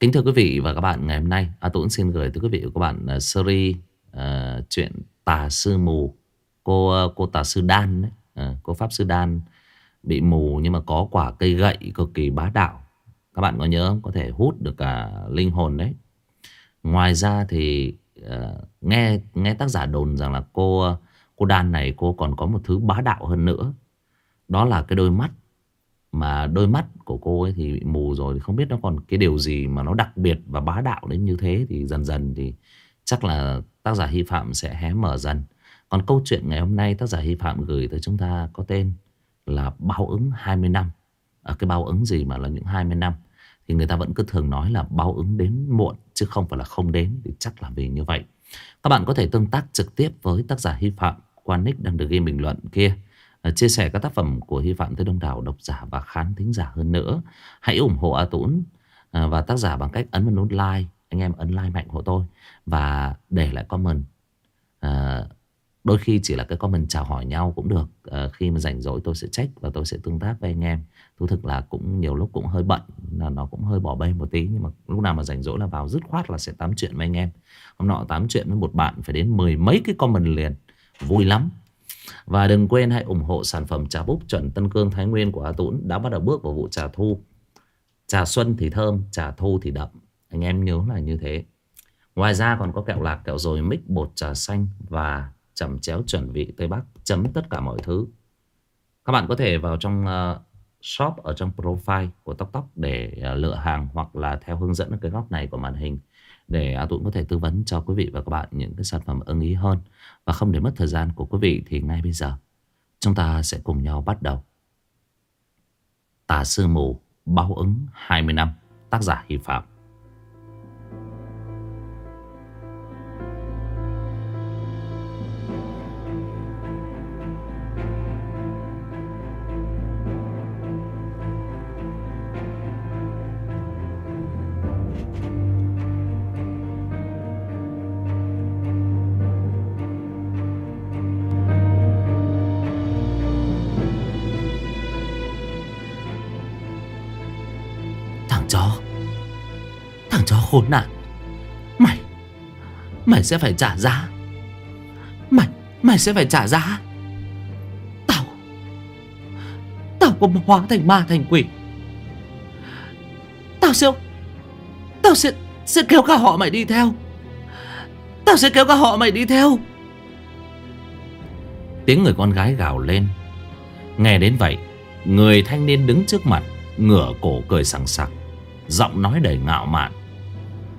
Kính thưa quý vị và các bạn ngày hôm nay à, A Tuấn xin gửi tới quý vị và các bạn uh, series uh, chuyện tà sư mù. Cô uh, cô tà sư Đan đấy uh, Cô Pháp sư Đan bị mù nhưng mà có quả cây gậy cực kỳ bá đạo. Các bạn có nhớ không? Có thể hút được cả linh hồn đấy. Ngoài ra thì uh, nghe nghe tác giả đồn rằng là cô cô Đan này cô còn có một thứ bá đạo hơn nữa. Đó là cái đôi mắt mà đôi mắt của cô ấy thì bị mù rồi thì không biết nó còn cái điều gì mà nó đặc biệt và bá đạo đến như thế thì dần dần thì chắc là tác giả Hy Phạm sẽ hé mở dần. Còn câu chuyện ngày hôm nay tác giả Hy Phạm gửi tới chúng ta có tên là báo ứng 20 năm. À, cái báo ứng gì mà là những 20 năm thì người ta vẫn cứ thường nói là báo ứng đến muộn chứ không phải là không đến thì chắc là vì như vậy. Các bạn có thể tương tác trực tiếp với tác giả Hy Phạm qua nick đang được ghi bình luận kia. Ờ, chia sẻ các tác phẩm của Hy Phạm tới đông đảo độc giả và khán thính giả hơn nữa. Hãy ủng hộ A Tũng ờ, và tác giả bằng cách ấn vào nút like. Anh em ấn like mạnh hộ tôi và để lại comment. À, đôi khi chỉ là cái comment chào hỏi nhau cũng được. À, khi mà rảnh rỗi tôi sẽ check và tôi sẽ tương tác với anh em. Thú thực là cũng nhiều lúc cũng hơi bận, là nó cũng hơi bỏ bê một tí. Nhưng mà lúc nào mà rảnh rỗi là vào dứt khoát là sẽ tám chuyện với anh em. Hôm nọ tám chuyện với một bạn phải đến mười mấy cái comment liền. Vui lắm. Và đừng quên hãy ủng hộ sản phẩm trà búp chuẩn Tân Cương Thái Nguyên của A Tũng đã bắt đầu bước vào vụ trà thu. Trà xuân thì thơm, trà thu thì đậm. Anh em nhớ là như thế. Ngoài ra còn có kẹo lạc, kẹo rồi mix bột trà xanh và chẩm chéo chuẩn vị Tây Bắc chấm tất cả mọi thứ. Các bạn có thể vào trong uh, shop ở trong profile của Tóc Tóc để uh, lựa hàng hoặc là theo hướng dẫn ở cái góc này của màn hình để A Tũng có thể tư vấn cho quý vị và các bạn những cái sản phẩm ưng ý hơn. Và không để mất thời gian của quý vị thì ngay bây giờ, chúng ta sẽ cùng nhau bắt đầu. Tà sư mù báo ứng 20 năm, tác giả Hy Phạm. Khốn nạn. Mày Mày sẽ phải trả giá. Mày Mày sẽ phải trả giá. Tao Tao cũng hóa thành ma thành quỷ. Tao sẽ Tao sẽ Sẽ kéo cả họ mày đi theo. Tao sẽ kéo cả họ mày đi theo. Tiếng người con gái gào lên. Nghe đến vậy, Người thanh niên đứng trước mặt, Ngửa cổ cười sảng sặc Giọng nói đầy ngạo mạn.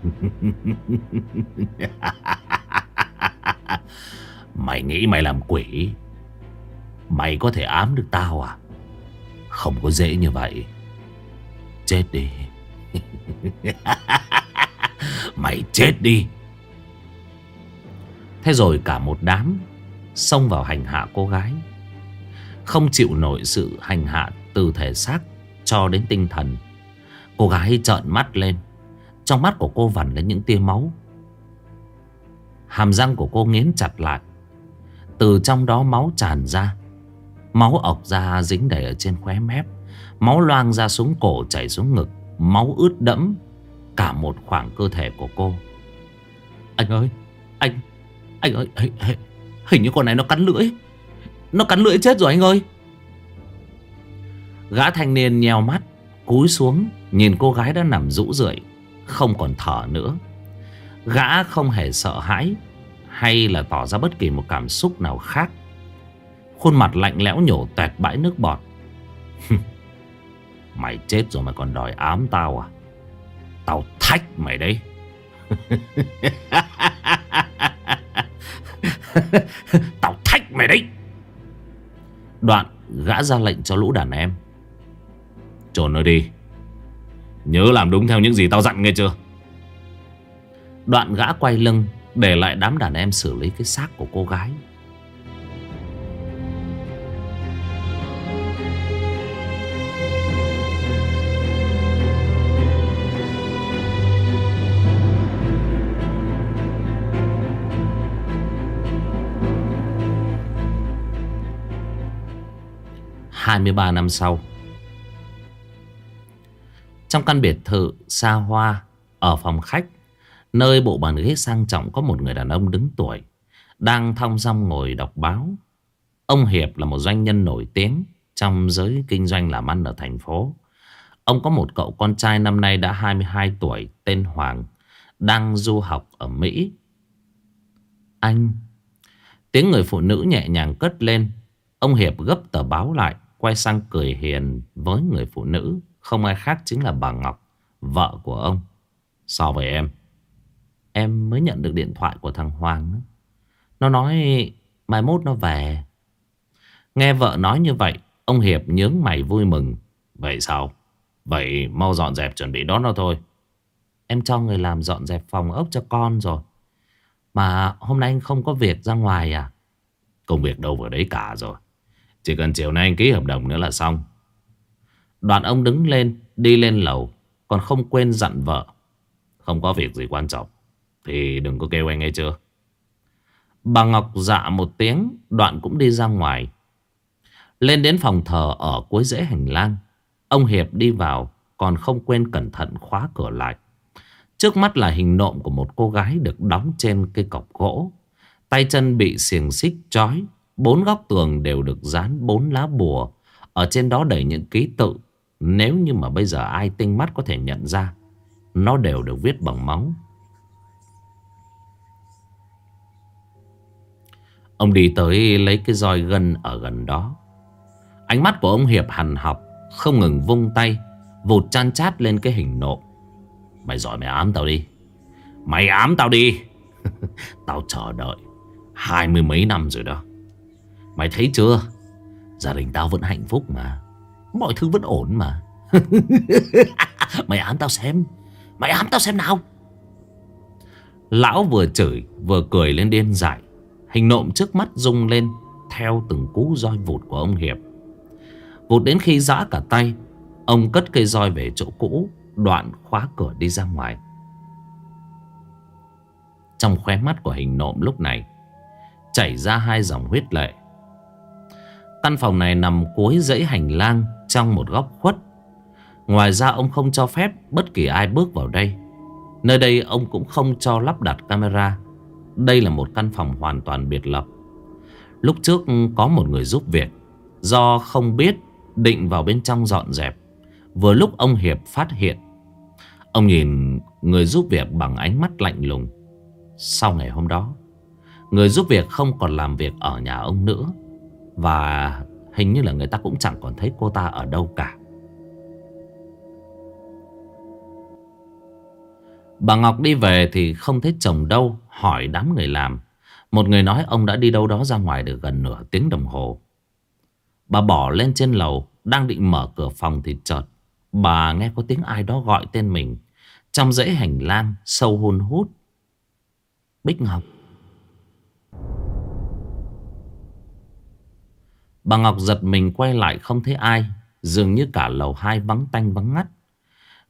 mày nghĩ mày làm quỷ? Mày có thể ám được tao à? Không có dễ như vậy. Chết đi. Mày chết đi. Thế rồi cả một đám Xông vào hành hạ cô gái. Không chịu nổi sự hành hạ Từ thể xác cho đến tinh thần. Cô gái trợn mắt lên trong mắt của cô vằn lên những tia máu. Hàm răng của cô nghiến chặt lại. Từ trong đó máu tràn ra. Máu ọc ra dính đầy ở trên khóe mép. Máu loang ra xuống cổ chảy xuống ngực. Máu ướt đẫm Cả một khoảng cơ thể của cô. Anh ơi Anh Anh ơi hình, hình, như con này nó cắn lưỡi. Nó cắn lưỡi chết rồi anh ơi. Gã thanh niên nheo mắt Cúi xuống Nhìn cô gái đã nằm rũ rượi không còn thở nữa. Gã không hề sợ hãi hay là tỏ ra bất kỳ một cảm xúc nào khác. Khuôn mặt lạnh lẽo nhổ tẹt bãi nước bọt. mày chết rồi mà còn đòi ám tao à? Tao thách mày đấy. tao thách mày đấy. Đoạn gã ra lệnh cho lũ đàn em. Trốn nó đi. Nhớ làm đúng theo những gì tao dặn nghe chưa? Đoạn gã quay lưng, Để lại đám đàn em xử lý cái xác của cô gái. Hai mươi ba năm sau trong căn biệt thự xa hoa Ở phòng khách, Nơi bộ bàn ghế sang trọng có một người đàn ông đứng tuổi, Đang thong dong ngồi đọc báo. Ông Hiệp là một doanh nhân nổi tiếng Trong giới kinh doanh làm ăn ở thành phố. Ông có một cậu con trai năm nay đã 22 tuổi, Tên Hoàng, Đang du học ở Mỹ. Anh, Tiếng người phụ nữ nhẹ nhàng cất lên. Ông Hiệp gấp tờ báo lại, Quay sang cười hiền với người phụ nữ. Không ai khác chính là bà Ngọc, Vợ của ông. So với em Em mới nhận được điện thoại của thằng Hoàng Nó nói, Mai mốt nó về. Nghe vợ nói như vậy, Ông Hiệp nhướng mày vui mừng. Vậy sao? Vậy mau dọn dẹp chuẩn bị đón nó thôi. Em cho người làm dọn dẹp phòng ốc cho con rồi. Mà hôm nay anh không có việc ra ngoài à? Công việc đâu vào đấy cả rồi. Chỉ cần chiều nay anh ký hợp đồng nữa là xong. Đoàn ông đứng lên, Đi lên lầu, Còn không quên dặn vợ. Không có việc gì quan trọng, Thì đừng có kêu anh nghe chưa Bà Ngọc dạ một tiếng, Đoạn cũng đi ra ngoài. Lên đến phòng thờ ở cuối rễ hành lang, Ông Hiệp đi vào, Còn không quên cẩn thận khóa cửa lại. Trước mắt là hình nộm của một cô gái Được đóng trên cây cọc gỗ. Tay chân bị xiềng xích trói, Bốn góc tường đều được dán bốn lá bùa. Ở trên đó đầy những ký tự. Nếu như mà bây giờ ai tinh mắt có thể nhận ra, Nó đều được viết bằng máu. Ông đi tới lấy cái roi gân ở gần đó. Ánh mắt của ông Hiệp hằn học, Không ngừng vung tay, Vụt chan chát lên cái hình nộm. Mày giỏi, mày ám tao đi. Mày ám tao đi. Tao chờ đợi Hai mươi mấy năm rồi đó. Mày thấy chưa? Gia đình tao vẫn hạnh phúc mà. Mọi thứ vẫn ổn mà. Mày ám tao xem. Mày ám tao xem nào. Lão vừa chửi, vừa cười lên điên dại. Hình nộm trước mắt rung lên Theo từng cú roi vụt của ông Hiệp. Vụt đến khi giã cả tay, Ông cất cây roi về chỗ cũ, Đoạn khóa cửa đi ra ngoài. Trong khóe mắt của hình nộm lúc này, Chảy ra hai dòng huyết lệ. Căn phòng này nằm cuối dãy hành lang Trong một góc khuất. Ngoài ra ông không cho phép Bất kỳ ai bước vào đây. Nơi đây ông cũng không cho lắp đặt camera. Đây là một căn phòng hoàn toàn biệt lập. Lúc trước có một người giúp việc, Do không biết Định vào bên trong dọn dẹp. Vừa lúc ông Hiệp phát hiện, Ông nhìn người giúp việc bằng ánh mắt lạnh lùng. Sau ngày hôm đó, Người giúp việc không còn làm việc ở nhà ông nữa. Và hình như là người ta cũng chẳng còn thấy cô ta ở đâu cả. Bà Ngọc đi về thì không thấy chồng đâu, Hỏi đám người làm. Một người nói ông đã đi đâu đó ra ngoài được gần nửa tiếng đồng hồ. Bà bỏ lên trên lầu, Đang định mở cửa phòng thì chợt, Bà nghe có tiếng ai đó gọi tên mình. Trong dãy hành lang sâu hun hút, Bích Ngọc. Bà Ngọc giật mình quay lại không thấy ai, Dường như cả lầu hai vắng tanh vắng ngắt.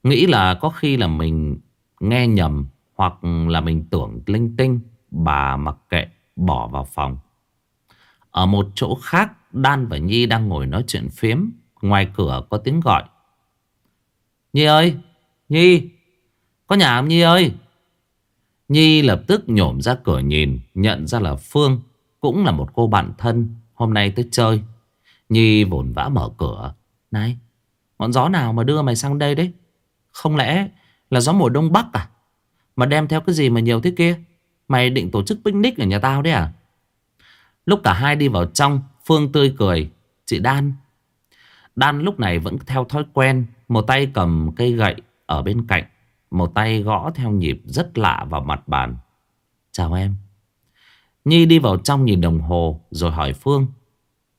Nghĩ là có khi là mình nghe nhầm Hoặc là mình tưởng linh tinh, Bà mặc kệ, bỏ vào phòng. Ở một chỗ khác Đan và Nhi đang ngồi nói chuyện phiếm, Ngoài cửa có tiếng gọi. Nhi ơi, Nhi, Có nhà không Nhi ơi? Nhi lập tức nhổm ra cửa nhìn, Nhận ra là Phương Cũng là một cô bạn thân. Hôm nay tới chơi. Nhi vồn vã mở cửa. Này, Ngọn gió nào mà đưa mày sang đây đấy? Không lẽ là gió mùa đông bắc à? Mà đem theo cái gì mà nhiều thế kia? Mày định tổ chức picnic ở nhà tao đấy à? Lúc cả hai đi vào trong, Phương tươi cười. Chị Đan. Đan lúc này vẫn theo thói quen, Một tay cầm cây gậy ở bên cạnh, Một tay gõ theo nhịp rất lạ vào mặt bàn. Chào em. Nhi đi vào trong nhìn đồng hồ Rồi hỏi Phương,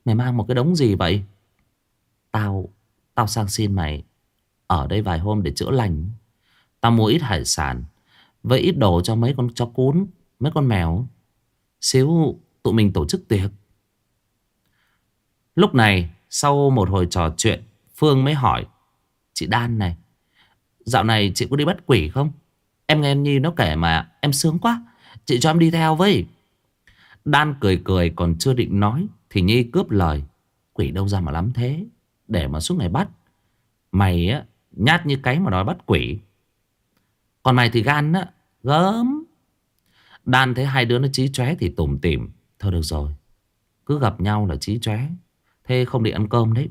Mày mang một cái đống gì vậy? Tao Tao sang xin mày, Ở đây vài hôm để chữa lành. Tao mua ít hải sản Với ít đồ cho mấy con chó cún, Mấy con mèo. Xíu tụi mình tổ chức tiệc. Lúc này, Sau một hồi trò chuyện, Phương mới hỏi, Chị Đan này, Dạo này chị có đi bắt quỷ không? Em nghe Nhi nó kể mà em sướng quá, Chị cho em đi theo với. Đan cười cười còn chưa định nói, Thì Nhi cướp lời. Quỷ đâu ra mà lắm thế? Để mà suốt ngày bắt. Mày á, nhát như cái mà đòi bắt quỷ. Còn mày thì gan á, Gớm. Đan thấy hai đứa nó trí chóe thì tủm tỉm. Thôi được rồi, Cứ gặp nhau là trí chóe. Thế không đi ăn cơm đấy.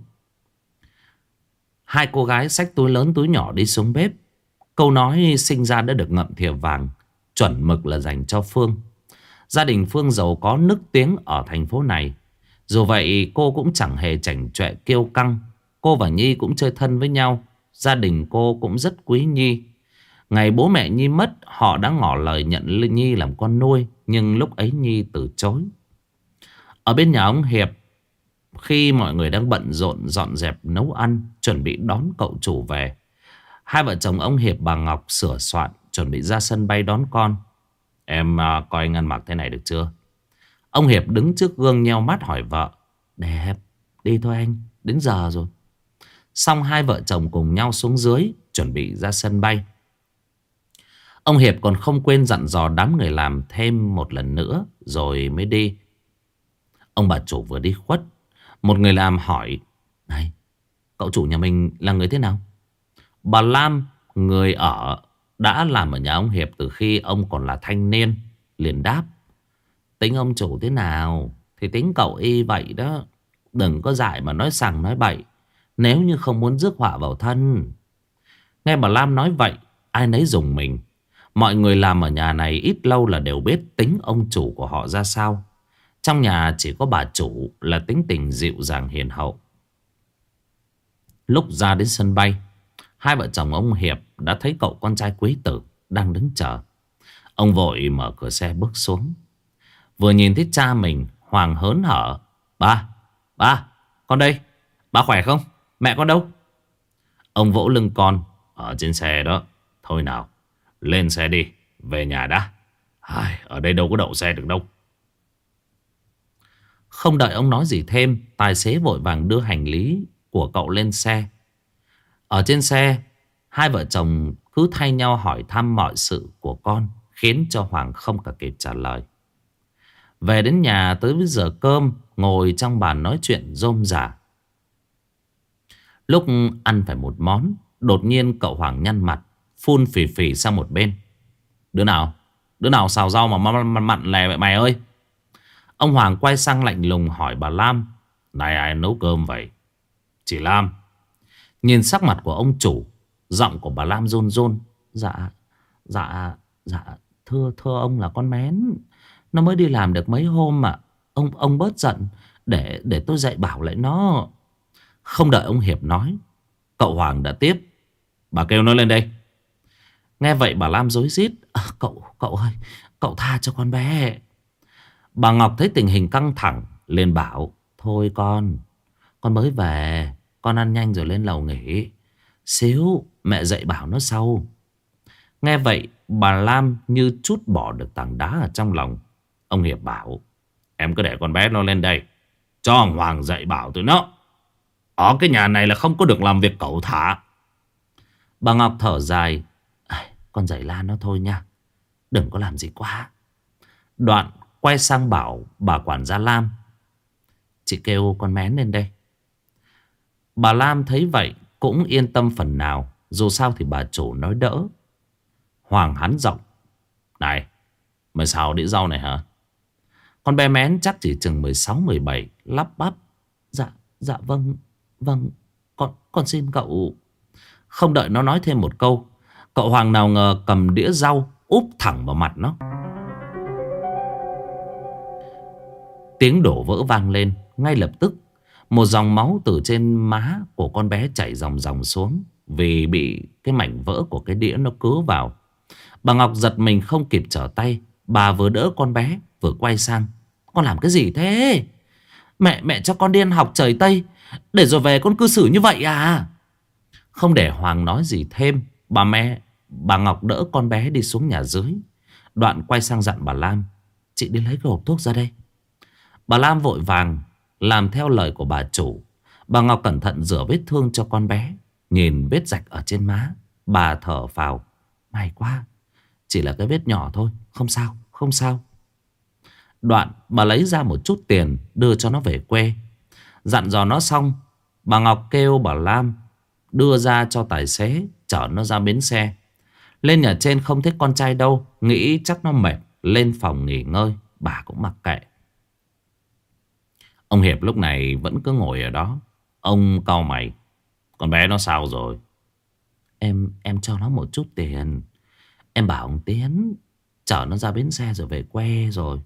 Hai cô gái xách túi lớn túi nhỏ đi xuống bếp. Câu nói sinh ra đã được ngậm thìa vàng, Chuẩn mực là dành cho Phương. Gia đình Phương giàu có nức tiếng ở thành phố này. Dù vậy, cô cũng chẳng hề chảnh chọe kêu căng. Cô và Nhi cũng chơi thân với nhau. Gia đình cô cũng rất quý Nhi. Ngày bố mẹ Nhi mất, Họ đã ngỏ lời nhận Nhi làm con nuôi, Nhưng lúc ấy Nhi từ chối. Ở bên nhà ông Hiệp, Khi mọi người đang bận rộn dọn dẹp nấu ăn, Chuẩn bị đón cậu chủ về, Hai vợ chồng ông Hiệp bà Ngọc sửa soạn, Chuẩn bị ra sân bay đón con. Em à, coi anh ăn mặc thế này được chưa? Ông Hiệp đứng trước gương nheo mắt hỏi vợ. Đẹp, Đi thôi anh, Đến giờ rồi. Xong hai vợ chồng cùng nhau xuống dưới, Chuẩn bị ra sân bay. Ông Hiệp còn không quên dặn dò đám người làm thêm một lần nữa, Rồi mới đi. Ông bà chủ vừa đi khuất, Một người làm hỏi, Này, cậu chủ nhà mình là người thế nào? Bà Lam, Người ở đã làm ở nhà ông Hiệp từ khi ông còn là thanh niên. Liền đáp. Tính ông chủ thế nào? Thì tính cậu y vậy đó. Đừng có dại mà nói sằng, nói bậy. Nếu như không muốn rước họa vào thân. Nghe bà Lam nói vậy. Ai nấy dùng mình. Mọi người làm ở nhà này ít lâu là đều biết tính ông chủ của họ ra sao. Trong nhà chỉ có bà chủ là tính tình dịu dàng hiền hậu. Lúc ra đến sân bay. Hai vợ chồng ông Hiệp đã thấy cậu con trai quý tử đang đứng chờ. Ông vội mở cửa xe bước xuống. Vừa nhìn thấy cha mình, Hoàng hớn hở. Ba, ba, con đây. Ba khỏe không? Mẹ con đâu? Ông vỗ lưng con. Ở trên xe đó. Thôi nào, lên xe đi. Về nhà đã. Ai, ở đây đâu có đậu xe được đâu. Không đợi ông nói gì thêm, tài xế vội vàng đưa hành lý của cậu lên xe. Ở trên xe, hai vợ chồng cứ thay nhau hỏi thăm mọi sự của con, khiến cho Hoàng không cả kịp trả lời. Về đến nhà tới với giờ cơm, ngồi trong bàn nói chuyện rôm rả. Lúc ăn phải một món, đột nhiên cậu Hoàng nhăn mặt, phun phì phì sang một bên. Đứa nào? Đứa nào xào rau mà mặn mặn lè vậy mày ơi? Ông Hoàng quay sang lạnh lùng hỏi bà Lam. Này ai nấu cơm vậy? Chị Lam. Nhìn sắc mặt của ông chủ Giọng của bà Lam rôn rôn Dạ Dạ Dạ Thưa thưa ông là con mén. Nó mới đi làm được mấy hôm mà Ông ông bớt giận Để để tôi dạy bảo lại nó. Không đợi ông Hiệp nói Cậu Hoàng đã tiếp. Bà kêu nó lên đây. Nghe vậy bà Lam dối rít. À, Cậu cậu ơi Cậu tha cho con bé. Bà Ngọc thấy tình hình căng thẳng liền bảo Thôi con Con mới về con ăn nhanh rồi lên lầu nghỉ. Xíu mẹ dạy bảo nó sau Nghe vậy, bà Lam như chút bỏ được tảng đá ở trong lòng. Ông Hiệp bảo, Em cứ để con bé nó lên đây. Cho Hoàng dạy bảo tụi nó. Ở cái nhà này là không có được làm việc cẩu thả. Bà Ngọc thở dài Con dạy la nó thôi nha. Đừng có làm gì quá. Đoạn quay sang bảo bà quản gia Lam, Chị kêu con mén lên đây. Bà Lam thấy vậy cũng yên tâm phần nào. Dù sao thì bà chủ nói đỡ. Hoàng hắn giọng. Này, mày xào đĩa rau này hả? Con bé mén chắc chỉ chừng 16-17 lắp bắp. Dạ, dạ vâng, vâng, con, con xin cậu. Không đợi nó nói thêm một câu. Cậu Hoàng nào ngờ cầm đĩa rau úp thẳng vào mặt nó. Tiếng đổ vỡ vang lên. Ngay lập tức một dòng máu từ trên má của con bé chảy dòng dòng xuống vì bị cái mảnh vỡ của cái đĩa nó cứ vào. Bà Ngọc giật mình không kịp trở tay. Bà vừa đỡ con bé, vừa quay sang. Con làm cái gì thế? Mẹ mẹ cho con điên học trời Tây. Để rồi về con cư xử như vậy à? Không để Hoàng nói gì thêm, Bà mẹ, Bà Ngọc đỡ con bé đi xuống nhà dưới. Đoạn quay sang dặn bà Lam, Chị đi lấy cái hộp thuốc ra đây. Bà Lam vội vàng làm theo lời của bà chủ. Bà Ngọc cẩn thận rửa vết thương cho con bé. Nhìn vết rạch ở trên má, Bà thở phào. May quá, Chỉ là cái vết nhỏ thôi, Không sao không sao. Đoạn, bà lấy ra một chút tiền Đưa cho nó về quê. Dặn dò nó xong, Bà Ngọc kêu bà Lam Đưa ra cho tài xế Chở nó ra bến xe. Lên nhà trên không thích con trai đâu, Nghĩ chắc nó mệt, Lên phòng nghỉ ngơi, Bà cũng mặc kệ. Ông Hiệp lúc này vẫn cứ ngồi ở đó. Ông cau mày. Con bé nó sao rồi? Em em cho nó một chút tiền. Em bảo ông Tiến Chở nó ra bến xe rồi về quê rồi.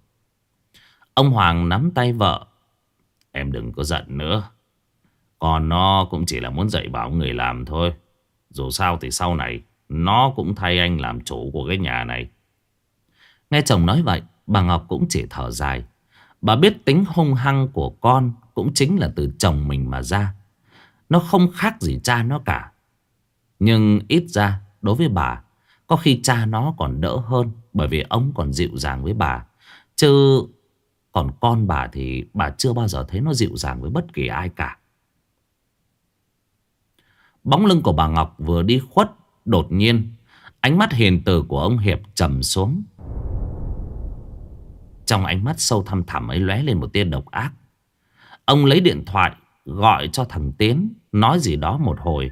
Ông Hoàng nắm tay vợ. Em đừng có giận nữa. Còn nó cũng chỉ là muốn dạy bảo người làm thôi. Dù sao thì sau này Nó cũng thay anh làm chủ của cái nhà này. Nghe chồng nói vậy Bà Ngọc cũng chỉ thở dài. Bà biết tính hung hăng của con Cũng chính là từ chồng mình mà ra nó không khác gì cha nó cả. Nhưng ít ra, Đối với bà, Có khi cha nó còn đỡ hơn Bởi vì ông còn dịu dàng với bà. Chứ còn con bà thì bà chưa bao giờ thấy nó dịu dàng với bất kỳ ai cả. Bóng lưng của bà Ngọc vừa đi khuất, Đột nhiên, Ánh mắt hiền từ của ông Hiệp trầm xuống. Trong ánh mắt sâu thăm thẳm ấy lóe lên một tia độc ác. Ông lấy điện thoại Gọi cho thằng Tiến. Nói gì đó một hồi.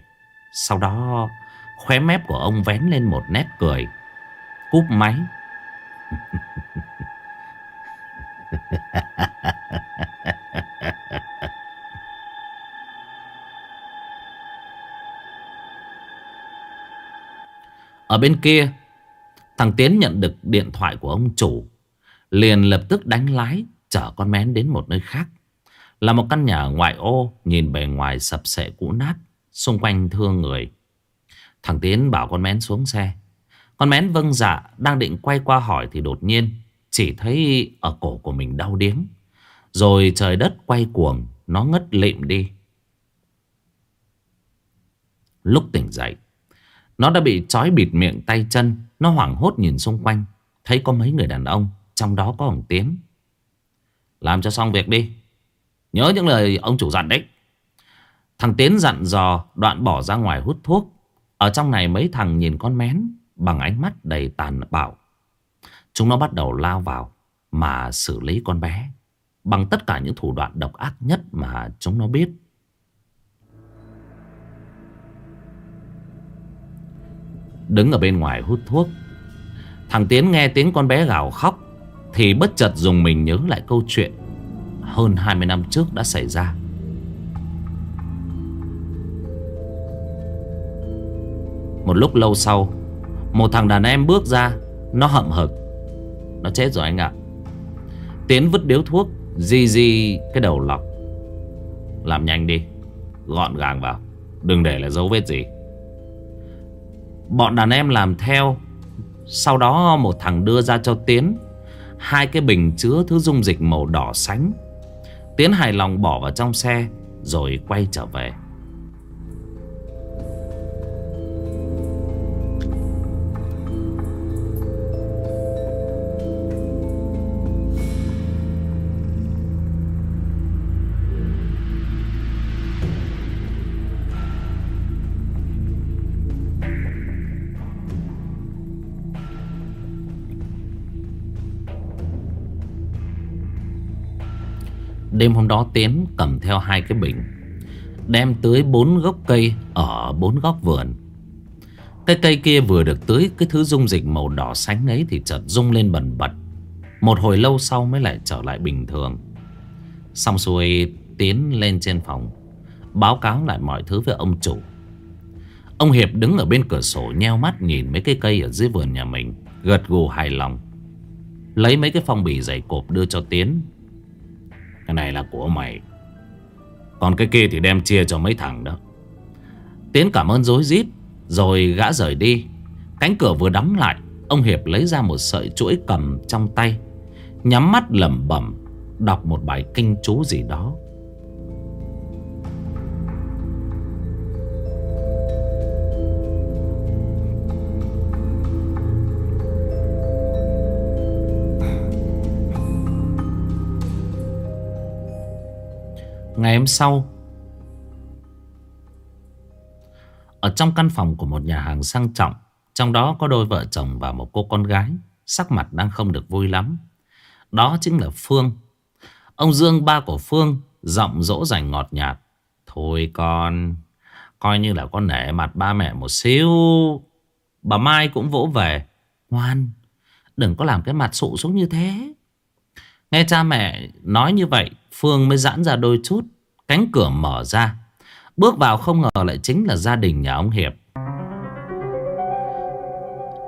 Sau đó, khóe mép của ông vén lên một nét cười. Cúp máy. Ở bên kia, Thằng Tiến nhận được điện thoại của ông chủ. Liền lập tức đánh lái Chở con mén đến một nơi khác. Là một căn nhà ngoại ô Nhìn bề ngoài sập sệ cũ nát, Xung quanh thương người. Thằng Tiến bảo con mén xuống xe. Con mén vâng dạ Đang định quay qua hỏi thì đột nhiên Chỉ thấy ở cổ của mình đau điếng. Rồi trời đất quay cuồng, Nó ngất lịm đi. Lúc tỉnh dậy, Nó đã bị trói bịt miệng tay chân. Nó hoảng hốt nhìn xung quanh, Thấy có mấy người đàn ông, trong đó có ông Tiến. Làm cho xong việc đi. Nhớ những lời ông chủ dặn đấy. Thằng Tiến dặn dò Đoạn bỏ ra ngoài hút thuốc. Ở trong này mấy thằng nhìn con mén Bằng ánh mắt đầy tàn bạo. Chúng nó bắt đầu lao vào Mà xử lý con bé Bằng tất cả những thủ đoạn độc ác nhất Mà chúng nó biết. Đứng ở bên ngoài hút thuốc, Thằng Tiến nghe tiếng con bé gào khóc thì bất chợt dùng mình nhớ lại câu chuyện hơn 20 năm trước đã xảy ra. Một lúc lâu sau, Một thằng đàn em bước ra, Nó hậm hực. Nó chết rồi anh ạ. Tiến vứt điếu thuốc, Di di cái đầu lọc. Làm nhanh đi, Gọn gàng vào, Đừng để là dấu vết gì. Bọn đàn em làm theo, Sau đó một thằng đưa ra cho Tiến Hai cái bình chứa thứ dung dịch màu đỏ sánh. Tiến hài lòng bỏ vào trong xe Rồi quay trở về. Đêm hôm đó Tiến cầm theo hai cái bình, Đem tưới bốn gốc cây Ở bốn góc vườn. Cái cây kia vừa được tưới, Cái thứ dung dịch màu đỏ sánh ấy Thì chợt rung lên bần bật. Một hồi lâu sau mới lại trở lại bình thường. Xong xuôi, Tiến lên trên phòng, Báo cáo lại mọi thứ với ông chủ. Ông Hiệp đứng ở bên cửa sổ Nheo mắt nhìn mấy cây cây ở dưới vườn nhà mình, Gật gù hài lòng. Lấy mấy cái phong bì dày cộp đưa cho Tiến cái này là của mày. Còn cái kia thì đem chia cho mấy thằng đó. Tiến cảm ơn dối rít, Rồi gã rời đi. Cánh cửa vừa đóng lại, Ông Hiệp lấy ra một sợi chuỗi cầm trong tay, Nhắm mắt lẩm bẩm, Đọc một bài kinh chú gì đó. Ngày hôm sau, Ở trong căn phòng của một nhà hàng sang trọng, Trong đó có đôi vợ chồng và một cô con gái, Sắc mặt đang không được vui lắm. Đó chính là Phương. Ông Dương, ba của Phương, Giọng dỗ dành ngọt nhạt. Thôi con, Coi như là con nể mặt ba mẹ một xíu. Bà Mai cũng vỗ về. Ngoan, Đừng có làm cái mặt sụ xuống như thế. Nghe cha mẹ nói như vậy Phương mới giãn ra đôi chút Cánh cửa mở ra. Bước vào không ngờ lại chính là gia đình nhà ông Hiệp.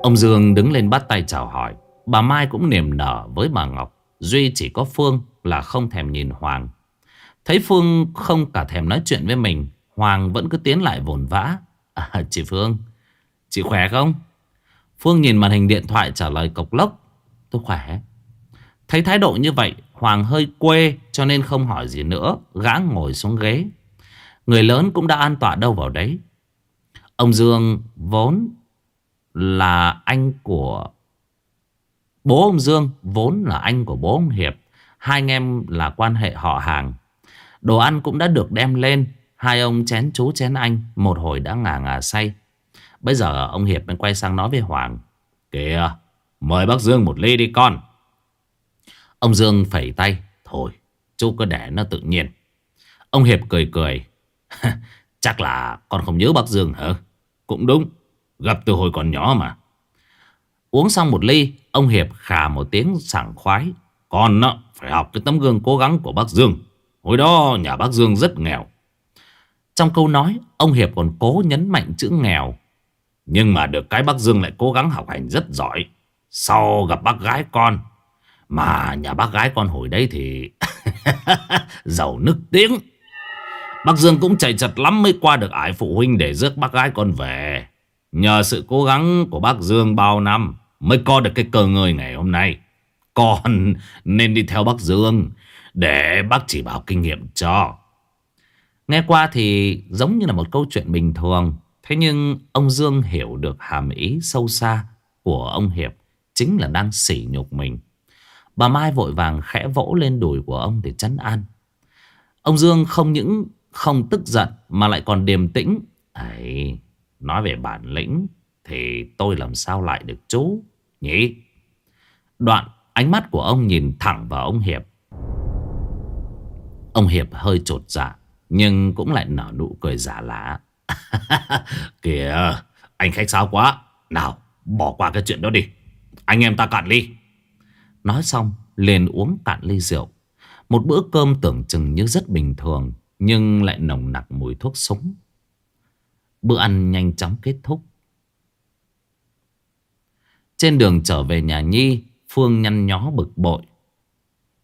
Ông Dương đứng lên bắt tay chào hỏi. Bà Mai cũng niềm nở với bà Ngọc Duy chỉ có Phương là không thèm nhìn Hoàng. Thấy Phương không cả thèm nói chuyện với mình Hoàng vẫn cứ tiến lại vồn vã. À, Chị Phương Chị khỏe không? Phương nhìn màn hình điện thoại trả lời cộc lốc. Tôi khỏe. Thấy thái độ như vậy, Hoàng hơi quê cho nên không hỏi gì nữa, Gã ngồi xuống ghế. Người lớn cũng đã an tọa đâu vào đấy. Ông Dương vốn là anh của Bố ông Dương, vốn là anh của bố ông Hiệp. Hai anh em là quan hệ họ hàng. Đồ ăn cũng đã được đem lên. Hai ông chén chú chén anh, Một hồi đã ngà ngà say. Bây giờ ông Hiệp mới quay sang nói với Hoàng, Kìa, Mời bác Dương một ly đi con. Ông Dương phẩy tay. Thôi, chú cứ để nó tự nhiên. Ông Hiệp cười cười. Chắc là con không nhớ bác Dương hả? Cũng đúng, Gặp từ hồi còn nhỏ mà. Uống xong một ly, Ông Hiệp khà một tiếng sảng khoái. Con nó phải học cái tấm gương cố gắng của bác Dương. Hồi đó nhà bác Dương rất nghèo. Trong câu nói, Ông Hiệp còn cố nhấn mạnh chữ nghèo. Nhưng mà được cái bác Dương lại cố gắng học hành rất giỏi. Sau gặp bác gái con mà nhà bác gái con hồi đấy thì Giàu nức tiếng. Bác Dương cũng chạy chật lắm mới qua được ải phụ huynh để rước bác gái con về. Nhờ sự cố gắng của bác Dương bao năm Mới có được cái cơ ngơi ngày hôm nay. Con nên đi theo bác Dương Để bác chỉ bảo kinh nghiệm cho. Nghe qua thì giống như là một câu chuyện bình thường. Thế nhưng ông Dương hiểu được hàm ý sâu xa của ông Hiệp Chính là đang sỉ nhục mình. Bà Mai vội vàng khẽ vỗ lên đùi của ông để chấn an. Ông Dương không những không tức giận mà lại còn điềm tĩnh. Ấy, nói về bản lĩnh thì tôi làm sao lại được chú nhỉ? Đoạn ánh mắt của ông nhìn thẳng vào ông Hiệp. Ông Hiệp hơi trột dạ Nhưng cũng lại nở nụ cười giả lạ Kìa Anh khách sáo quá. Nào bỏ qua cái chuyện đó đi. Anh em ta cạn ly. Nói xong, liền uống cạn ly rượu. Một bữa cơm tưởng chừng như rất bình thường, Nhưng lại nồng nặc mùi thuốc súng. Bữa ăn nhanh chóng kết thúc. Trên đường trở về nhà Nhi, Phương nhăn nhó bực bội.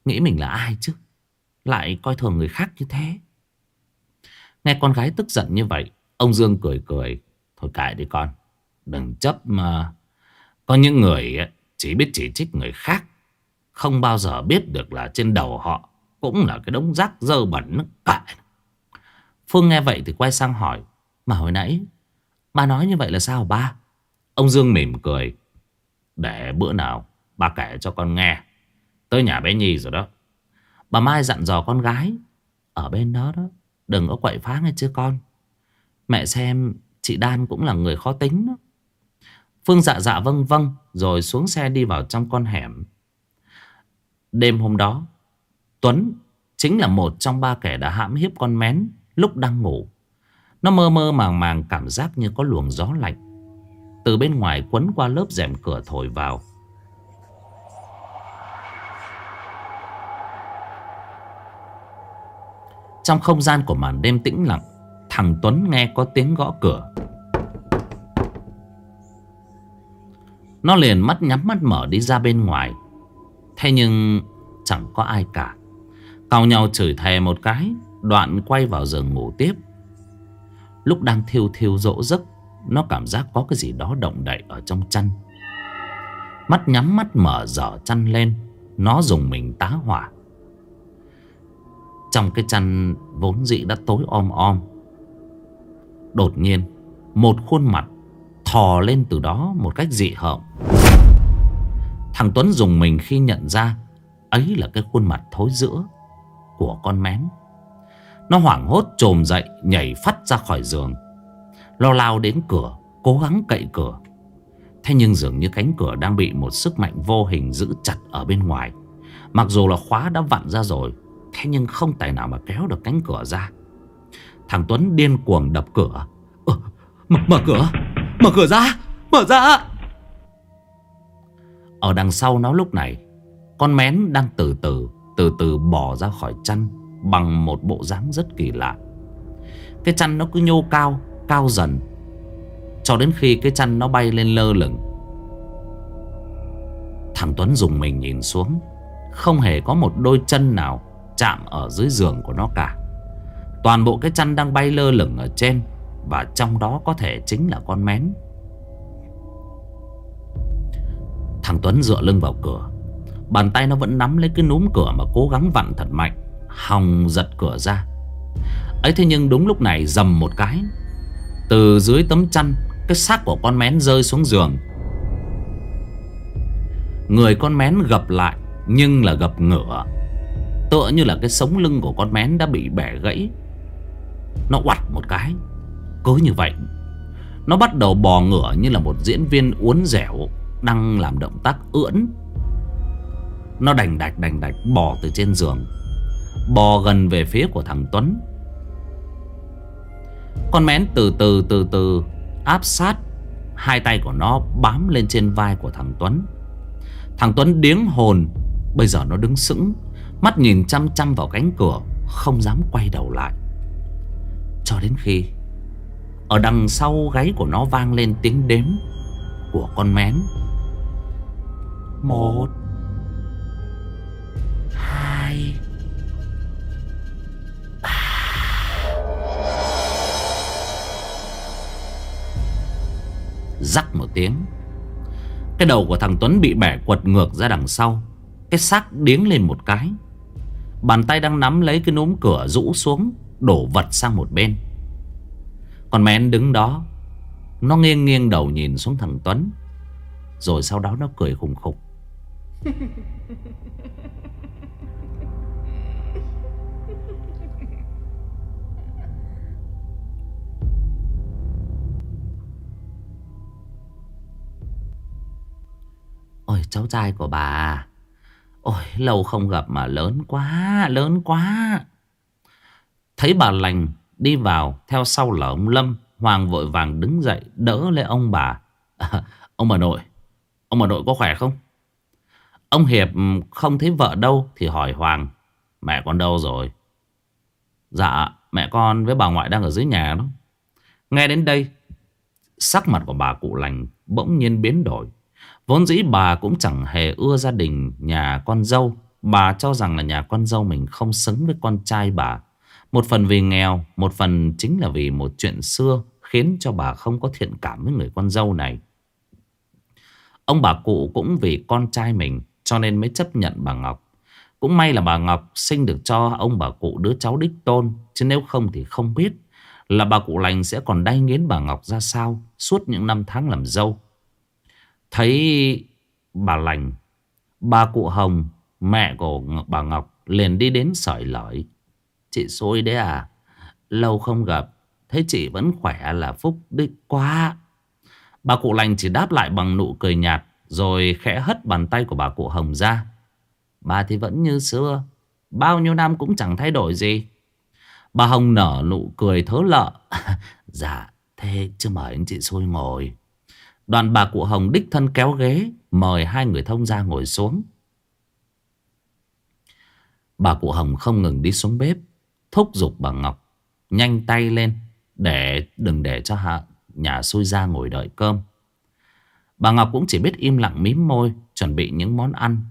Nghĩ mình là ai chứ? Lại coi thường người khác như thế. Nghe con gái tức giận như vậy, Ông Dương cười cười. Thôi cãi đi con, Đừng chấp mà. Có những người chỉ biết chỉ trích người khác. Không bao giờ biết được là trên đầu họ Cũng là cái đống rác dơ bẩn Kệ Phương nghe vậy thì quay sang hỏi, Mà hồi nãy Ba nói như vậy là sao ba? Ông Dương mỉm cười, Để bữa nào ba kể cho con nghe. Tới nhà bé Nhi rồi đó. Bà Mai dặn dò con gái, Ở bên đó đó, Đừng có quậy phá nghe chưa con. Mẹ xem chị Đan cũng là người khó tính đó. Phương dạ dạ vâng vâng Rồi xuống xe đi vào trong con hẻm. Đêm hôm đó, Tuấn chính là một trong ba kẻ đã hãm hiếp con mén Lúc đang ngủ. Nó mơ mơ màng màng, cảm giác như có luồng gió lạnh. Từ bên ngoài, quấn qua lớp rèm cửa thổi vào. Trong không gian của màn đêm tĩnh lặng, Thằng Tuấn nghe có tiếng gõ cửa. Nó liền mắt nhắm mắt mở đi ra bên ngoài. Thế nhưng chẳng có ai cả. Cào nhau chửi thề một cái, Đoạn quay vào giường ngủ tiếp. Lúc đang thiêu thiêu rỗ giấc, Nó cảm giác có cái gì đó động đậy ở trong chăn. Mắt nhắm mắt mở dở chăn lên, Nó dùng mình tá hỏa. Trong cái chăn vốn dị đã tối om om. Đột nhiên, Một khuôn mặt Thò lên từ đó một cách dị hợm. Thằng Tuấn dùng mình khi nhận ra Ấy là cái khuôn mặt thối giữa Của con mén. Nó hoảng hốt trồm dậy Nhảy phát ra khỏi giường. Lo lao đến cửa Cố gắng cậy cửa. Thế nhưng dường như cánh cửa đang bị một sức mạnh vô hình giữ chặt ở bên ngoài. Mặc dù là khóa đã vặn ra rồi Thế nhưng không tài nào mà kéo được cánh cửa ra. Thằng Tuấn điên cuồng đập cửa. Ờ, mở, mở cửa Mở cửa ra Mở ra. Ở đằng sau nó lúc này, Con mén đang từ từ Từ từ bỏ ra khỏi chăn Bằng một bộ dáng rất kỳ lạ. Cái chăn nó cứ nhô cao Cao dần, Cho đến khi cái chăn nó bay lên lơ lửng. Thằng Tuấn dùng mình nhìn xuống, Không hề có một đôi chân nào Chạm ở dưới giường của nó cả. Toàn bộ cái chăn đang bay lơ lửng ở trên, Và trong đó có thể chính là con mén. Thằng Tuấn dựa lưng vào cửa. Bàn tay nó vẫn nắm lấy cái núm cửa mà cố gắng vặn thật mạnh. Hòng giật cửa ra. Ấy thế nhưng đúng lúc này dầm một cái. Từ dưới tấm chăn, Cái xác của con mén rơi xuống giường. Người con mén gập lại, Nhưng là gập ngửa. Tựa như là cái sống lưng của con mén đã bị bẻ gãy. Nó quặt một cái. Cứ như vậy, Nó bắt đầu bò ngửa như là một diễn viên uốn dẻo. Đang làm động tác ưỡn. Nó đành đạch đành đạch bò từ trên giường, Bò gần về phía của thằng Tuấn. Con mén từ từ từ từ áp sát Hai tay của nó bám lên trên vai của thằng Tuấn. Thằng Tuấn điếng hồn, Bây giờ nó đứng sững, Mắt nhìn chăm chăm vào cánh cửa, Không dám quay đầu lại. Cho đến khi Ở đằng sau gáy của nó vang lên tiếng đếm Của con mén một, Hai, ba. Rắc một tiếng. Cái đầu của thằng Tuấn bị bẻ quật ngược ra đằng sau. Cái xác điếng lên một cái. Bàn tay đang nắm lấy cái núm cửa rũ xuống, Đổ vật sang một bên. Còn mẹ đứng đó, Nó nghiêng nghiêng đầu nhìn xuống thằng Tuấn. Rồi sau đó nó cười khùng khục. Ôi cháu trai của bà. Ôi lâu không gặp mà lớn quá Lớn quá. Thấy bà lành đi vào Theo sau là ông Lâm. Hoàng vội vàng đứng dậy đỡ lấy ông bà. À, Ông bà nội Ông bà nội có khỏe không? Ông Hiệp ừ, không thấy vợ đâu Thì hỏi Hoàng Mẹ con đâu rồi Dạ mẹ con với bà ngoại đang ở dưới nhà đó Nghe đến đây Sắc mặt của bà cụ lành bỗng nhiên biến đổi Vốn dĩ bà cũng chẳng hề ưa gia đình nhà con dâu. Bà cho rằng là nhà con dâu mình không xứng với con trai bà. Một phần vì nghèo, một phần chính là vì một chuyện xưa khiến cho bà không có thiện cảm với người con dâu này. Ông bà cụ cũng vì con trai mình cho nên mới chấp nhận bà Ngọc. Cũng may là bà Ngọc sinh được cho ông bà cụ đứa cháu đích tôn. Chứ nếu không thì không biết là bà cụ lành sẽ còn đay nghiến bà Ngọc ra sao suốt những năm tháng làm dâu. Thấy bà lành, Bà cụ Hồng, Mẹ của bà Ngọc liền đi đến sỏi lỏi Chị xôi đấy à Lâu không gặp, Thấy chị vẫn khỏe là phúc đích quá Bà cụ lành chỉ đáp lại bằng nụ cười nhạt rồi khẽ hất bàn tay của bà cụ Hồng ra. Bà thì vẫn như xưa, Bao nhiêu năm cũng chẳng thay đổi gì. Bà Hồng nở nụ cười thớ lợ. Dạ thế chứ mời anh chị xôi ngồi. Đoàn bà cụ Hồng đích thân kéo ghế, Mời hai người thông ra ngồi xuống. Bà cụ Hồng không ngừng đi xuống bếp, Thúc giục bà Ngọc, Nhanh tay lên, Để, đừng để cho hạ, nhà xui ra ngồi đợi cơm. Bà Ngọc cũng chỉ biết im lặng mím môi, Chuẩn bị những món ăn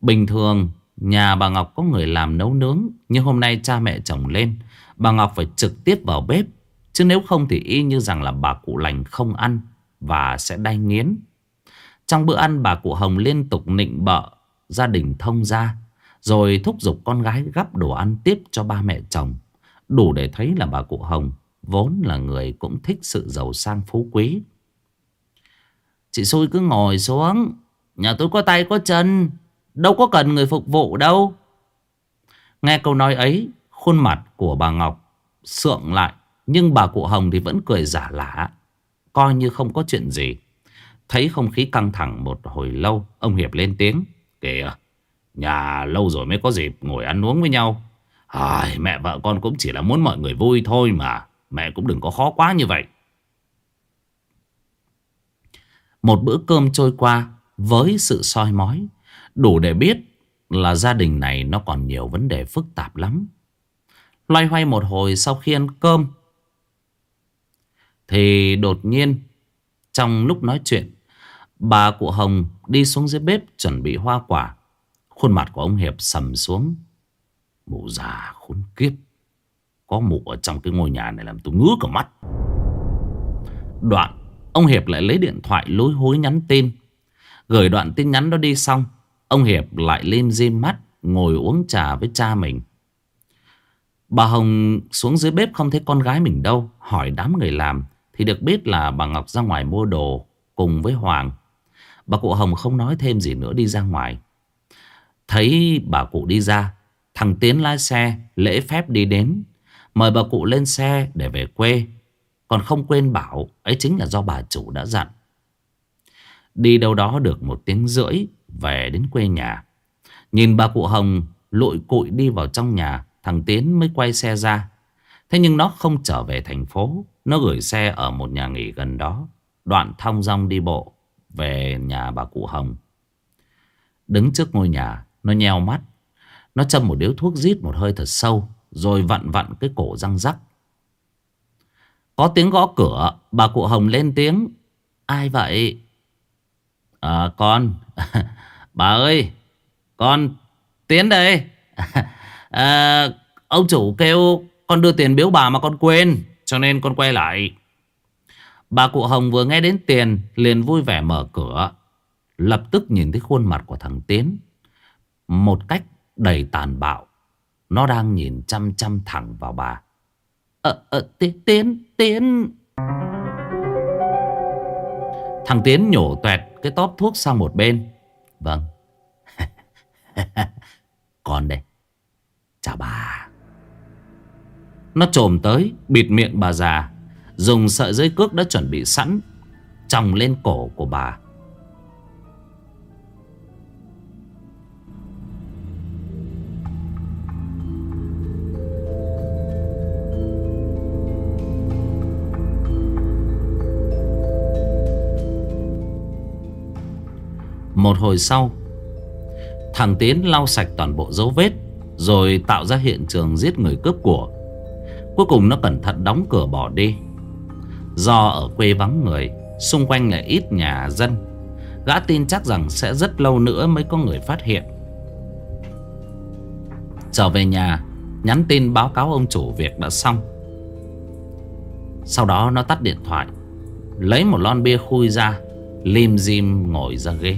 Bình thường, Nhà bà Ngọc có người làm nấu nướng, Nhưng hôm nay cha mẹ chồng lên Bà Ngọc phải trực tiếp vào bếp, Chứ nếu không thì y như rằng là bà cụ lành không ăn và sẽ đay nghiến. Trong bữa ăn, bà cụ Hồng liên tục nịnh bợ gia đình thông gia, rồi thúc giục con gái gắp đồ ăn tiếp cho ba mẹ chồng. Đủ để thấy là bà cụ Hồng vốn là người cũng thích sự giàu sang phú quý. Chị xui cứ ngồi xuống, nhà tôi có tay có chân, đâu có cần người phục vụ đâu. Nghe câu nói ấy, khuôn mặt của bà Ngọc sượng lại, nhưng bà cụ Hồng thì vẫn cười giả lạ. Coi như không có chuyện gì. Thấy không khí căng thẳng một hồi lâu Ông Hiệp lên tiếng Kìa Nhà lâu rồi mới có dịp ngồi ăn uống với nhau. À, Mẹ vợ con cũng chỉ là muốn mọi người vui thôi mà. Mẹ cũng đừng có khó quá như vậy. Một bữa cơm trôi qua với sự soi mói. Đủ để biết là gia đình này nó còn nhiều vấn đề phức tạp lắm. Loay hoay một hồi sau khi ăn cơm. Thì đột nhiên trong lúc nói chuyện, Bà cụ Hồng đi xuống dưới bếp chuẩn bị hoa quả Khuôn mặt của ông Hiệp sầm xuống Mụ già khốn kiếp, Có mụ ở trong cái ngôi nhà này làm tôi ngứa cả mắt Đoạn Ông Hiệp lại lấy điện thoại lối hối nhắn tin. Gửi đoạn tin nhắn đó đi xong, Ông Hiệp lại lên dây mắt Ngồi uống trà với cha mình. Bà Hồng xuống dưới bếp không thấy con gái mình đâu, Hỏi đám người làm, Thì được biết là bà Ngọc ra ngoài mua đồ Cùng với Hoàng. Bà cụ Hồng không nói thêm gì nữa đi ra ngoài. Thấy bà cụ đi ra, Thằng Tiến lái xe lễ phép đi đến, Mời bà cụ lên xe để về quê. Còn không quên bảo, Ấy chính là do bà chủ đã dặn. Đi đâu đó được một tiếng rưỡi, Về đến quê nhà. Nhìn bà cụ Hồng lội cụi đi vào trong nhà, Thằng Tiến mới quay xe ra. Thế nhưng nó không trở về thành phố, Nó gửi xe ở một nhà nghỉ gần đó. Đoạn thong dong đi bộ Về nhà bà cụ Hồng. Đứng trước ngôi nhà, Nó nheo mắt. Nó châm một điếu thuốc rít một hơi thật sâu, Rồi vặn vặn cái cổ răng rắc. Có tiếng gõ cửa Bà cụ Hồng lên tiếng. Ai vậy? À con. Bà ơi Con Tiến đây. À, Ông chủ kêu con đưa tiền biếu bà mà con quên Cho nên con quay lại. Bà cụ Hồng vừa nghe đến tiền liền vui vẻ mở cửa. Lập tức nhìn thấy khuôn mặt của thằng Tiến. Một cách đầy tàn bạo Nó đang nhìn chăm chăm thẳng vào bà. Ờ, ờ, Tiến, Tiến, Tiến. Thằng Tiến nhổ tuẹt cái tóp thuốc sang một bên. Vâng. Con đây. Chào bà. Nó trồm tới Bịt miệng bà già Dùng sợi dây cước đã chuẩn bị sẵn Tròng lên cổ của bà. Một hồi sau, Thằng Tiến lau sạch toàn bộ dấu vết, Rồi tạo ra hiện trường giết người cướp của. Cuối cùng nó cẩn thận đóng cửa bỏ đi. Do ở quê vắng người, Xung quanh lại ít nhà dân. Gã tin chắc rằng sẽ rất lâu nữa mới có người phát hiện. Trở về nhà, Nhắn tin báo cáo ông chủ việc đã xong. Sau đó nó tắt điện thoại, Lấy một lon bia khui ra, Lim dim ngồi ra ghế.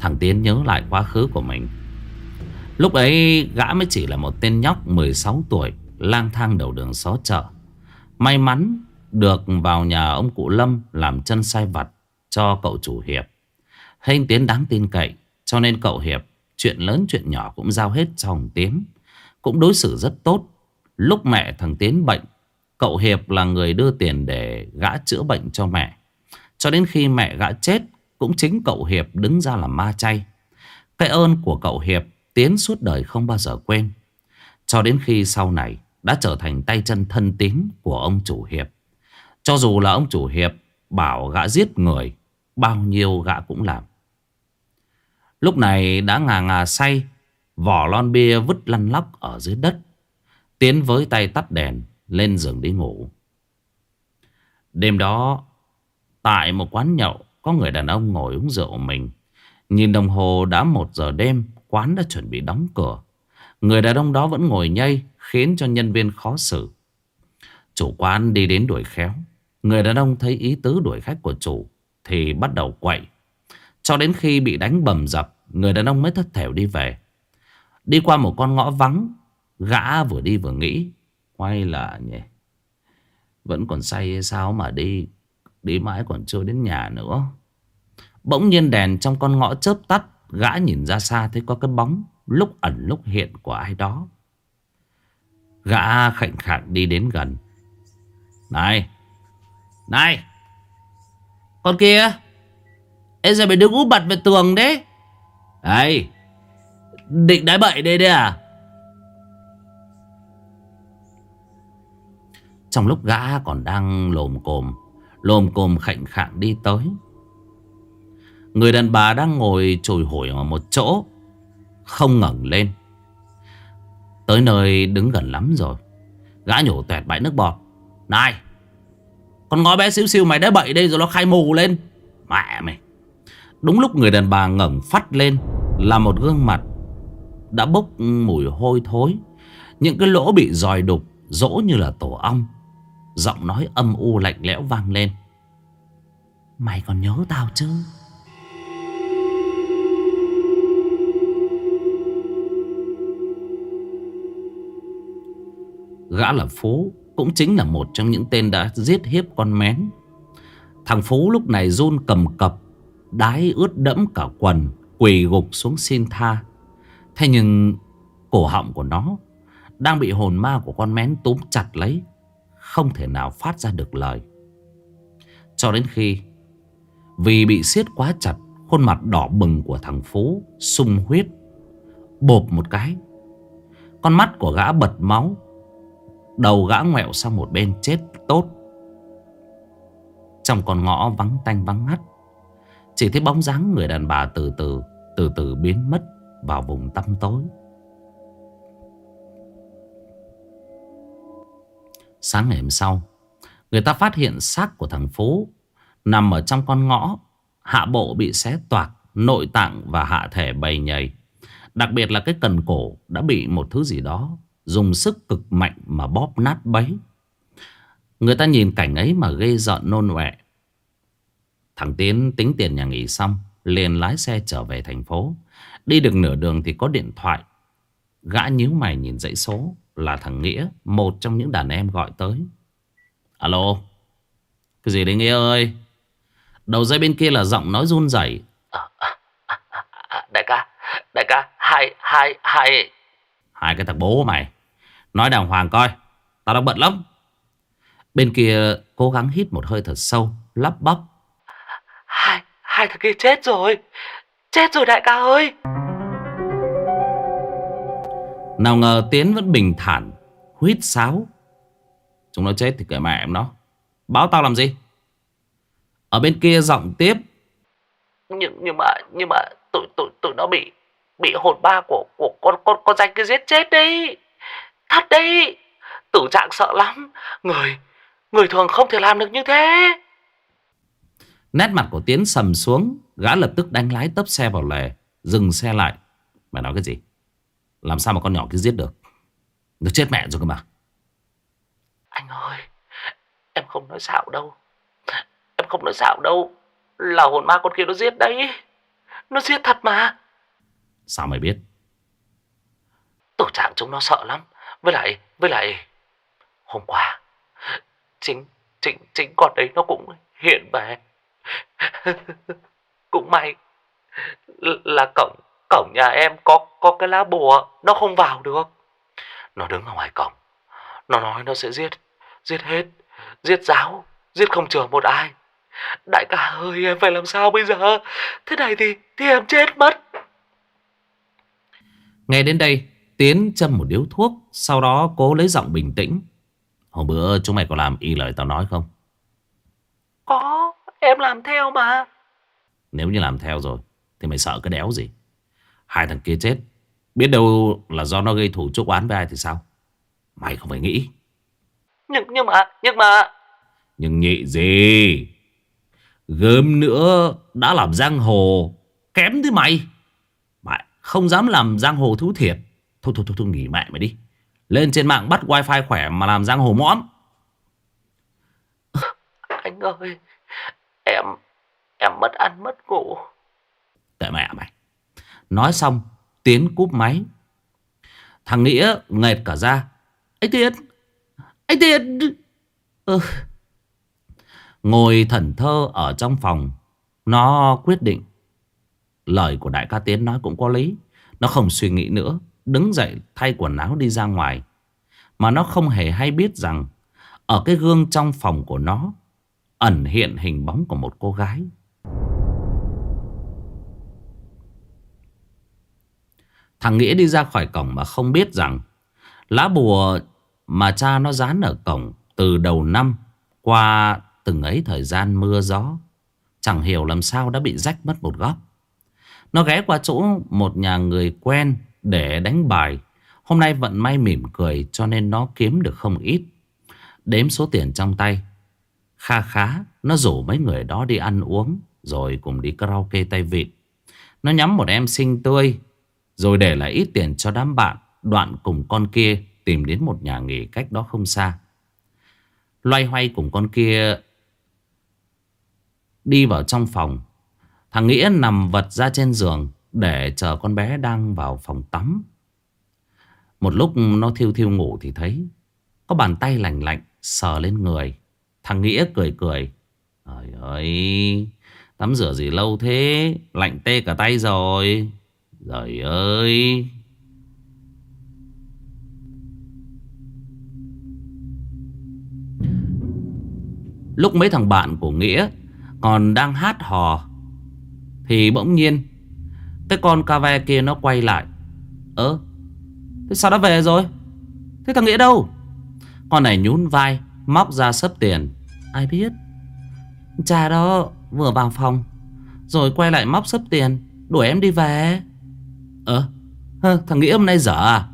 Thằng Tiến nhớ lại quá khứ của mình. Lúc ấy, gã mới chỉ là một tên nhóc 16 tuổi, Lang thang đầu đường xó chợ. May mắn được vào nhà ông cụ Lâm Làm chân sai vặt cho cậu chủ Hiệp. Hình Tiến đáng tin cậy, Cho nên cậu Hiệp, Chuyện lớn chuyện nhỏ cũng giao hết cho ông Tiến. Cũng đối xử rất tốt. Lúc mẹ thằng Tiến bệnh, Cậu Hiệp là người đưa tiền để gã chữa bệnh cho mẹ. Cho đến khi mẹ gã chết cũng chính cậu Hiệp đứng ra làm ma chay. Cái ơn của cậu Hiệp Tiến suốt đời không bao giờ quên. Cho đến khi sau này Đã trở thành tay chân thân tín của ông chủ Hiệp. Cho dù là ông chủ Hiệp, Bảo gã giết người, Bao nhiêu gã cũng làm. Lúc này đã ngà ngà say, Vỏ lon bia vứt lăn lóc ở dưới đất, Tiến với tay tắt đèn, Lên giường đi ngủ. Đêm đó, Tại một quán nhậu có người đàn ông ngồi uống rượu mình. Nhìn đồng hồ đã một giờ đêm, Quán đã chuẩn bị đóng cửa. Người đàn ông đó vẫn ngồi nhây, Khiến cho nhân viên khó xử. Chủ quán đi đến đuổi khéo. Người đàn ông thấy ý tứ đuổi khách của chủ, Thì bắt đầu quậy. Cho đến khi bị đánh bầm dập, Người đàn ông mới thất thểu đi về. Đi qua một con ngõ vắng, Gã vừa đi vừa nghĩ, Quay là nhỉ? Vẫn còn say sao mà đi? Đi mãi còn chưa đến nhà nữa. Bỗng nhiên đèn trong con ngõ chớp tắt, Gã nhìn ra xa thấy có cái bóng Lúc ẩn lúc hiện của ai đó. Gã khạnh khạng đi đến gần. Này Này, Con kia Ê giờ mày đứng úp mặt về tường đấy. Đây Định đái bậy đây đấy à? Trong lúc gã còn đang lồm cồm Lồm cồm khạnh khạng đi tới. Người đàn bà đang ngồi trồi hổi ở một chỗ, Không ngẩng lên. Tới nơi đứng gần lắm rồi, Gã nhổ tuẹt bãi nước bọt. Này, Con ngói bé xíu xíu mày đã bậy đây rồi, nó khai mù lên. Mẹ mày. Đúng lúc người đàn bà ngẩng phát lên Là một gương mặt Đã bốc mùi hôi thối. Những cái lỗ bị dòi đục, Dỗ như là tổ ong. Giọng nói âm u lạnh lẽo vang lên. Mày còn nhớ tao chứ? Gã là Phú Cũng chính là một trong những tên đã giết hiếp con mén. Thằng Phú lúc này run cầm cập, Đái ướt đẫm cả quần, Quỳ gục xuống xin tha. Thế nhưng cổ họng của nó Đang bị hồn ma của con mén túm chặt lấy. Không thể nào phát ra được lời. Cho đến khi, Vì bị siết quá chặt, Khuôn mặt đỏ bừng của thằng Phú sung huyết, Bộp một cái. Con mắt của gã bật máu, Đầu gã ngoẹo sang một bên chết tốt. Trong con ngõ vắng tanh vắng ngắt, Chỉ thấy bóng dáng người đàn bà từ từ Từ từ biến mất vào vùng tăm tối. Sáng ngày hôm sau, Người ta phát hiện xác của thằng Phú Nằm ở trong con ngõ, Hạ bộ bị xé toạc, Nội tạng và hạ thể bầy nhầy. Đặc biệt là cái cần cổ Đã bị một thứ gì đó Dùng sức cực mạnh mà bóp nát bấy. Người ta nhìn cảnh ấy mà gây giận nôn ọe. Thằng Tiến tính tiền nhà nghỉ xong, liền lái xe trở về thành phố. Đi được nửa đường thì có điện thoại. Gã nhíu mày nhìn dãy số. Là thằng Nghĩa Một trong những đàn em gọi tới. Alo Cái gì đấy Nghĩa ơi? Đầu dây bên kia là giọng nói run rẩy. À, à, à, Đại ca Đại ca Hai Hai Hai. Hai cái thằng bố mày. Nói đàng hoàng coi Tao đang bận lắm. Bên kia cố gắng hít một hơi thật sâu Lắp bắp. Hai, hai thằng kia chết rồi. Chết rồi đại ca ơi Nào ngờ Tiến vẫn bình thản Huyết sáo. Chúng nó chết thì kệ mẹ em nó. Báo tao làm gì? Ở bên kia giọng tiếp. Nhưng nhưng mà nhưng mà tụi tụi tụi nó bị bị hồn ba của của con con con danh kia giết chết đấy Thật đấy Tử trạng sợ lắm. Người Người thường không thể làm được như thế. Nét mặt của Tiến sầm xuống Gã lập tức đánh lái tấp xe vào lề Dừng xe lại. Mày nói cái gì Làm sao mà con nhỏ kia giết được? Nó chết mẹ rồi cơ mà. Anh ơi Em không nói xạo đâu. Em không nói xạo đâu. Là hồn ma con kia nó giết đấy. Nó giết thật mà. Sao mày biết? Tử trạng chúng nó sợ lắm. Với lại, với lại Hôm qua Chính, chính, chính con đấy nó cũng hiện về. Cũng may Là cổng Cổng nhà em có có cái lá bùa Nó không vào được. Nó đứng ở ngoài cổng. Nó nói nó sẽ giết Giết hết Giết giáo Giết không chừa một ai. Đại ca ơi em phải làm sao bây giờ? Thế này thì thì em chết mất. Nghe đến đây Tiến châm một điếu thuốc Sau đó cố lấy giọng bình tĩnh. Hôm bữa chúng mày có làm y lời tao nói không? Có Em làm theo mà. Nếu như làm theo rồi Thì mày sợ cái đéo gì Hai thằng kia chết. Biết đâu là do nó gây thủ chúc oán với ai thì sao? Mày không phải nghĩ. Nhưng nhưng mà Nhưng mà Nhưng nhị gì? Gớm nữa Đã làm giang hồ Kém thế mày. Mày không dám làm giang hồ thú thiệt. Thôi thôi thôi, thôi nghỉ mẹ mày đi. Lên trên mạng bắt wifi khỏe mà làm giang hồ mõm. Anh ơi Em Em mất ăn mất ngủ. Tại mẹ mày Nói xong, Tiến cúp máy Thằng Nghĩa nghệt cả ra Anh Tiến Anh Tiến ừ. Ngồi thần thơ ở trong phòng, Nó quyết định Lời của đại ca Tiến nói cũng có lý Nó không suy nghĩ nữa, đứng dậy thay quần áo đi ra ngoài. Mà nó không hề hay biết rằng, ở cái gương trong phòng của nó, ẩn hiện hình bóng của một cô gái. Thằng Nghĩa đi ra khỏi cổng mà không biết rằng lá bùa mà cha nó dán ở cổng từ đầu năm qua từng ấy thời gian mưa gió, Chẳng hiểu làm sao đã bị rách mất một góc. Nó ghé qua chỗ một nhà người quen để đánh bài. Hôm nay vận may mỉm cười cho nên nó kiếm được không ít. Đếm số tiền trong tay. Kha khá, Nó rủ mấy người đó đi ăn uống, Rồi cùng đi karaoke tay vịt Nó nhắm một em xinh tươi rồi để lại ít tiền cho đám bạn, Đoạn cùng con kia tìm đến một nhà nghỉ cách đó không xa. Loay hoay cùng con kia Đi vào trong phòng. Thằng Nghĩa nằm vật ra trên giường Để chờ con bé đang vào phòng tắm. Một lúc nó thiêu thiêu ngủ thì thấy Có bàn tay lạnh lạnh Sờ lên người. Thằng Nghĩa cười cười. Trời ơi, Tắm rửa gì lâu thế? Lạnh tê cả tay rồi. Rồi ơi. Lúc mấy thằng bạn của Nghĩa Còn đang hát hò, Thì bỗng nhiên Cái con ca ve kia nó quay lại. Ơ, Thế sao đã về rồi? Thế thằng Nghĩa đâu? Con này nhún vai, Móc ra sấp tiền. Ai biết? Cha đó vừa vào phòng, Rồi quay lại móc sấp tiền, Đuổi em đi về. Ờ Thằng Nghĩa hôm nay dở à?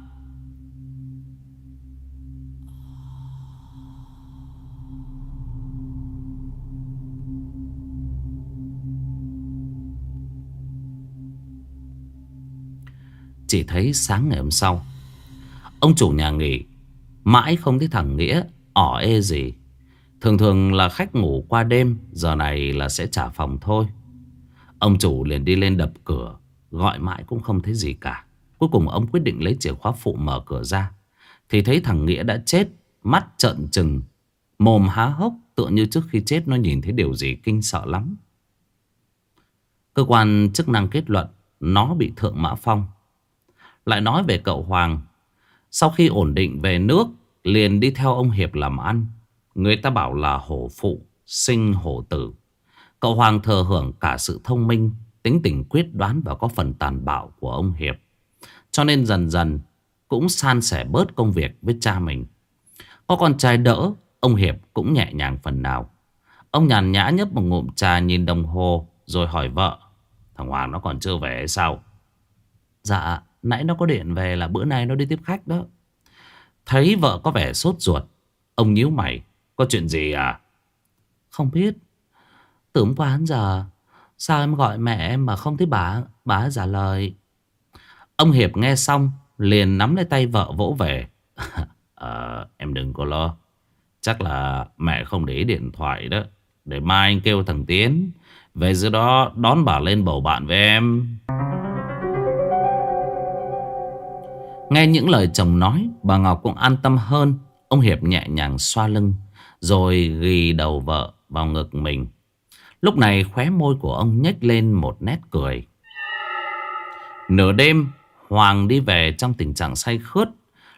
Chỉ thấy sáng ngày hôm sau, Ông chủ nhà nghỉ Mãi không thấy thằng Nghĩa ỏ ê gì. Thường thường là khách ngủ qua đêm, Giờ này là sẽ trả phòng thôi. Ông chủ liền đi lên đập cửa. Gọi mãi cũng không thấy gì cả. Cuối cùng ông quyết định lấy chìa khóa phụ mở cửa ra. Thì thấy thằng Nghĩa đã chết, Mắt trợn trừng, Mồm há hốc, Tựa như trước khi chết nó nhìn thấy điều gì kinh sợ lắm. Cơ quan chức năng kết luận Nó bị thượng mã phong. Lại nói về cậu Hoàng, Sau khi ổn định về nước, Liền đi theo ông Hiệp làm ăn. Người ta bảo là hổ phụ, Sinh hổ tử. Cậu Hoàng thờ hưởng cả sự thông minh Tính tình quyết đoán và có phần tàn bạo của ông Hiệp. Cho nên dần dần Cũng san sẻ bớt công việc với cha mình. Có con trai đỡ, Ông Hiệp cũng nhẹ nhàng phần nào. Ông nhàn nhã nhấp một ngụm trà nhìn đồng hồ Rồi hỏi vợ, Thằng Hoàng nó còn chưa về hay sao? Dạ Nãy nó có điện về là bữa nay nó đi tiếp khách đó. Thấy vợ có vẻ sốt ruột, Ông nhíu mày, Có chuyện gì à? Không biết. Từ hôm qua đến giờ. Sao em gọi mẹ em mà không thấy bà Bà trả lời? Ông Hiệp nghe xong Liền nắm lấy tay vợ vỗ về. À, Em đừng có lo. Chắc là mẹ không để điện thoại đó. Để mai anh kêu thằng Tiến. Về dưới đó đón bà lên bầu bạn với em. Nghe những lời chồng nói Bà Ngọc cũng an tâm hơn. Ông Hiệp nhẹ nhàng xoa lưng Rồi ghi đầu vợ vào ngực mình. Lúc này khóe môi của ông nhếch lên một nét cười. Nửa đêm, Hoàng đi về trong tình trạng say khướt.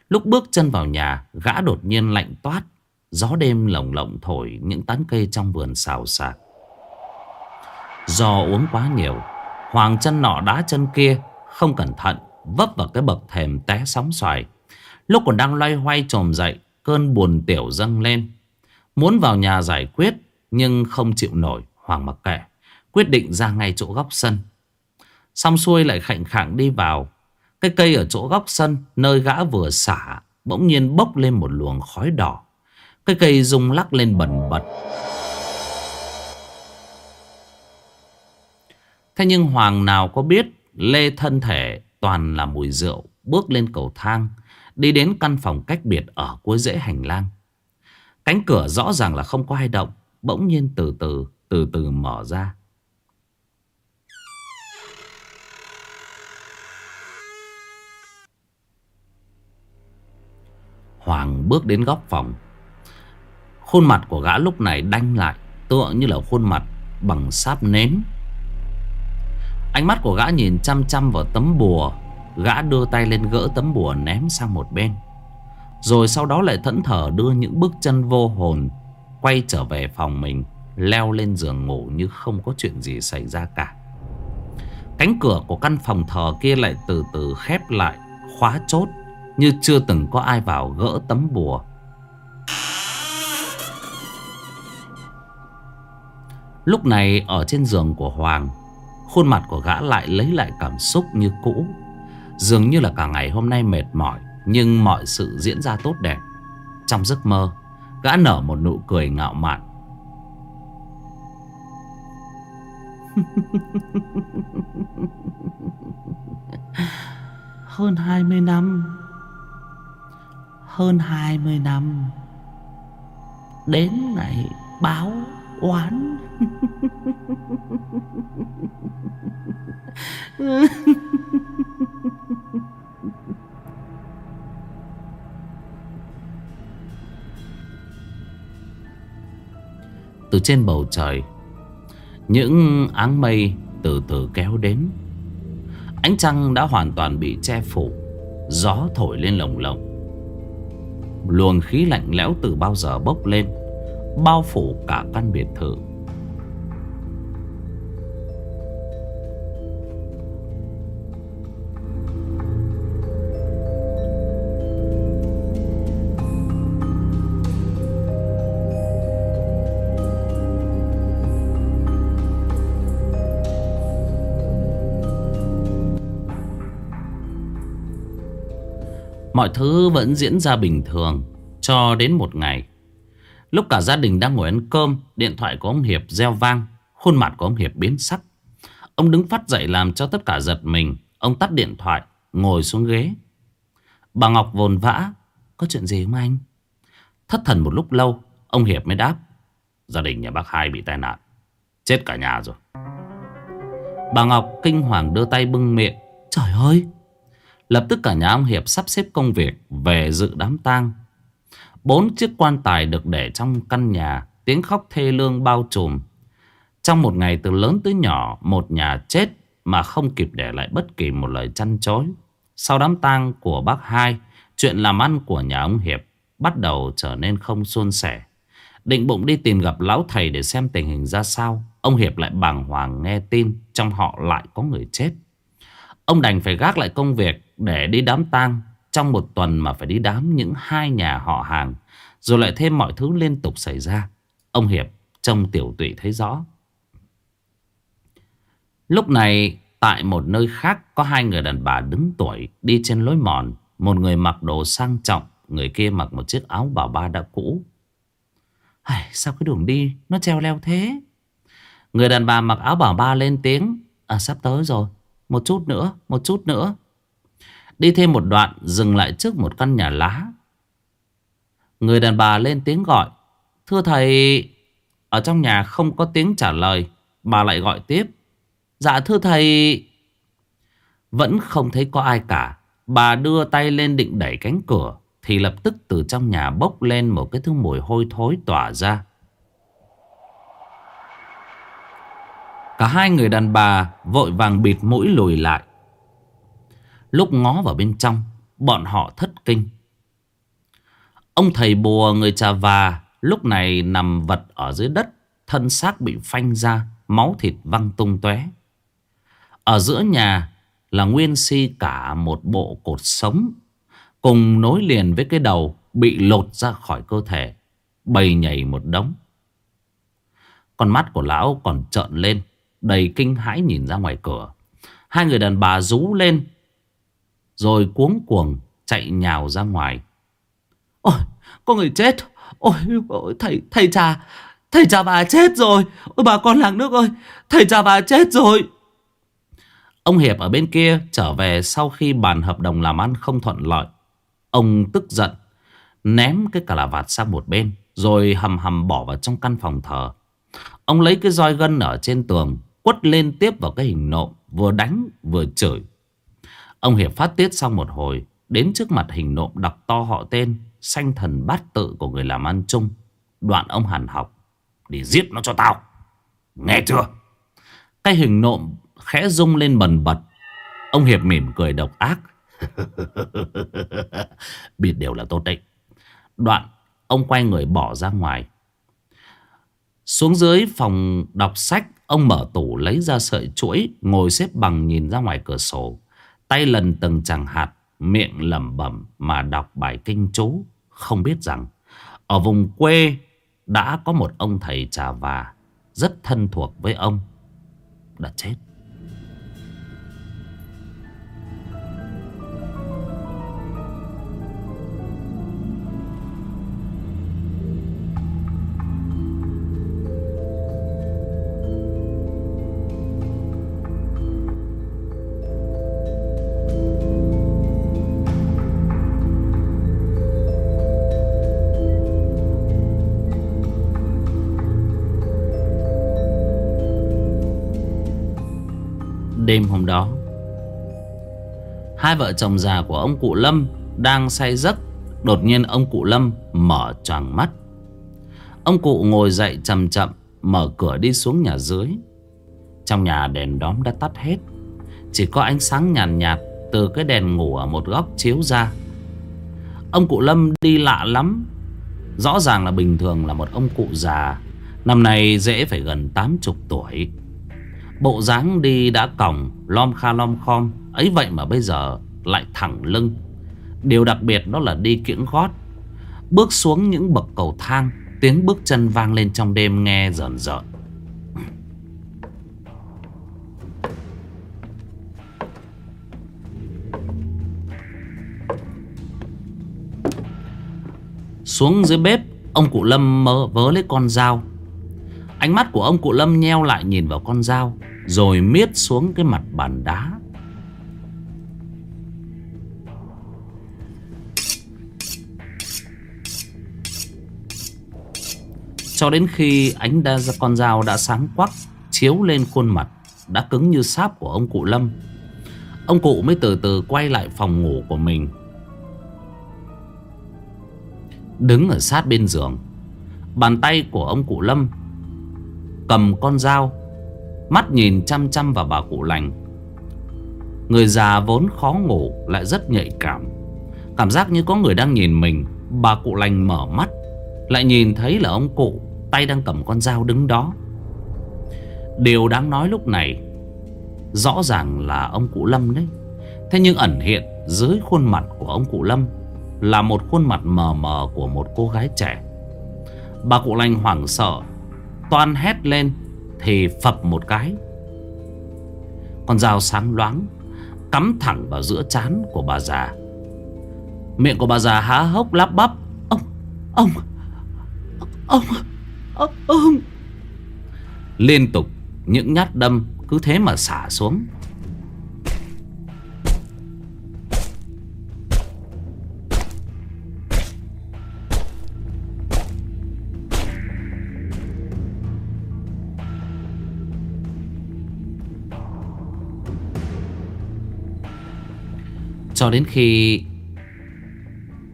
Lúc bước chân vào nhà, Gã đột nhiên lạnh toát. Gió đêm lồng lộng thổi Những tán cây trong vườn xào xạc. Do uống quá nhiều, Hoàng chân nọ đá chân kia, Không cẩn thận, Vấp vào cái bậc thềm té sóng xoài. Lúc còn đang loay hoay trồm dậy, Cơn buồn tiểu dâng lên. Muốn vào nhà giải quyết, Nhưng không chịu nổi. Hoàng mặc kệ, Quyết định ra ngay chỗ góc sân. Xong xuôi lại khảnh khạng đi vào. Cái cây ở chỗ góc sân, Nơi gã vừa xả, Bỗng nhiên bốc lên một luồng khói đỏ. Cái cây rung lắc lên bẩn bật. Thế nhưng Hoàng nào có biết, Lê thân thể toàn là mùi rượu, Bước lên cầu thang, Đi đến căn phòng cách biệt ở cuối rễ hành lang. Cánh cửa rõ ràng là không có ai động, Bỗng nhiên từ từ từ từ mở ra. Hoàng bước đến góc phòng. Khuôn mặt của gã lúc này đanh lại, Tựa như là khuôn mặt bằng sáp nến. Ánh mắt của gã nhìn chăm chăm vào tấm bùa. Gã đưa tay lên gỡ tấm bùa ném sang một bên. Rồi sau đó lại thẫn thờ đưa những bước chân vô hồn Quay trở về phòng mình. Leo lên giường ngủ như không có chuyện gì xảy ra cả. Cánh cửa của căn phòng thờ kia lại từ từ khép lại, Khóa chốt, Như chưa từng có ai vào gỡ tấm bùa. Lúc này, ở trên giường của Hoàng, Khuôn mặt của gã lại lấy lại cảm xúc như cũ. Dường như là cả ngày hôm nay mệt mỏi, Nhưng mọi sự diễn ra tốt đẹp. Trong giấc mơ, Gã nở một nụ cười ngạo mạn. Hơn 20 năm. Hơn 20 năm. Đến ngày báo oán. Từ trên bầu trời những áng mây từ từ kéo đến. Ánh trăng đã hoàn toàn bị che phủ, Gió thổi lên lồng lộng Luồng khí lạnh lẽo từ bao giờ bốc lên, Bao phủ cả căn biệt thự. Mọi thứ vẫn diễn ra bình thường, Cho đến một ngày. Lúc cả gia đình đang ngồi ăn cơm, Điện thoại của ông Hiệp reo vang, Khuôn mặt của ông Hiệp biến sắc. Ông đứng phát dậy làm cho tất cả giật mình. Ông tắt điện thoại, Ngồi xuống ghế. Bà Ngọc vồn vã, Có chuyện gì không anh? Thất thần một lúc lâu, Ông Hiệp mới đáp, Gia đình nhà bác hai bị tai nạn, Chết cả nhà rồi. Bà Ngọc kinh hoàng đưa tay bưng miệng, Trời ơi Lập tức cả nhà ông Hiệp sắp xếp công việc Về dự đám tang. Bốn chiếc quan tài được để trong căn nhà, Tiếng khóc thê lương bao trùm. Trong một ngày từ lớn tới nhỏ, Một nhà chết Mà không kịp để lại bất kỳ một lời chăn chối. Sau đám tang của bác hai, Chuyện làm ăn của nhà ông Hiệp Bắt đầu trở nên không suôn sẻ. Định bụng đi tìm gặp lão thầy Để xem tình hình ra sao, Ông Hiệp lại bàng hoàng nghe tin Trong họ lại có người chết. Ông đành phải gác lại công việc để đi đám tang trong một tuần mà phải đi đám những hai nhà họ hàng. Rồi lại thêm mọi thứ liên tục xảy ra. Ông Hiệp trông tiểu tụy thấy rõ. Lúc này tại một nơi khác có hai người đàn bà đứng tuổi đi trên lối mòn. Một người mặc đồ sang trọng, người kia mặc một chiếc áo bảo ba đã cũ. Ai, sao cái đường đi nó treo leo thế? Người đàn bà mặc áo bảo ba lên tiếng. À sắp tới rồi, một chút nữa, một chút nữa. Đi thêm một đoạn dừng lại trước một căn nhà lá. Người đàn bà lên tiếng gọi. Thưa thầy, ở trong nhà không có tiếng trả lời. Bà lại gọi tiếp. Dạ thưa thầy. Vẫn không thấy có ai cả. Bà đưa tay lên định đẩy cánh cửa. Thì lập tức từ trong nhà bốc lên một cái thứ mùi hôi thối tỏa ra. Cả hai người đàn bà vội vàng bịt mũi lùi lại. Lúc ngó vào bên trong, Bọn họ thất kinh. Ông thầy bùa người trà và Lúc này nằm vật ở dưới đất, Thân xác bị phanh ra, Máu thịt văng tung tóe. Ở giữa nhà Là nguyên si cả một bộ cột sống, Cùng nối liền với cái đầu Bị lột ra khỏi cơ thể, Bầy nhảy một đống. Con mắt của lão còn trợn lên, Đầy kinh hãi nhìn ra ngoài cửa. Hai người đàn bà rú lên rồi cuống cuồng chạy nhào ra ngoài Ôi có người chết Ôi, ôi thầy thầy trà Thầy trà bà chết rồi Ôi bà con làng nước ơi Thầy trà bà chết rồi Ông Hiệp ở bên kia trở về sau khi bàn hợp đồng làm ăn không thuận lợi. Ông tức giận, ném cái cà là vạt sang một bên, rồi hầm hầm bỏ vào trong căn phòng thờ. Ông lấy cái roi gân ở trên tường, quất lên tiếp vào cái hình nộm, vừa đánh vừa chửi. Ông Hiệp phát tiết xong một hồi, Đến trước mặt hình nộm đọc to họ tên, Sanh thần bát tự của người làm ăn chung. Đoạn ông hàn học Đi giết nó cho tao. Nghe chưa? Cái hình nộm khẽ rung lên bần bật. Ông Hiệp mỉm cười độc ác. Biết đều là tốt đấy. Đoạn, ông quay người bỏ ra ngoài. Xuống dưới phòng đọc sách, Ông mở tủ lấy ra sợi chuỗi, Ngồi xếp bằng nhìn ra ngoài cửa sổ. Tay lần từng chẳng hạt Miệng lẩm bẩm mà đọc bài kinh chú, Không biết rằng, Ở vùng quê Đã có một ông thầy trà và Rất thân thuộc với ông. Đã chết. Đêm hôm đó. Hai vợ chồng già của ông cụ Lâm Đang say giấc Đột nhiên ông cụ Lâm mở choàng mắt. Ông cụ ngồi dậy chậm chậm Mở cửa đi xuống nhà dưới. Trong nhà đèn đóm đã tắt hết Chỉ có ánh sáng nhàn nhạt, nhạt Từ cái đèn ngủ ở một góc chiếu ra. Ông cụ Lâm đi lạ lắm Rõ ràng là bình thường là một ông cụ già Năm nay dễ phải gần 80 tuổi. Bộ dáng đi đã còng, Lom kha lom khom. Ấy vậy mà bây giờ lại thẳng lưng. Điều đặc biệt đó là đi kiễng gót. Bước xuống những bậc cầu thang, Tiếng bước chân vang lên trong đêm nghe rợn rợn. Xuống dưới bếp, Ông cụ Lâm mơ vớ lấy con dao. Ánh mắt của ông cụ Lâm nheo lại nhìn vào con dao, Rồi miết xuống cái mặt bàn đá. Cho đến khi ánh đa ra con dao đã sáng quắc, Chiếu lên khuôn mặt, Đã cứng như sáp của ông cụ Lâm, Ông cụ mới từ từ quay lại phòng ngủ của mình. Đứng ở sát bên giường, Bàn tay của ông cụ Lâm Cầm con dao, Mắt nhìn chăm chăm vào bà cụ lành. Người già vốn khó ngủ Lại rất nhạy cảm. Cảm giác như có người đang nhìn mình, Bà cụ lành mở mắt, Lại nhìn thấy là ông cụ Tay đang cầm con dao đứng đó. Điều đáng nói lúc này, Rõ ràng là ông cụ Lâm đấy. Thế nhưng ẩn hiện dưới khuôn mặt của ông cụ Lâm Là một khuôn mặt mờ mờ của một cô gái trẻ. Bà cụ lành hoảng sợ Toan hét lên Thì phập một cái. Con dao sáng loáng Cắm thẳng vào giữa chán của bà già. Miệng của bà già há hốc lắp bắp. Ông, ông, ông, ông, ông. Liên tục những nhát đâm cứ thế mà xả xuống. Cho đến khi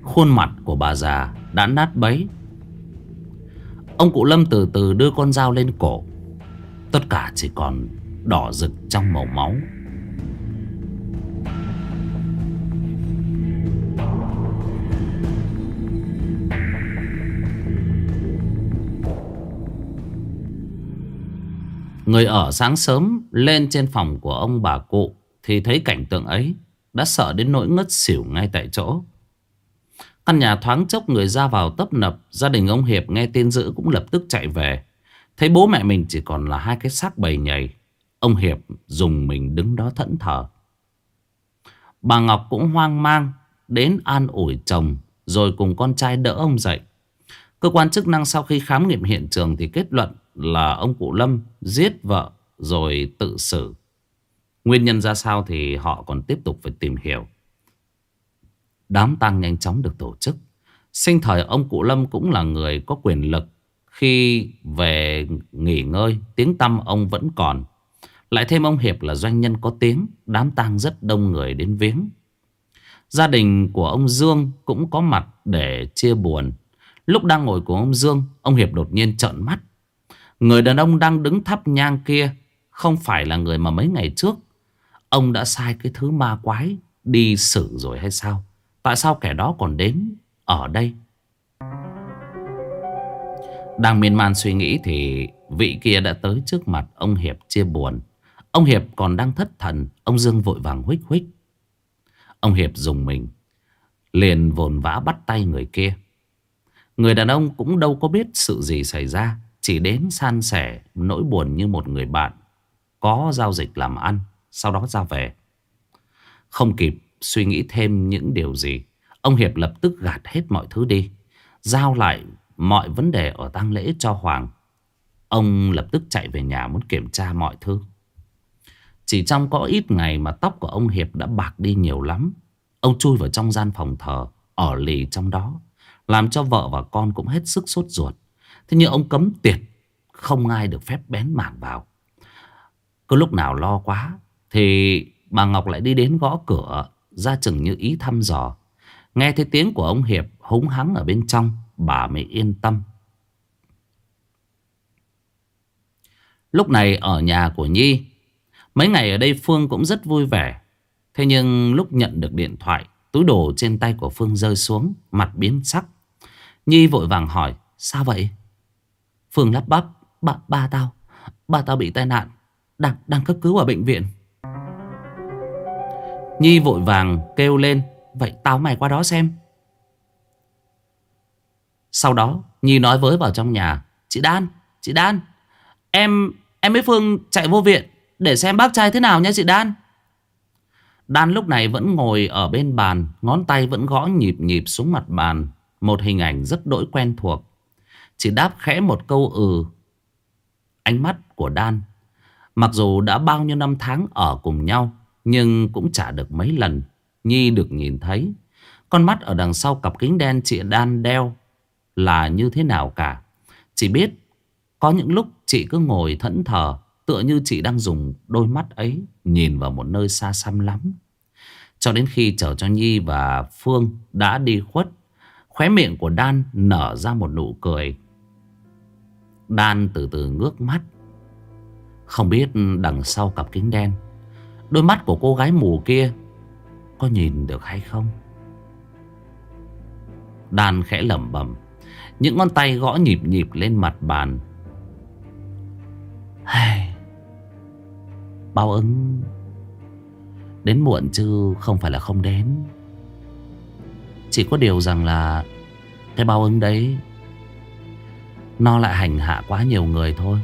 khuôn mặt của bà già đã nát bấy. Ông cụ Lâm từ từ đưa con dao lên cổ. Tất cả chỉ còn đỏ rực trong màu máu. Người ở sáng sớm lên trên phòng của ông bà cụ thì thấy cảnh tượng ấy đã sợ đến nỗi ngất xỉu ngay tại chỗ. Căn nhà thoáng chốc người ra vào tấp nập, Gia đình ông Hiệp nghe tin dữ cũng lập tức chạy về. Thấy bố mẹ mình chỉ còn là hai cái xác bầy nhầy, Ông Hiệp dùng mình đứng đó thẫn thờ. Bà Ngọc cũng hoang mang, Đến an ủi chồng, Rồi cùng con trai đỡ ông dậy. Cơ quan chức năng sau khi khám nghiệm hiện trường Thì kết luận là ông cụ Lâm giết vợ Rồi tự xử. Nguyên nhân ra sao thì họ còn tiếp tục phải tìm hiểu. Đám tang nhanh chóng được tổ chức. Sinh thời ông cụ Lâm cũng là người có quyền lực. Khi về nghỉ ngơi, tiếng tăm ông vẫn còn. Lại thêm ông Hiệp là doanh nhân có tiếng, đám tang rất đông người đến viếng. Gia đình của ông Dương cũng có mặt để chia buồn. Lúc đang ngồi của ông Dương, ông Hiệp đột nhiên trợn mắt. Người đàn ông đang đứng thắp nhang kia không phải là người mà mấy ngày trước Ông đã sai cái thứ ma quái đi xử rồi hay sao? Tại sao kẻ đó còn đến ở đây? Đang miên man suy nghĩ thì vị kia đã tới trước mặt ông Hiệp chia buồn. Ông Hiệp còn đang thất thần, ông Dương vội vàng huých huých. Ông Hiệp dùng mình, liền vồn vã bắt tay người kia. Người đàn ông cũng đâu có biết sự gì xảy ra, Chỉ đến san sẻ nỗi buồn như một người bạn Có giao dịch làm ăn sau đó ra về. Không kịp suy nghĩ thêm những điều gì, Ông Hiệp lập tức gạt hết mọi thứ đi, Giao lại mọi vấn đề ở tang lễ cho Hoàng. Ông lập tức chạy về nhà muốn kiểm tra mọi thứ. Chỉ trong có ít ngày mà tóc của ông Hiệp đã bạc đi nhiều lắm, Ông chui vào trong gian phòng thờ Ở lì trong đó, Làm cho vợ và con cũng hết sức sốt ruột. Thế nhưng ông cấm tiệt, Không ai được phép bén mảng vào. Cứ lúc nào lo quá thì bà Ngọc lại đi đến gõ cửa Ra chừng như ý thăm dò. Nghe thấy tiếng của ông Hiệp húng hắng ở bên trong Bà mới yên tâm. Lúc này ở nhà của Nhi Mấy ngày ở đây Phương cũng rất vui vẻ. Thế nhưng lúc nhận được điện thoại Túi đồ trên tay của Phương rơi xuống Mặt biến sắc. Nhi vội vàng hỏi Sao vậy? Phương lắp bắp Ba, ba tao Ba tao bị tai nạn Đang, đang cấp cứu ở bệnh viện. Nhi vội vàng kêu lên Vậy tao mày qua đó xem. Sau đó Nhi nói với vào trong nhà Chị Đan, chị Đan Em, em với Phương chạy vô viện Để xem bác trai thế nào nha chị Đan. Đan lúc này vẫn ngồi ở bên bàn Ngón tay vẫn gõ nhịp nhịp xuống mặt bàn Một hình ảnh rất đỗi quen thuộc. Chỉ đáp khẽ một câu ừ. Ánh mắt của Đan Mặc dù đã bao nhiêu năm tháng ở cùng nhau nhưng cũng chả được mấy lần, Nhi được nhìn thấy. Con mắt ở đằng sau cặp kính đen chị Đan đeo Là như thế nào cả? Chỉ biết, Có những lúc chị cứ ngồi thẫn thờ, Tựa như chị đang dùng đôi mắt ấy Nhìn vào một nơi xa xăm lắm. Cho đến khi chờ cho Nhi và Phương đã đi khuất, Khóe miệng của Đan nở ra một nụ cười. Đan từ từ ngước mắt. Không biết đằng sau cặp kính đen Đôi mắt của cô gái mù kia Có nhìn được hay không? Đan khẽ lẩm bẩm, Những ngón tay gõ nhịp nhịp lên mặt bàn. Báo ứng. Đến muộn chứ không phải là không đến. Chỉ có điều rằng là Cái báo ứng đấy, Nó lại hành hạ quá nhiều người thôi.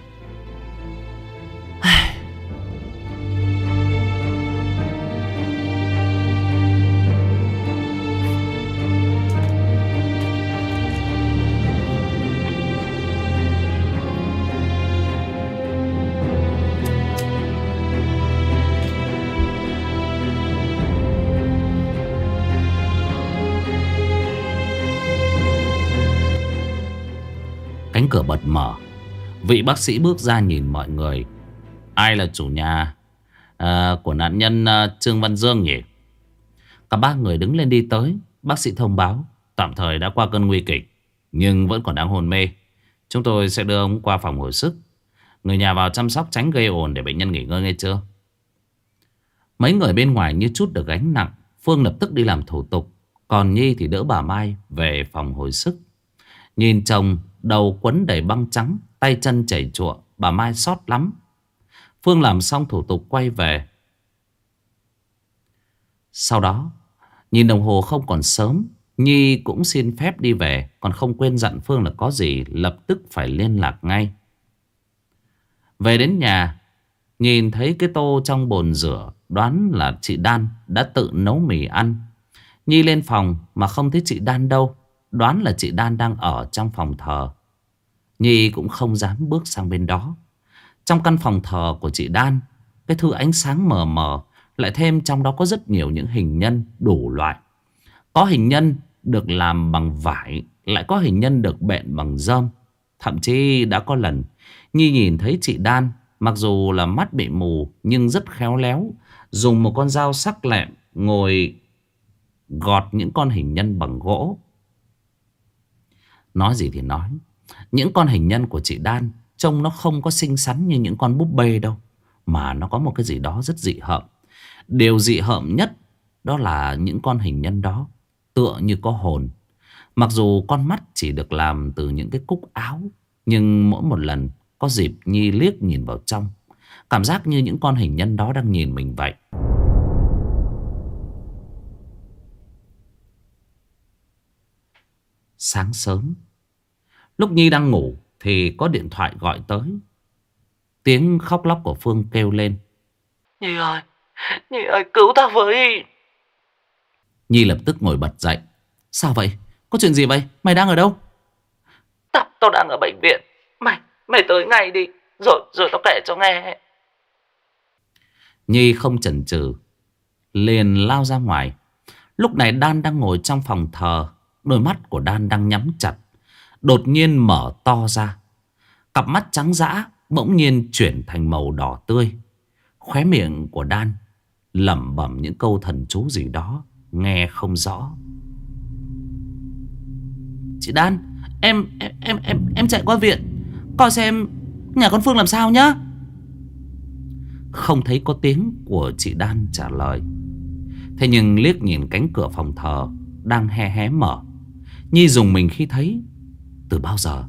Vị bác sĩ bước ra nhìn mọi người. Ai là chủ nhà? À, Của nạn nhân à, Trương Văn Dương nhỉ? Cả ba người đứng lên đi tới. Bác sĩ thông báo Tạm thời đã qua cơn nguy kịch Nhưng vẫn còn đang hôn mê. Chúng tôi sẽ đưa ông qua phòng hồi sức. Người nhà vào chăm sóc tránh gây ồn Để bệnh nhân nghỉ ngơi nghe chưa? Mấy người bên ngoài như chút được gánh nặng Phương lập tức đi làm thủ tục Còn Nhi thì đỡ bà Mai về phòng hồi sức. Nhìn chồng Đầu quấn đầy băng trắng Tay chân chảy chụa, Bà Mai xót lắm. Phương làm xong thủ tục quay về. Sau đó, Nhìn đồng hồ không còn sớm, Nhi cũng xin phép đi về, Còn không quên dặn Phương là có gì, Lập tức phải liên lạc ngay. Về đến nhà, Nhìn thấy cái tô trong bồn rửa, Đoán là chị Đan đã tự nấu mì ăn. Nhi lên phòng mà không thấy chị Đan đâu, Đoán là chị Đan đang ở trong phòng thờ. Nhi cũng không dám bước sang bên đó. Trong căn phòng thờ của chị Đan Cái thứ ánh sáng mờ mờ Lại thêm trong đó có rất nhiều những hình nhân đủ loại. Có hình nhân được làm bằng vải, Lại có hình nhân được bện bằng rơm Thậm chí đã có lần, Nhi nhìn thấy chị Đan Mặc dù là mắt bị mù Nhưng rất khéo léo, Dùng một con dao sắc lẹm Ngồi gọt những con hình nhân bằng gỗ. Nói gì thì nói. Những con hình nhân của chị Đan Trông nó không có xinh xắn như những con búp bê đâu, Mà nó có một cái gì đó rất dị hợm. Điều dị hợm nhất Đó là những con hình nhân đó, Tựa như có hồn. Mặc dù con mắt chỉ được làm từ những cái cúc áo, Nhưng mỗi một lần Có dịp Nhi liếc nhìn vào trong, Cảm giác như những con hình nhân đó đang nhìn mình vậy. Sáng sớm Lúc Nhi đang ngủ Thì có điện thoại gọi tới. Tiếng khóc lóc của Phương kêu lên. Nhi ơi Nhi ơi cứu tao với. Nhi lập tức ngồi bật dậy. Sao vậy? Có chuyện gì vậy? Mày đang ở đâu? Tao, tao đang ở bệnh viện. Mày, mày tới ngay đi. Rồi, rồi tao kể cho nghe. Nhi không chần chừ Liền lao ra ngoài. Lúc này Đan đang ngồi trong phòng thờ Đôi mắt của Đan đang nhắm chặt Đột nhiên mở to ra. Cặp mắt trắng dã Bỗng nhiên chuyển thành màu đỏ tươi. Khóe miệng của Đan lẩm bẩm những câu thần chú gì đó Nghe không rõ. Chị Đan Em em em em em chạy qua viện. Coi xem nhà con Phương làm sao nhá. Không thấy có tiếng của chị Đan trả lời. Thế nhưng liếc nhìn cánh cửa phòng thờ Đang hé hé mở. Nhi dùng mình khi thấy từ bao giờ?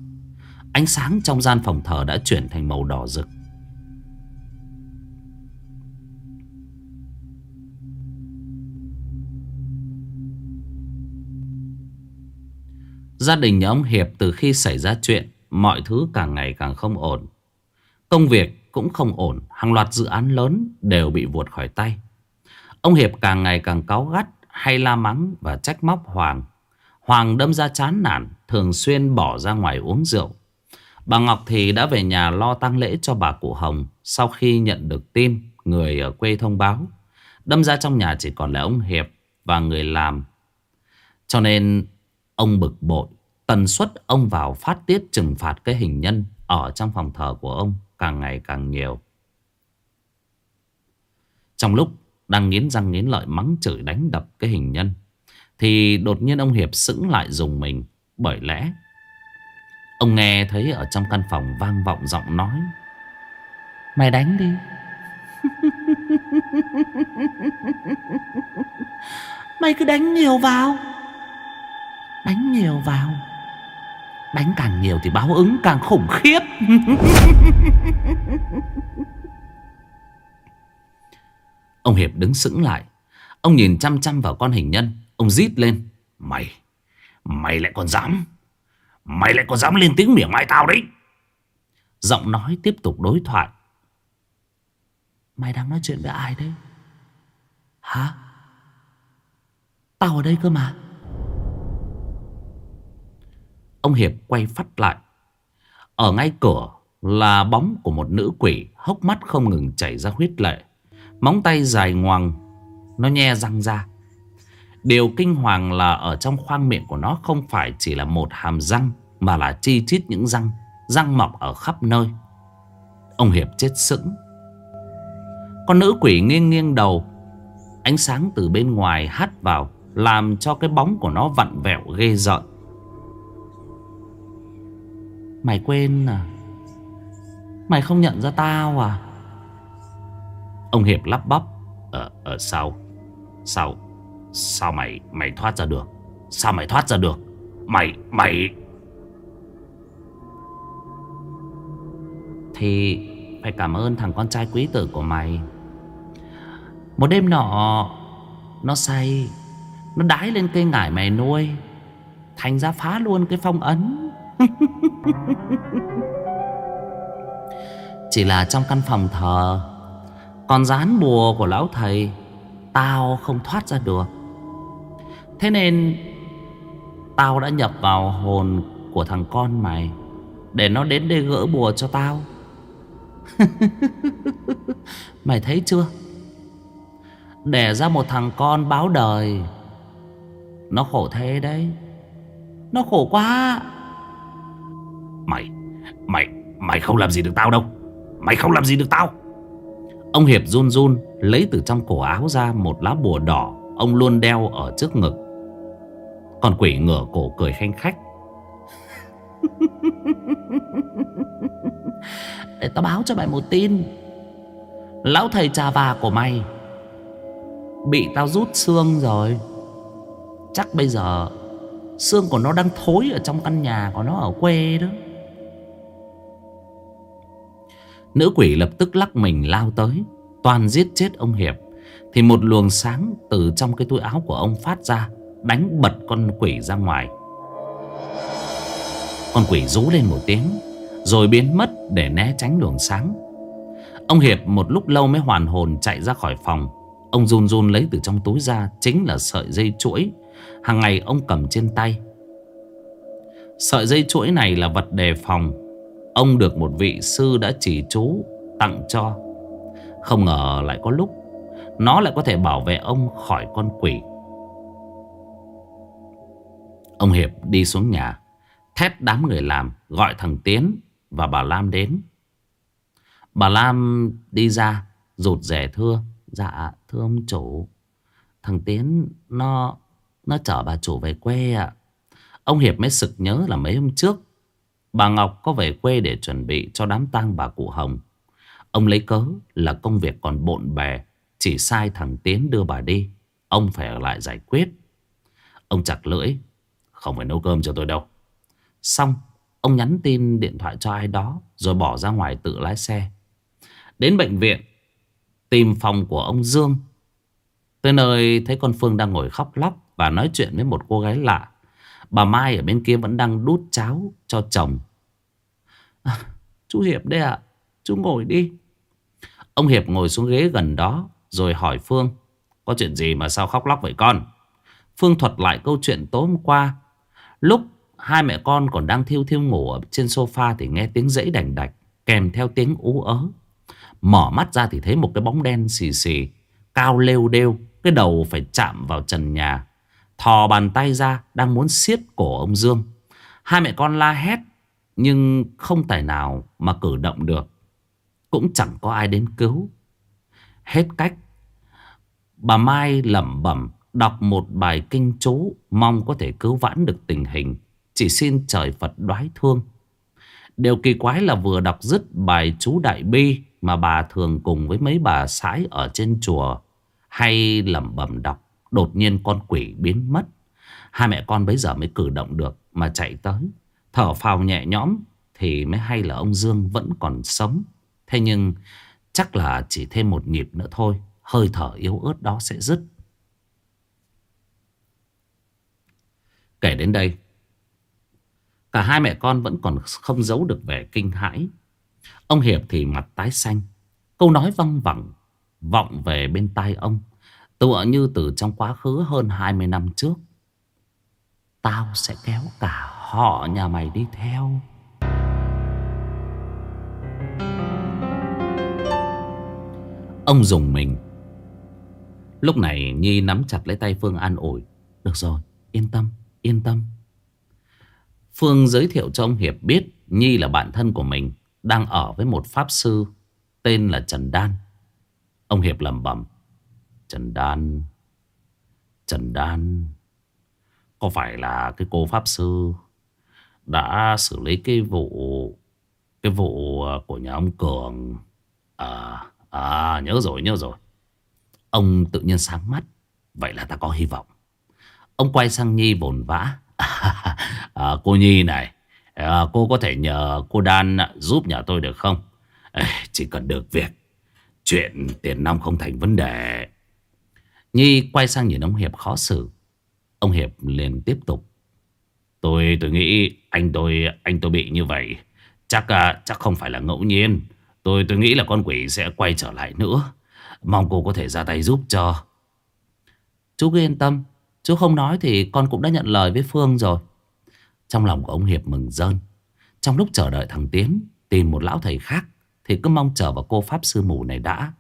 Ánh sáng trong gian phòng thờ đã chuyển thành màu đỏ rực. Gia đình nhà ông Hiệp từ khi xảy ra chuyện, Mọi thứ càng ngày càng không ổn. Công việc cũng không ổn, Hàng loạt dự án lớn đều bị vuột khỏi tay. Ông Hiệp càng ngày càng cáu gắt, Hay la mắng và trách móc Hoàng. Hoàng đâm ra chán nản Thường xuyên bỏ ra ngoài uống rượu. Bà Ngọc thì đã về nhà lo tang lễ cho bà cụ Hồng Sau khi nhận được tin Người ở quê thông báo. Đâm ra trong nhà chỉ còn là ông Hiệp Và người làm. Cho nên ông bực bội, Tần suất ông vào phát tiết trừng phạt cái hình nhân Ở trong phòng thờ của ông Càng ngày càng nhiều. Trong lúc đang nghiến răng nghiến lợi mắng chửi đánh đập cái hình nhân, Thì đột nhiên ông Hiệp sững lại dùng mình. Bởi lẽ Ông nghe thấy ở trong căn phòng vang vọng giọng nói. Mày đánh đi. Mày cứ đánh nhiều vào. Đánh nhiều vào. Đánh càng nhiều thì báo ứng càng khủng khiếp. Ông Hiệp đứng sững lại. Ông nhìn chăm chăm vào con hình nhân. Ông rít lên. Mày Mày lại còn dám. Mày lại còn dám lên tiếng miệng mai tao đấy. Giọng nói tiếp tục đối thoại. Mày đang nói chuyện với ai đấy? Hả? Tao ở đây cơ mà. Ông Hiệp quay phát lại. Ở ngay cửa là bóng của một nữ quỷ Hốc mắt không ngừng chảy ra huyết lệ. Móng tay dài ngoằng, Nó nhe răng ra. Điều kinh hoàng là ở trong khoang miệng của nó không phải chỉ là một hàm răng, Mà là chi chít những răng Răng mọc ở khắp nơi. Ông Hiệp chết sững. Con nữ quỷ nghiêng nghiêng đầu, Ánh sáng từ bên ngoài hắt vào, Làm cho cái bóng của nó vặn vẹo ghê rợn. Mày quên à? Mày không nhận ra tao à? Ông Hiệp lắp bắp ờ, ờ, ở ở sau sau. Sao mày mày thoát ra được? Sao mày thoát ra được? Mày mày Thì phải cảm ơn thằng con trai quý tử của mày. Một đêm nọ, Nó say, Nó đái lên cây ngải mày nuôi, Thành ra phá luôn cái phong ấn. Chỉ là trong căn phòng thờ, Còn dán bùa của lão thầy, Tao không thoát ra được. Thế nên, Tao đã nhập vào hồn của thằng con mày Để nó đến đây gỡ bùa cho tao. Mày thấy chưa? Đẻ ra một thằng con báo đời. Nó khổ thế đấy. Nó khổ quá. Mày Mày Mày không làm gì được tao đâu. Mày không làm gì được tao. Ông Hiệp run run Lấy từ trong cổ áo ra một lá bùa đỏ Ông luôn đeo ở trước ngực. Còn quỷ ngửa cổ cười khanh khách. Để tao báo cho mày một tin. Lão thầy trà và của mày Bị tao rút xương rồi. Chắc bây giờ Xương của nó đang thối ở trong căn nhà của nó ở quê đó. Nữ quỷ lập tức lắc mình lao tới, Toàn giết chết ông Hiệp. Thì một luồng sáng từ trong cái túi áo của ông phát ra. Đánh bật con quỷ ra ngoài. Con quỷ rú lên một tiếng, Rồi biến mất để né tránh luồng sáng. Ông Hiệp một lúc lâu mới hoàn hồn chạy ra khỏi phòng. Ông run run lấy từ trong túi ra, Chính là sợi dây chuỗi. Hàng ngày ông cầm trên tay. Sợi dây chuỗi này là vật đề phòng. Ông được một vị sư đã chỉ chú, tặng cho. Không ngờ lại có lúc, Nó lại có thể bảo vệ ông khỏi con quỷ. Ông Hiệp đi xuống nhà, Thét đám người làm Gọi thằng Tiến và bà Lam đến. Bà Lam đi ra, Rụt rẻ thưa Dạ thưa ông chủ. Thằng Tiến, nó Nó chở bà chủ về quê ạ. Ông Hiệp mới sực nhớ là mấy hôm trước, Bà Ngọc có về quê để chuẩn bị cho đám tang bà cụ Hồng. Ông lấy cớ là công việc còn bộn bề Chỉ sai thằng Tiến đưa bà đi, Ông phải ở lại giải quyết. Ông chặt lưỡi không phải nấu cơm cho tôi đâu. Xong Ông nhắn tin điện thoại cho ai đó Rồi bỏ ra ngoài tự lái xe. Đến bệnh viện Tìm phòng của ông Dương. Tới nơi thấy con Phương đang ngồi khóc lóc Và nói chuyện với một cô gái lạ. Bà Mai ở bên kia vẫn đang đút cháo cho chồng. À, Chú Hiệp đây ạ Chú ngồi đi. Ông Hiệp ngồi xuống ghế gần đó Rồi hỏi Phương Có chuyện gì mà sao khóc lóc vậy con? Phương thuật lại câu chuyện tối hôm qua Lúc hai mẹ con còn đang thiêu thiêu ngủ ở trên sofa Thì nghe tiếng dãy đành đạch, Kèm theo tiếng ú ớ. Mở mắt ra thì thấy một cái bóng đen xì xì, Cao lêu đêu, Cái đầu phải chạm vào trần nhà. Thò bàn tay ra, Đang muốn siết cổ ông Dương. Hai mẹ con la hét, Nhưng không tài nào mà cử động được. Cũng chẳng có ai đến cứu. Hết cách, Bà Mai lẩm bẩm Đọc một bài kinh chú, Mong có thể cứu vãn được tình hình. Chỉ xin trời Phật đoái thương. Điều kỳ quái là vừa đọc dứt bài chú Đại Bi Mà bà thường cùng với mấy bà sãi ở trên chùa. Hay lẩm bẩm đọc, Đột nhiên con quỷ biến mất. Hai mẹ con bấy giờ mới cử động được Mà chạy tới. Thở phào nhẹ nhõm Thì mới hay là ông Dương vẫn còn sống. Thế nhưng chắc là chỉ thêm một nhịp nữa thôi, Hơi thở yếu ớt đó sẽ dứt. Kể đến đây Cả hai mẹ con vẫn còn không giấu được vẻ kinh hãi. Ông Hiệp thì mặt tái xanh Câu nói văng vẳng Vọng về bên tai ông Tựa như từ trong quá khứ hơn 20 năm trước. Tao sẽ kéo cả họ nhà mày đi theo. Ông dùng mình. Lúc này Nhi nắm chặt lấy tay Phương an ủi Được rồi, yên tâm, yên tâm. Phương giới thiệu cho ông Hiệp biết Nhi là bạn thân của mình Đang ở với một pháp sư Tên là Trần Đan. Ông Hiệp lẩm bẩm Trần Đan Trần Đan Có phải là cái cô Pháp Sư Đã xử lý cái vụ Cái vụ à, của nhà ông Cường? À, à nhớ rồi nhớ rồi. Ông tự nhiên sáng mắt Vậy là ta có hy vọng. Ông quay sang Nhi vồn vã à, Cô Nhi này à, Cô có thể nhờ cô Đan giúp nhà tôi được không Chỉ cần được việc Chuyện tiền nong không thành vấn đề Nhi quay sang nhìn ông Hiệp khó xử. Ông Hiệp liền tiếp tục. Tôi tôi nghĩ anh tôi anh tôi bị như vậy. Chắc à, chắc không phải là ngẫu nhiên. Tôi tôi nghĩ là con quỷ sẽ quay trở lại nữa. Mong cô có thể ra tay giúp cho. Chú cứ yên tâm. Chú không nói thì con cũng đã nhận lời với Phương rồi. Trong lòng của ông Hiệp mừng rơn. Trong lúc chờ đợi thằng Tiến tìm một lão thầy khác, thì cứ mong chờ vào cô Pháp Sư Mù này đã.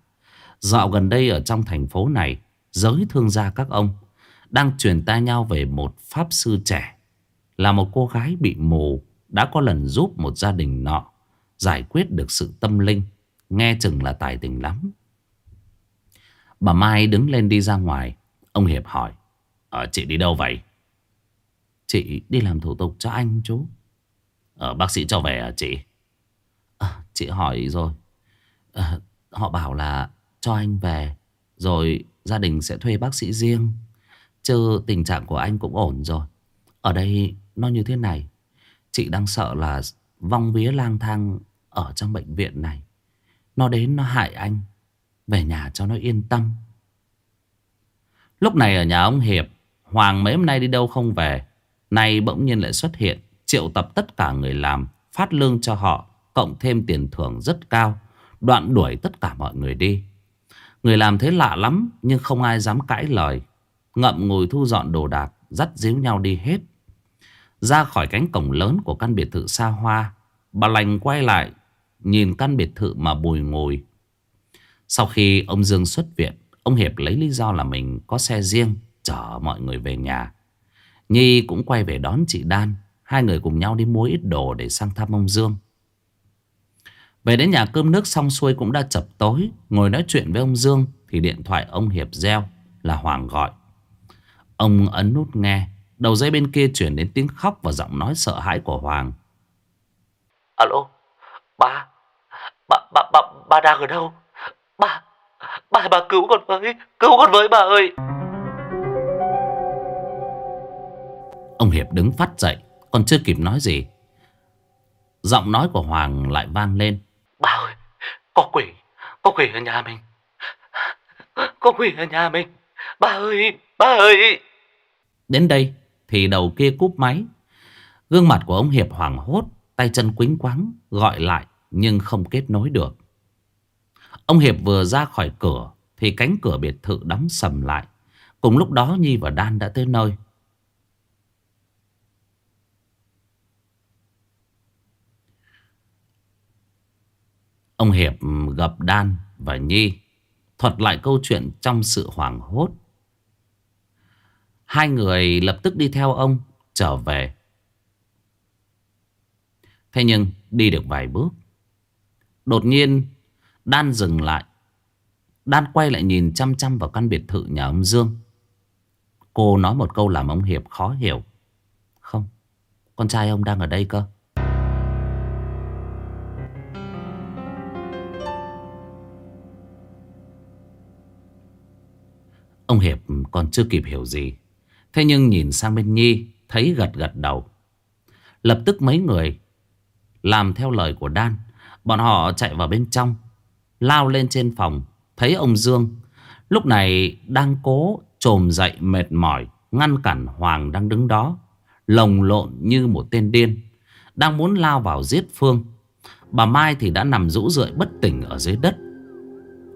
Dạo gần đây ở trong thành phố này, giới thương gia các ông đang truyền tai nhau về một pháp sư trẻ là một cô gái bị mù, đã có lần giúp một gia đình nọ giải quyết được sự tâm linh nghe chừng là tài tình lắm bà mai đứng lên đi ra ngoài, ông hiệp hỏi à, chị đi đâu vậy? Chị đi làm thủ tục cho anh chú. Ở bác sĩ cho về à chị? À, chị hỏi rồi. À, họ bảo là cho anh về rồi Gia đình sẽ thuê bác sĩ riêng. Chứ tình trạng của anh cũng ổn rồi. Ở đây nó như thế này Chị đang sợ là Vong vía lang thang Ở trong bệnh viện này. Nó đến nó hại anh Về nhà cho nó yên tâm. Lúc này ở nhà ông Hiệp Hoàng mấy hôm nay đi đâu không về? Nay bỗng nhiên lại xuất hiện, Triệu tập tất cả người làm, Phát lương cho họ, Cộng thêm tiền thưởng rất cao, Đoạn đuổi tất cả mọi người đi. Người làm thế lạ lắm, Nhưng không ai dám cãi lời. Ngậm ngồi thu dọn đồ đạc, Dắt díu nhau đi hết. Ra khỏi cánh cổng lớn của căn biệt thự xa hoa, Bà lành quay lại, Nhìn căn biệt thự mà bùi ngồi Sau khi ông Dương xuất viện, Ông Hiệp lấy lý do là mình có xe riêng. Chở mọi người về nhà. Nhi cũng quay về đón chị Đan Hai người cùng nhau đi mua ít đồ để sang thăm ông Dương. Về đến nhà cơm nước xong xuôi cũng đã chập tối. Ngồi nói chuyện với ông Dương Thì điện thoại ông Hiệp reo Là Hoàng gọi. Ông ấn nút nghe. Đầu dây bên kia chuyển đến tiếng khóc và giọng nói sợ hãi của Hoàng. Alo Ba Ba, ba, ba, ba đang ở đâu? Ba Ba, ba cứu con với Cứu con với bà ơi. Ông Hiệp đứng phát dậy Còn chưa kịp nói gì. Giọng nói của Hoàng lại vang lên. Bà ơi Có quỷ Có quỷ ở nhà mình. Có quỷ ở nhà mình. Bà ơi Bà ơi. Đến đây thì đầu kia cúp máy. Gương mặt của ông Hiệp hoảng hốt Tay chân quính quáng Gọi lại nhưng không kết nối được. Ông Hiệp vừa ra khỏi cửa Thì cánh cửa biệt thự đóng sầm lại. Cùng lúc đó Nhi và Đan đã tới nơi Ông Hiệp gặp Đan và Nhi, Thuật lại câu chuyện trong sự hoảng hốt. Hai người lập tức đi theo ông trở về. Thế nhưng đi được vài bước, Đột nhiên Đan dừng lại. Đan quay lại nhìn chăm chăm vào căn biệt thự nhà ông Dương. Cô nói một câu làm ông Hiệp khó hiểu. Không, Con trai ông đang ở đây cơ. Ông Hiệp còn chưa kịp hiểu gì. Thế nhưng nhìn sang bên Nhi, Thấy gật gật đầu. Lập tức mấy người Làm theo lời của Đan Bọn họ chạy vào bên trong, Lao lên trên phòng, Thấy ông Dương. Lúc này đang cố trồm dậy mệt mỏi, Ngăn cản Hoàng đang đứng đó, Lồng lộn như một tên điên, Đang muốn lao vào giết Phương. Bà Mai thì đã nằm rũ rượi bất tỉnh ở dưới đất.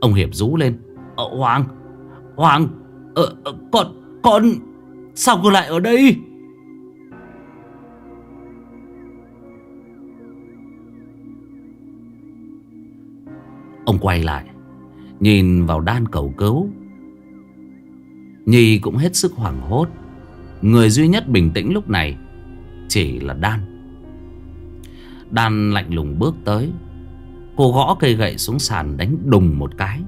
Ông Hiệp rú lên Ờ Hoàng Hoàng Ờ, ờ, con Con Sao cô lại ở đây? Ông quay lại Nhìn vào đan cầu cứu. Nhi cũng hết sức hoảng hốt. Người duy nhất bình tĩnh lúc này Chỉ là đan. Đan lạnh lùng bước tới. Cô gõ cây gậy xuống sàn đánh đùng một cái.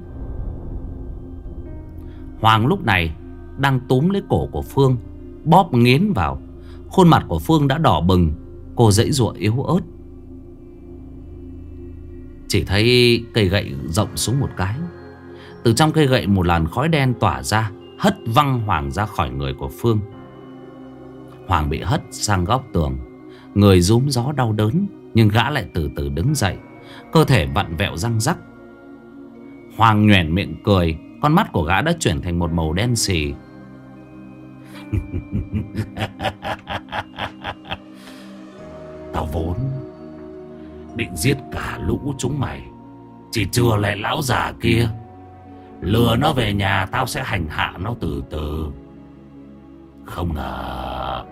Hoàng lúc này đang túm lấy cổ của Phương, Bóp nghiến vào. Khuôn mặt của Phương đã đỏ bừng, Cô dãy ruộng yếu ớt. Chỉ thấy cây gậy rộng xuống một cái. Từ trong cây gậy một làn khói đen tỏa ra, Hất văng Hoàng ra khỏi người của Phương. Hoàng bị hất sang góc tường. Người rúm gió đau đớn, Nhưng gã lại từ từ đứng dậy. Cơ thể vặn vẹo răng rắc. Hoàng nhoẻn miệng cười con mắt của gã đã chuyển thành một màu đen xì. Tao vốn Định giết cả lũ chúng mày. Chỉ chừa lại lão già kia. Lừa nó về nhà, Tao sẽ hành hạ nó từ từ. Không ngờ.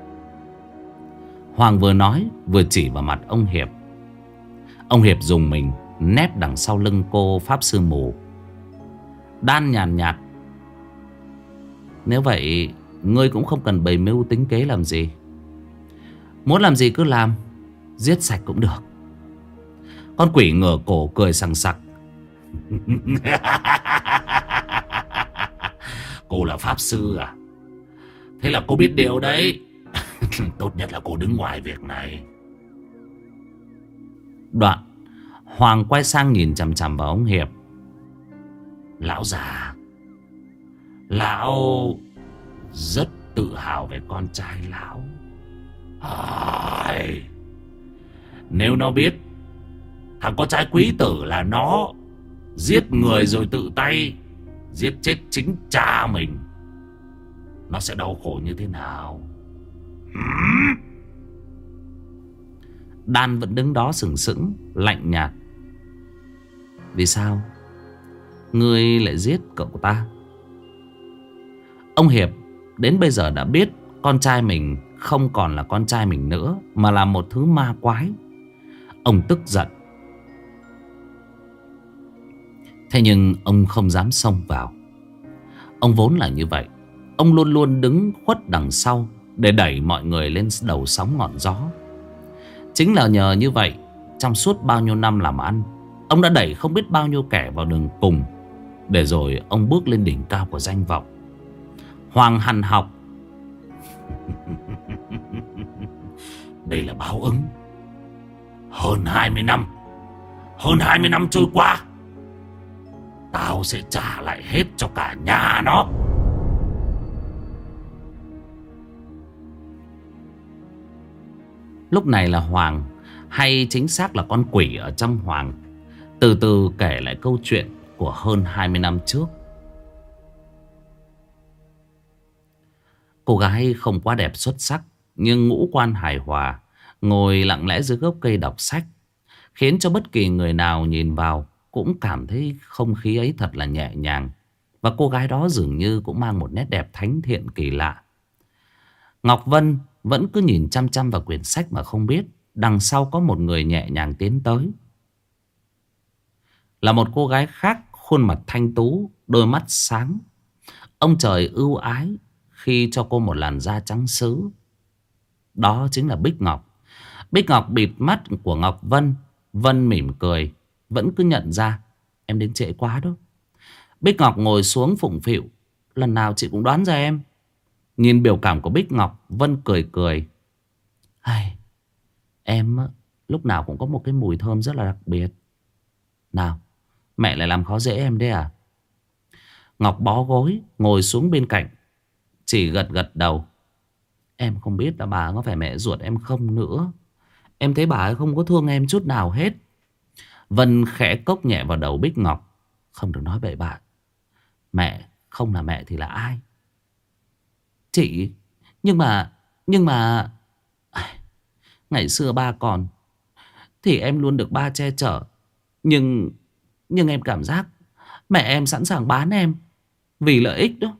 Hoàng vừa nói, Vừa chỉ vào mặt ông Hiệp. Ông Hiệp dùng mình Nép đằng sau lưng cô Pháp Sư Mù. Đan nhàn nhạt, nhạt Nếu vậy Ngươi cũng không cần bày mưu tính kế làm gì. Muốn làm gì cứ làm Giết sạch cũng được. Con quỷ ngửa cổ cười sằng sặc. Cô là pháp sư à? Thế là cô biết điều đấy. Tốt nhất là cô đứng ngoài việc này. Đoạn Hoàng quay sang nhìn chằm chằm vào ông Hiệp. Lão già Lão rất tự hào về con trai lão. Ai... Nếu nó biết thằng con trai quý tử là nó giết người rồi tự tay giết chết chính cha mình, nó sẽ đau khổ như thế nào? Đan vẫn đứng đó sừng sững Lạnh nhạt Vì sao Ngươi lại giết cậu ta. Ông Hiệp Đến bây giờ đã biết Con trai mình không còn là con trai mình nữa, Mà là một thứ ma quái. Ông tức giận. Thế nhưng ông không dám xông vào. Ông vốn là như vậy. Ông luôn luôn đứng khuất đằng sau Để đẩy mọi người lên đầu sóng ngọn gió. Chính là nhờ như vậy, Trong suốt bao nhiêu năm làm ăn, Ông đã đẩy không biết bao nhiêu kẻ vào đường cùng. Để rồi ông bước lên đỉnh cao của danh vọng. Hoàng Hàn học. Đây là báo ứng. Hơn 20 năm. Hơn 20 năm trôi qua. Tao sẽ trả lại hết cho cả nhà nó. Lúc này là Hoàng, Hay chính xác là con quỷ ở trong Hoàng, Từ từ kể lại câu chuyện của hơn 20 năm trước. Cô gái không quá đẹp xuất sắc, Nhưng ngũ quan hài hòa, Ngồi lặng lẽ dưới gốc cây đọc sách, Khiến cho bất kỳ người nào nhìn vào Cũng cảm thấy không khí ấy thật là nhẹ nhàng. Và cô gái đó dường như cũng mang một nét đẹp thánh thiện kỳ lạ. Ngọc Vân vẫn cứ nhìn chăm chăm vào quyển sách mà không biết, Đằng sau có một người nhẹ nhàng tiến tới. Là một cô gái khác Khuôn mặt thanh tú Đôi mắt sáng. Ông trời ưu ái Khi cho cô một làn da trắng sứ Đó chính là Bích Ngọc. Bích Ngọc bịt mắt của Ngọc Vân Vân mỉm cười Vẫn cứ nhận ra Em đến trễ quá đó. Bích Ngọc ngồi xuống phụng phịu Lần nào chị cũng đoán ra em. Nhìn biểu cảm của Bích Ngọc Vân cười cười Hay, Em lúc nào cũng có một cái mùi thơm rất là đặc biệt. Nào Mẹ lại làm khó dễ em đấy à? Ngọc bó gối, Ngồi xuống bên cạnh, Chỉ gật gật đầu. Em không biết là bà có phải mẹ ruột em không nữa. Em thấy bà ấy không có thương em chút nào hết. Vân khẽ cốc nhẹ vào đầu Bích Ngọc. Không được nói bậy bạ Mẹ, không là mẹ thì là ai? Chị, Nhưng mà Nhưng mà Ngày xưa ba còn Thì em luôn được ba che chở. Nhưng nhưng em cảm giác Mẹ em sẵn sàng bán em Vì lợi ích đó.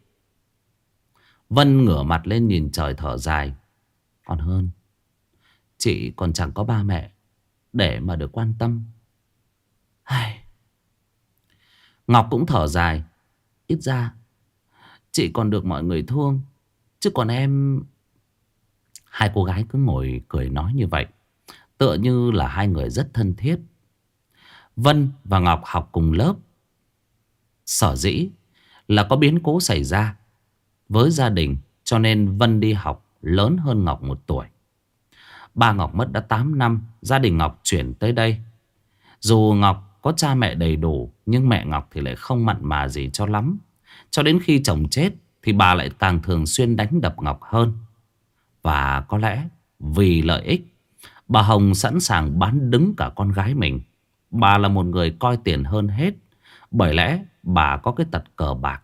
Vân ngửa mặt lên nhìn trời thở dài. Còn hơn, Chị còn chẳng có ba mẹ Để mà được quan tâm. Ai... Ngọc cũng thở dài. Ít ra, Chị còn được mọi người thương. Chứ còn em, Hai cô gái cứ ngồi cười nói như vậy. Tựa như là hai người rất thân thiết. Vân và Ngọc học cùng lớp. Sở dĩ là có biến cố xảy ra Với gia đình, Cho nên Vân đi học lớn hơn Ngọc một tuổi. Ba Ngọc mất đã 8 năm, Gia đình Ngọc chuyển tới đây. Dù Ngọc có cha mẹ đầy đủ, Nhưng mẹ Ngọc thì lại không mặn mà gì cho lắm. Cho đến khi chồng chết Thì bà lại càng thường xuyên đánh đập Ngọc hơn. Và có lẽ vì lợi ích, Bà Hồng sẵn sàng bán đứng cả con gái mình. Bà là một người coi tiền hơn hết. Bởi lẽ bà có cái tật cờ bạc.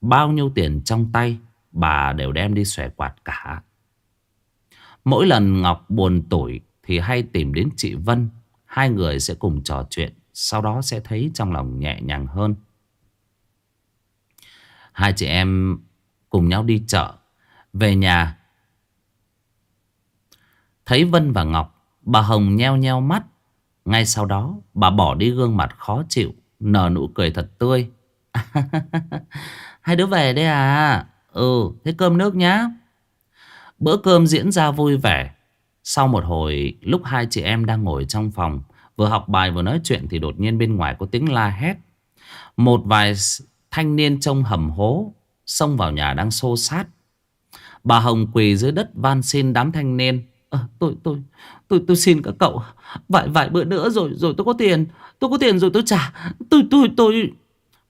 Bao nhiêu tiền trong tay, Bà đều đem đi xòe quạt cả. Mỗi lần Ngọc buồn tủi Thì hay tìm đến chị Vân. Hai người sẽ cùng trò chuyện, Sau đó sẽ thấy trong lòng nhẹ nhàng hơn. Hai chị em cùng nhau đi chợ, Về nhà. Thấy Vân và Ngọc, Bà Hồng nheo nheo mắt ngay sau đó bà bỏ đi gương mặt khó chịu Nở nụ cười thật tươi. Hai đứa về đây à? Ừ thế cơm nước nhá. Bữa cơm diễn ra vui vẻ. Sau một hồi lúc hai chị em đang ngồi trong phòng Vừa học bài vừa nói chuyện Thì đột nhiên bên ngoài có tiếng la hét. Một vài thanh niên trông hầm hố Xông vào nhà đang xô sát Bà Hồng quỳ dưới đất van xin đám thanh niên. À, Tôi tôi tôi tôi xin các cậu Vài vài bữa nữa rồi rồi tôi có tiền. Tôi có tiền rồi tôi trả. Tôi tôi tôi.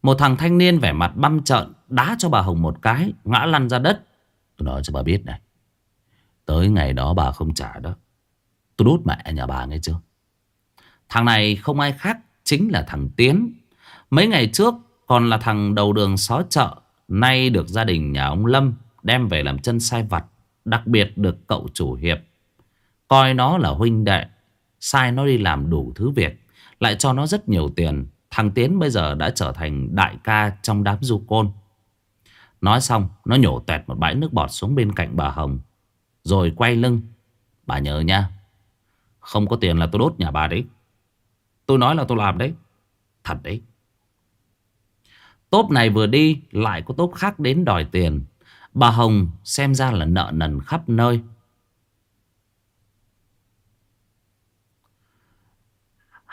Một thằng thanh niên vẻ mặt băm trợn Đá cho bà Hồng một cái, Ngã lăn ra đất. Tôi nói cho bà biết này. Tới ngày đó bà không trả đó. Tôi đốt mẹ nhà bà nghe chưa? Thằng này không ai khác Chính là thằng Tiến. Mấy ngày trước còn là thằng đầu đường xó chợ, Nay được gia đình nhà ông Lâm Đem về làm chân sai vặt, Đặc biệt được cậu chủ hiệp. Coi nó là huynh đệ, Sai nó đi làm đủ thứ việc, Lại cho nó rất nhiều tiền, Thằng Tiến bây giờ đã trở thành đại ca trong đám du côn. Nói xong, Nó nhổ tuẹt một bãi nước bọt xuống bên cạnh bà Hồng, Rồi quay lưng. Bà nhớ nha, Không có tiền là tôi đốt nhà bà đấy. Tôi nói là tôi làm đấy. Thật đấy. Tốp này vừa đi, Lại có tốp khác đến đòi tiền. Bà Hồng xem ra là nợ nần khắp nơi.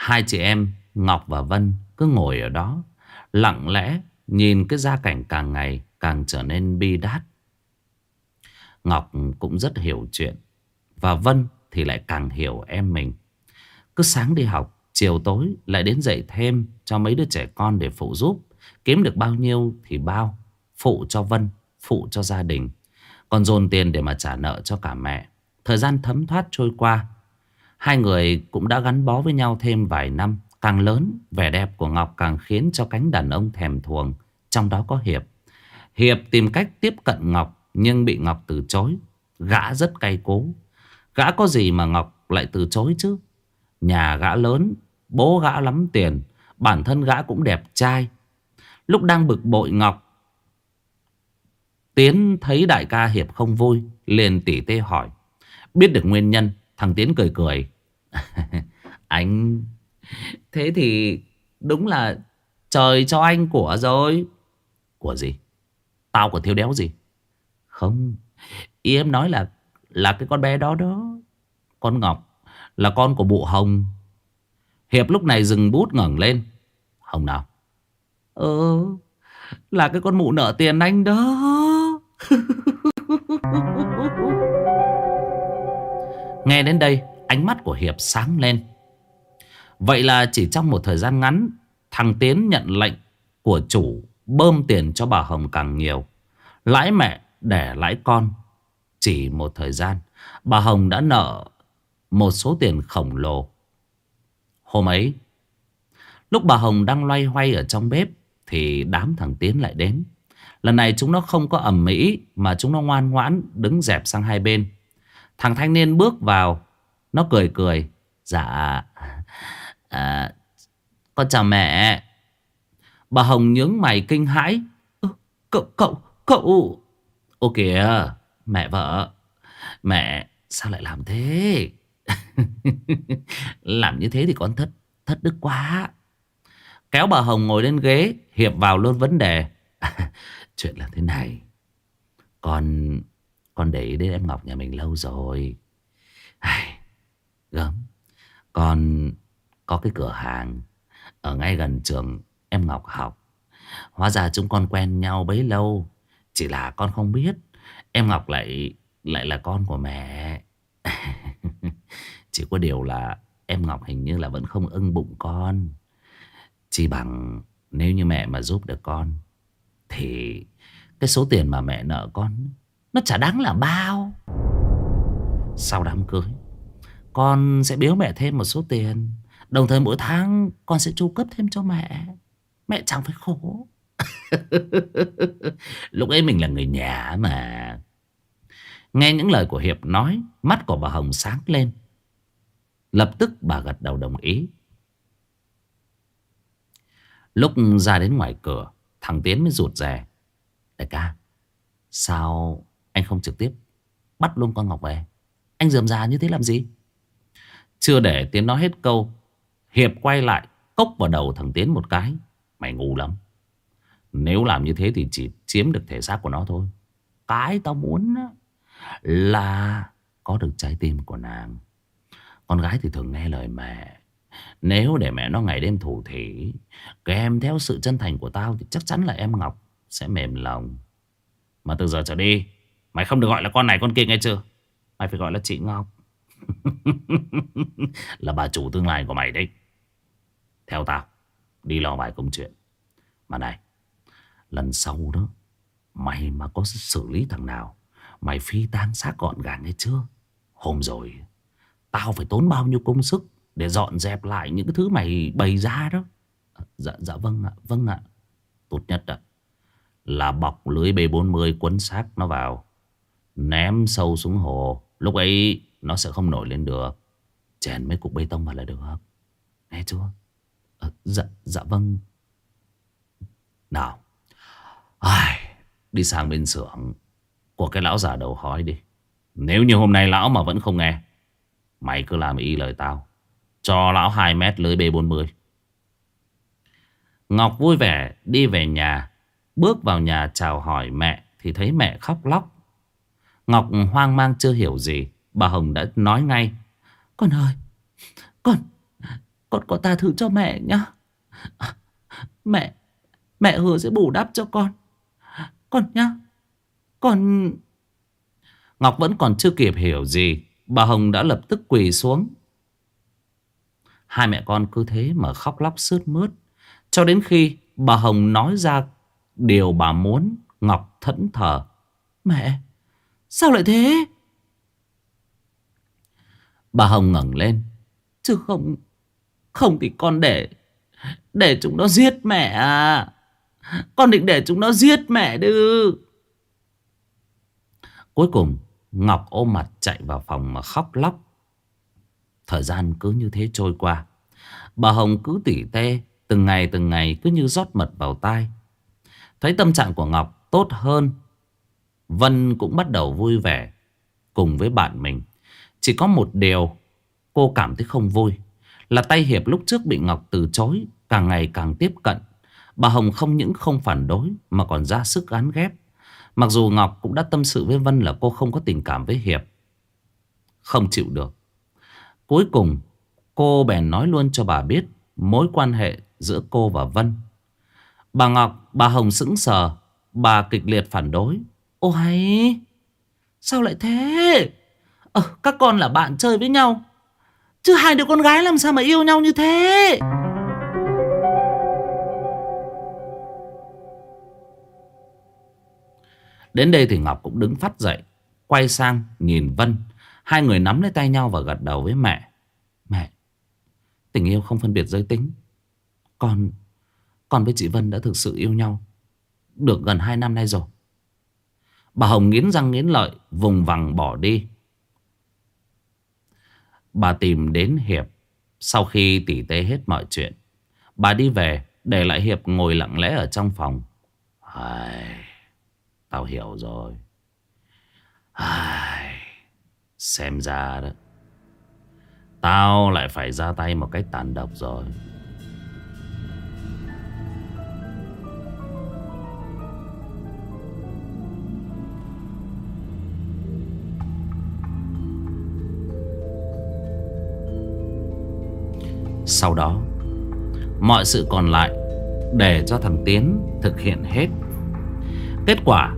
Hai chị em, Ngọc và Vân, cứ ngồi ở đó, Lặng lẽ nhìn cái gia cảnh càng ngày càng trở nên bi đát. Ngọc cũng rất hiểu chuyện Và Vân thì lại càng hiểu em mình. Cứ sáng đi học, Chiều tối lại đến dạy thêm Cho mấy đứa trẻ con để phụ giúp. Kiếm được bao nhiêu thì bao, Phụ cho Vân, Phụ cho gia đình. Còn dồn tiền để mà trả nợ cho cả mẹ. Thời gian thấm thoát trôi qua Hai người cũng đã gắn bó với nhau thêm vài năm. Càng lớn, Vẻ đẹp của Ngọc càng khiến cho cánh đàn ông thèm thuồng, Trong đó có Hiệp. Hiệp tìm cách tiếp cận Ngọc, Nhưng bị Ngọc từ chối. Gã rất cay cố. Gã có gì mà Ngọc lại từ chối chứ? Nhà gã lớn, Bố gã lắm tiền, Bản thân gã cũng đẹp trai. Lúc đang bực bội Ngọc, Tiến thấy đại ca Hiệp không vui, liền tỉ tê hỏi, Biết được nguyên nhân Thằng Tiến cười cười. Anh, Thế thì đúng là Trời cho anh của rồi. Của gì? Tao còn thiếu đéo gì? Không, Ý em nói là Là cái con bé đó đó. Con Ngọc, Là con của bụ Hồng. Hiệp lúc này dừng bút ngẩng lên. Hồng nào? Ừ Là cái con mụ nợ tiền anh đó. Nghe đến đây, Ánh mắt của Hiệp sáng lên. Vậy là chỉ trong một thời gian ngắn, Thằng Tiến nhận lệnh của chủ Bơm tiền cho bà Hồng càng nhiều. Lãi mẹ để lãi con. Chỉ một thời gian, Bà Hồng đã nợ Một số tiền khổng lồ. Hôm ấy, Lúc bà Hồng đang loay hoay ở trong bếp, Thì đám thằng Tiến lại đến. Lần này chúng nó không có ẩm mỹ Mà chúng nó ngoan ngoãn đứng dẹp sang hai bên. Thằng thanh niên bước vào. Nó cười cười. Dạ à, Con chào mẹ. Bà Hồng nhướng mày kinh hãi. Cậu, cậu, cậu. Ô kìa Mẹ vợ. Mẹ sao lại làm thế? Làm như thế thì con thất Thất đức quá. Kéo bà Hồng ngồi lên ghế Hiệp vào luôn vấn đề. Chuyện là thế này. Con con để ý đến em Ngọc nhà mình lâu rồi. Ai, Gớm. Con có cái cửa hàng Ở ngay gần trường em Ngọc học. Hóa ra chúng con quen nhau bấy lâu Chỉ là con không biết. Em Ngọc lại lại là con của mẹ. Chỉ có điều là em Ngọc hình như là vẫn không ưng bụng con. Chỉ bằng nếu như mẹ mà giúp được con Thì cái số tiền mà mẹ nợ con nó chả đáng là bao. Sau đám cưới, Con sẽ biếu mẹ thêm một số tiền. Đồng thời mỗi tháng, con sẽ chu cấp thêm cho mẹ. Mẹ chẳng phải khổ. Lúc ấy mình là người nhà mà. Nghe những lời của Hiệp nói, Mắt của bà Hồng sáng lên. Lập tức bà gật đầu đồng ý. Lúc ra đến ngoài cửa, Thằng Tiến mới rụt rè. Đại ca, Sao anh không trực tiếp Bắt luôn con Ngọc về. Anh dườm già như thế làm gì? Chưa để Tiến nói hết câu, Hiệp quay lại Cốc vào đầu thằng Tiến một cái. Mày ngu lắm. Nếu làm như thế thì chỉ chiếm được thể xác của nó thôi. Cái tao muốn Là Có được trái tim của nàng. Con gái thì thường nghe lời mẹ. Nếu để mẹ nó ngày đêm thủ thỉ, Kèm theo sự chân thành của tao Thì chắc chắn là em Ngọc Sẽ mềm lòng. Mà từ giờ trở đi Mày không được gọi là con này, con kia nghe chưa? Mày phải gọi là chị Ngọc. Là bà chủ tương lai của mày đấy. Theo tao, Đi lo vài công chuyện. Mà này, Lần sau đó, Mày mà có xử lý thằng nào, Mày phi tan xác gọn gàng hay chưa? Hôm rồi, Tao phải tốn bao nhiêu công sức Để dọn dẹp lại những cái thứ mày bày ra đó? Dạ dạ vâng ạ Vâng ạ. Tốt nhất ạ, Là bọc lưới B40 quấn xác nó vào. Ném sâu xuống hồ. Lúc ấy nó sẽ không nổi lên được. Chèn mấy cục bê tông vào là được Nghe chưa à, ờ, Dạ dạ vâng. Nào. Ai, Đi sang bên xưởng Của cái lão già đầu hói đi. Nếu như hôm nay lão mà vẫn không nghe Mày cứ làm y lời tao. Cho lão 2 mét lưới B40 Ngọc vui vẻ đi về nhà Bước vào nhà chào hỏi mẹ Thì thấy mẹ khóc lóc. Ngọc hoang mang chưa hiểu gì. Bà Hồng đã nói ngay. Con ơi, Con Con có ta thử cho mẹ nhá. Mẹ Mẹ hứa sẽ bù đắp cho con. Con nhá, Con. Ngọc vẫn còn chưa kịp hiểu gì. Bà Hồng đã lập tức quỳ xuống. Hai mẹ con cứ thế mà khóc lóc sướt mướt. Cho đến khi bà Hồng nói ra điều bà muốn, Ngọc thẫn thờ. Mẹ Sao lại thế? Bà Hồng ngẩng lên. Chứ không Không thì con để Để chúng nó giết mẹ à. Con định để chúng nó giết mẹ đư Cuối cùng Ngọc ôm mặt chạy vào phòng mà khóc lóc. Thời gian cứ như thế trôi qua. Bà Hồng cứ tỉ tê Từng ngày từng ngày cứ như rót mật vào tai. Thấy tâm trạng của Ngọc tốt hơn Vân cũng bắt đầu vui vẻ Cùng với bạn mình. Chỉ có một điều Cô cảm thấy không vui Là tay Hiệp lúc trước bị Ngọc từ chối Càng ngày càng tiếp cận. Bà Hồng không những không phản đối Mà còn ra sức gán ghép. Mặc dù Ngọc cũng đã tâm sự với Vân là cô không có tình cảm với Hiệp Không chịu được. Cuối cùng Cô bèn nói luôn cho bà biết Mối quan hệ giữa cô và Vân. Bà Ngọc, bà Hồng sững sờ Bà kịch liệt phản đối. Ôi, hay Sao lại thế? Ờ các con là bạn chơi với nhau. Chứ hai đứa con gái làm sao mà yêu nhau như thế? Đến đây thì Ngọc cũng đứng phát dậy Quay sang nhìn Vân. Hai người nắm lấy tay nhau và gật đầu với mẹ. Mẹ Tình yêu không phân biệt giới tính. Con Con với chị Vân đã thực sự yêu nhau Được gần hai năm nay rồi. Bà Hồng nghiến răng nghiến lợi, Vùng vằng bỏ đi. Bà tìm đến Hiệp. Sau khi tỉ tê hết mọi chuyện, Bà đi về, Để lại Hiệp ngồi lặng lẽ ở trong phòng. Ai... Tao hiểu rồi. Ai... Xem ra đó. Tao lại phải ra tay một cách tàn độc rồi. Sau đó, Mọi sự còn lại Để cho thằng Tiến thực hiện hết. Kết quả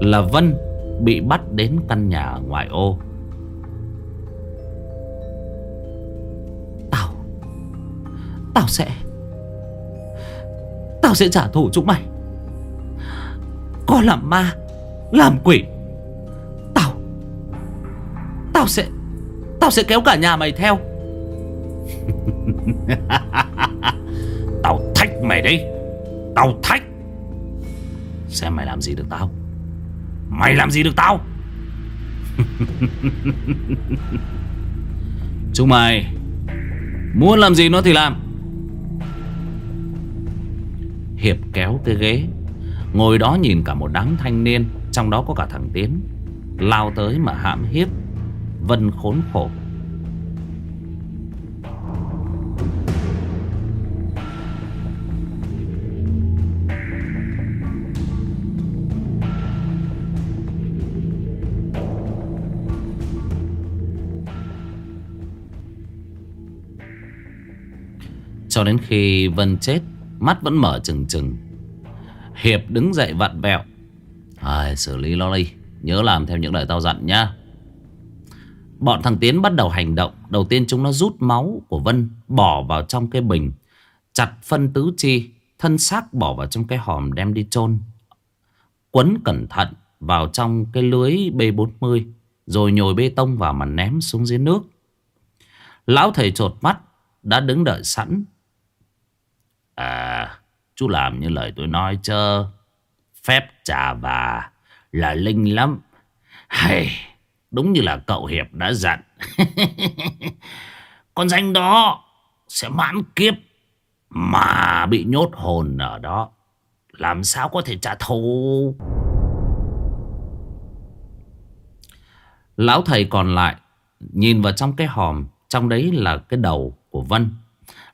Là Vân bị bắt đến căn nhà ngoại ô. Tao Tao sẽ Tao sẽ trả thù chúng mày. Có làm ma, Làm quỷ, Tao Tao sẽ Tao sẽ kéo cả nhà mày theo. Tao thách mày đấy. Tao thách. Xem mày làm gì được tao. Mày làm gì được tao? Chúng mày, Muốn làm gì nó thì làm. Hiệp kéo cái ghế, Ngồi đó nhìn cả một đám thanh niên, Trong đó có cả thằng Tiến, Lao tới mà hãm hiếp, Vân khốn khổ. Cho đến khi Vân chết Mắt vẫn mở trừng trừng. Hiệp đứng dậy vặn vẹo. À, Xử lý nó đi. Nhớ làm theo những lời tao dặn nhá. Bọn thằng Tiến bắt đầu hành động. Đầu tiên chúng nó rút máu của Vân Bỏ vào trong cái bình Chặt phân tứ chi Thân xác bỏ vào trong cái hòm đem đi chôn. Quấn cẩn thận Vào trong cái lưới B40 Rồi nhồi bê tông vào mà ném xuống dưới nước. Lão thầy trột mắt Đã đứng đợi sẵn. À, chú làm như lời tôi nói chứ. Phép trà và là linh lắm. Hay, đúng như là cậu Hiệp đã dặn. Con danh đó sẽ mãn kiếp mà bị nhốt hồn ở đó. Làm sao có thể trả thù? Lão thầy còn lại nhìn vào trong cái hòm, trong đấy là cái đầu của Vân.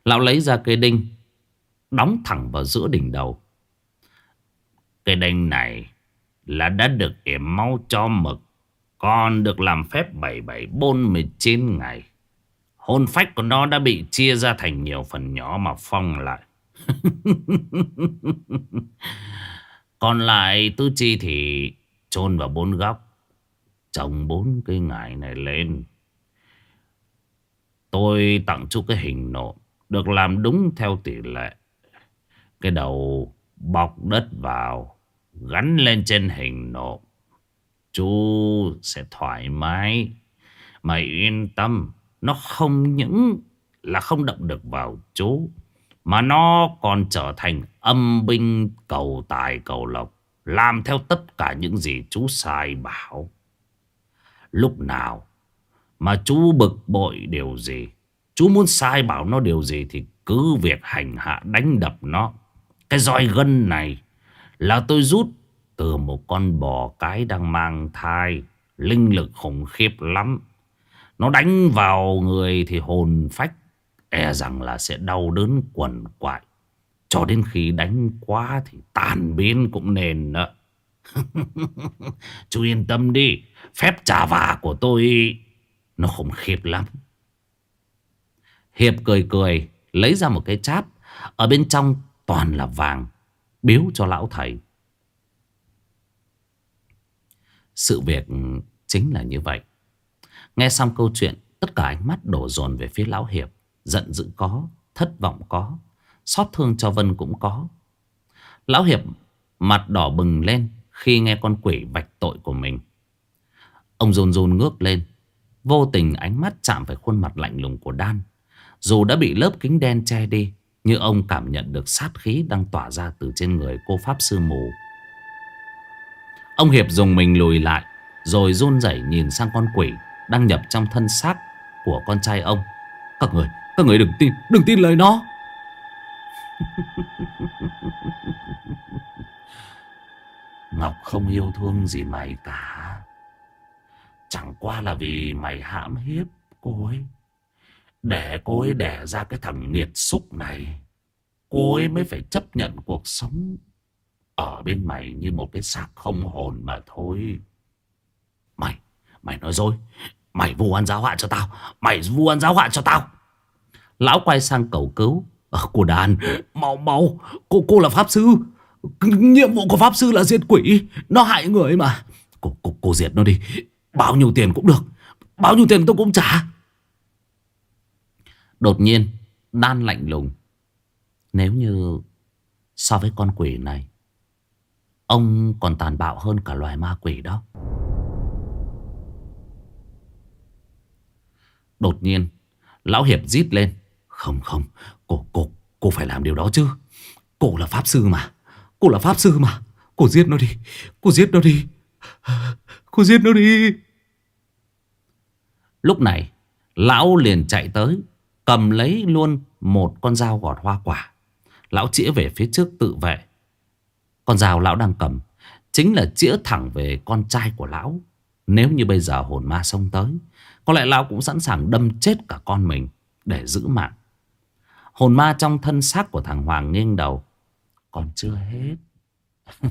Lão lấy ra cây đinh, đóng thẳng vào giữa đỉnh đầu. Cây đinh này là đã được yểm máu cho mực, còn được làm phép 7749 ngày. Hồn phách của nó đã bị chia ra thành nhiều phần nhỏ mà phong lại. Còn lại tứ chi thì chôn vào bốn góc. Trồng bốn cây ngải này lên. Tôi tặng chú cái hình nộm. Được làm đúng theo tỷ lệ. Cái đầu bọc đất vào. Gắn lên trên hình nộm. Chú sẽ thoải mái. Mày yên tâm. Nó không những là không động được vào chú. Mà nó còn trở thành âm binh, cầu tài, cầu lộc. Làm theo tất cả những gì chú sai bảo. Lúc nào mà chú bực bội điều gì. Chú muốn sai bảo nó điều gì thì cứ việc hành hạ đánh đập nó. Cái roi gân này là tôi rút từ một con bò cái đang mang thai. Linh lực khủng khiếp lắm. Nó đánh vào người thì hồn phách e rằng là sẽ đau đớn quần quại. Cho đến khi đánh quá thì tàn biến cũng nên đó. Chú yên tâm đi. Phép trả vả của tôi, nó khủng khiếp lắm. Hiệp cười cười, lấy ra một cái cháp. Ở bên trong toàn là vàng. Biếu cho lão thầy. Sự việc chính là như vậy. Nghe xong câu chuyện, tất cả ánh mắt đổ dồn về phía Lão Hiệp. Giận dữ có, thất vọng có, xót thương cho Vân cũng có. Lão Hiệp mặt đỏ bừng lên khi nghe con quỷ vạch tội của mình. Ông rôn rôn ngước lên, vô tình ánh mắt chạm phải khuôn mặt lạnh lùng của Đan. Dù đã bị lớp kính đen che đi, như ông cảm nhận được sát khí đang tỏa ra từ trên người cô Pháp Sư Mù. Ông Hiệp dùng mình lùi lại, rồi run rẩy nhìn sang con quỷ đang nhập trong thân xác của con trai ông. Các người, các người đừng tin, đừng tin lời nó. Ngọc không yêu thương gì mày cả. Chẳng qua là vì mày hãm hiếp cô ấy. Để cô ấy đẻ ra cái thằng nghiệt xúc này. Cô ấy mới phải chấp nhận cuộc sống ở bên mày như một cái xác không hồn mà thôi. Mày, mày nói dối. Mày vu oan giáo họa cho tao. Mày vu oan giáo họa cho tao. Lão quay sang cầu cứu. À, Cô đàn Mau mau. Cô cô là pháp sư. Nhiệm vụ của pháp sư là diệt quỷ. Nó hại người mà. Cô, cô, cô diệt nó đi. Bao nhiêu tiền cũng được. Bao nhiêu tiền tôi cũng trả. Đột nhiên Đan lạnh lùng. Nếu như so với con quỷ này Ông còn tàn bạo hơn cả loài ma quỷ đó. Đột nhiên Lão Hiệp rít lên. Không không Cô, cô, cô phải làm điều đó chứ. Cô là Pháp Sư mà. Cô là Pháp Sư mà. Cô giết nó đi. Cô giết nó đi. Cô giết nó đi. Lúc này Lão liền chạy tới. Cầm lấy luôn một con dao gọt hoa quả. Lão chĩa về phía trước tự vệ. Con dao lão đang cầm, Chính là chĩa thẳng về con trai của lão. Nếu như bây giờ hồn ma xông tới, có lẽ Lão cũng sẵn sàng đâm chết cả con mình Để giữ mạng. Hồn ma trong thân xác của thằng Hoàng nghiêng đầu. Còn chưa hết.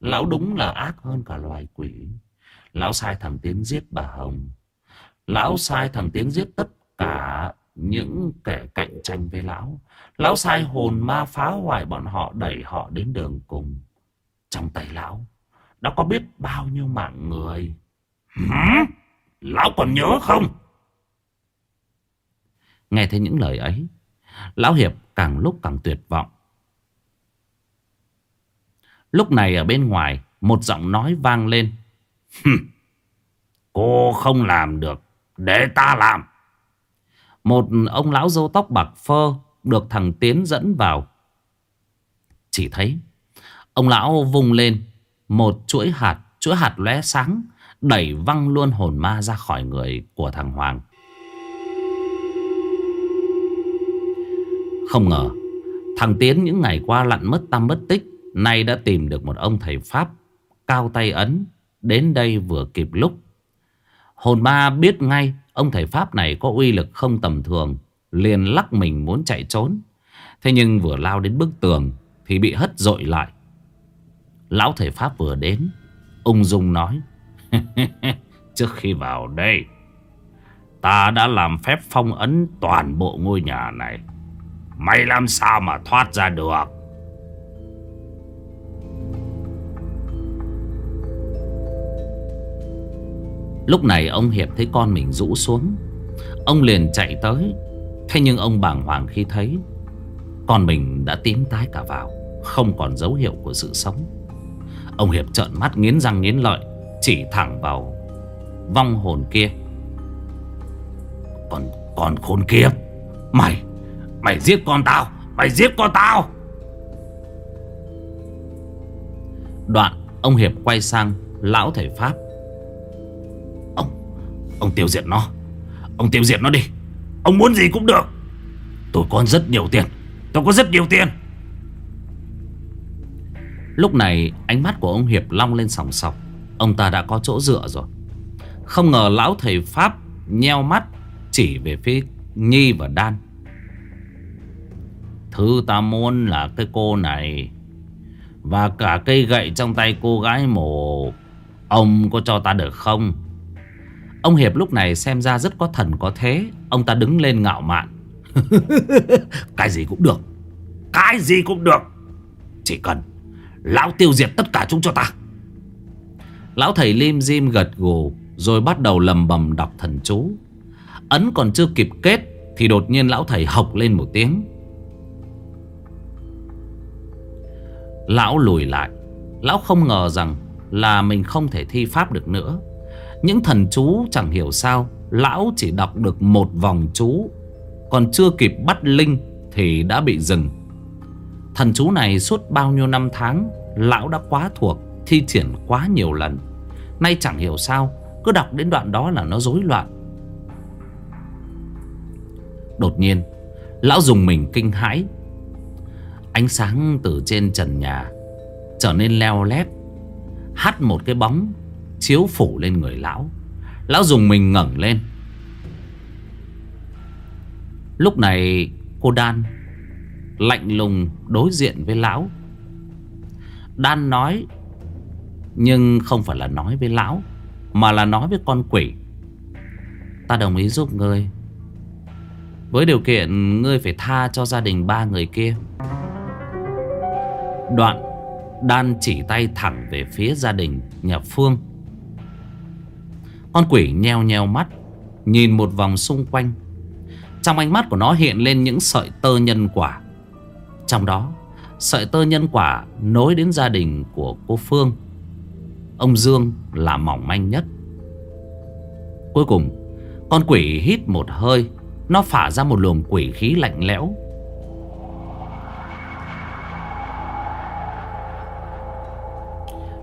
Lão đúng là ác hơn cả loài quỷ. Lão sai thằng Tiến giết bà Hồng. Lão sai thằng Tiến giết tất cả những kẻ cạnh tranh với Lão Lão sai hồn ma phá hoại bọn họ, đẩy họ đến đường cùng. Trong tay Lão, Đã có biết bao nhiêu mạng người? Hả? Lão còn nhớ không? Nghe thấy những lời ấy, Lão Hiệp càng lúc càng tuyệt vọng. Lúc này ở bên ngoài, Một giọng nói vang lên. Cô không làm được, Để ta làm. Một ông lão dâu tóc bạc phơ Được thằng Tiến dẫn vào. Chỉ thấy, Ông lão vùng lên, Một chuỗi hạt Chuỗi hạt lóe sáng, Đẩy văng luôn hồn ma ra khỏi người của thằng Hoàng. Không ngờ, Thằng Tiến những ngày qua lặn mất tâm mất tích, Nay đã tìm được một ông thầy Pháp Cao tay ấn, Đến đây vừa kịp lúc. Hồn ma biết ngay Ông thầy Pháp này có uy lực không tầm thường, Liền lắc mình muốn chạy trốn. Thế nhưng vừa lao đến bức tường Thì bị hất dội lại. Lão thầy Pháp vừa đến, Ung dung nói, Trước khi vào đây, Ta đã làm phép phong ấn toàn bộ ngôi nhà này. Mày làm sao mà thoát ra được? Lúc này ông Hiệp thấy con mình rũ xuống. Ông liền chạy tới. Thế nhưng ông bàng hoàng khi thấy Con mình đã tím tái cả vào, Không còn dấu hiệu của sự sống. Ông Hiệp trợn mắt nghiến răng nghiến lợi, Chỉ thẳng vào Vong hồn kia. Còn còn khốn kiếp! Mày Mày giết con tao! Mày giết con tao! Đoạn ông Hiệp quay sang Lão thầy Pháp. Ông tiêu diệt nó. Ông tiêu diệt nó đi. Ông muốn gì cũng được. Tôi có rất nhiều tiền. Tôi có rất nhiều tiền. Lúc này, ánh mắt của ông Hiệp long lên sòng sọc. Ông ta đã có chỗ dựa rồi. Không ngờ lão thầy Pháp Nheo mắt Chỉ về phía Nhi và Đan. Thứ ta muốn là cái cô này Và cả cây gậy trong tay cô gái mồ. Ông có cho ta được không? Ông Hiệp lúc này xem ra rất có thần, có thế. Ông ta đứng lên ngạo mạn. Cái gì cũng được. Cái gì cũng được. Chỉ cần Lão tiêu diệt tất cả chúng cho ta. Lão thầy lim dim gật gù, Rồi bắt đầu lầm bầm đọc thần chú. Ấn còn chưa kịp kết, Thì đột nhiên lão thầy học lên một tiếng. Lão lùi lại. Lão không ngờ rằng Là mình không thể thi pháp được nữa. Những thần chú chẳng hiểu sao, Lão chỉ đọc được một vòng chú. Còn chưa kịp bắt linh Thì đã bị dừng. Thần chú này suốt bao nhiêu năm tháng, Lão đã quá thuộc, Thi triển quá nhiều lần. Nay chẳng hiểu sao, Cứ đọc đến đoạn đó là nó rối loạn. Đột nhiên, Lão dùng mình kinh hãi. Ánh sáng từ trên trần nhà Trở nên leo lét, Hắt một cái bóng Chiếu phủ lên người lão. Lão dùng mình ngẩng lên. Lúc này, cô Đan Lạnh lùng đối diện với lão. Đan nói, Nhưng không phải là nói với lão, Mà là nói với con quỷ. Ta đồng ý giúp ngươi. Với điều kiện ngươi phải tha cho gia đình ba người kia. Đoạn Đan chỉ tay thẳng về phía gia đình nhà Phương. Con quỷ nheo nheo mắt, Nhìn một vòng xung quanh. Trong ánh mắt của nó hiện lên những sợi tơ nhân quả. Trong đó, Sợi tơ nhân quả nối đến gia đình của cô Phương. Ông Dương là mỏng manh nhất. Cuối cùng, Con quỷ hít một hơi, Nó phả ra một luồng quỷ khí lạnh lẽo.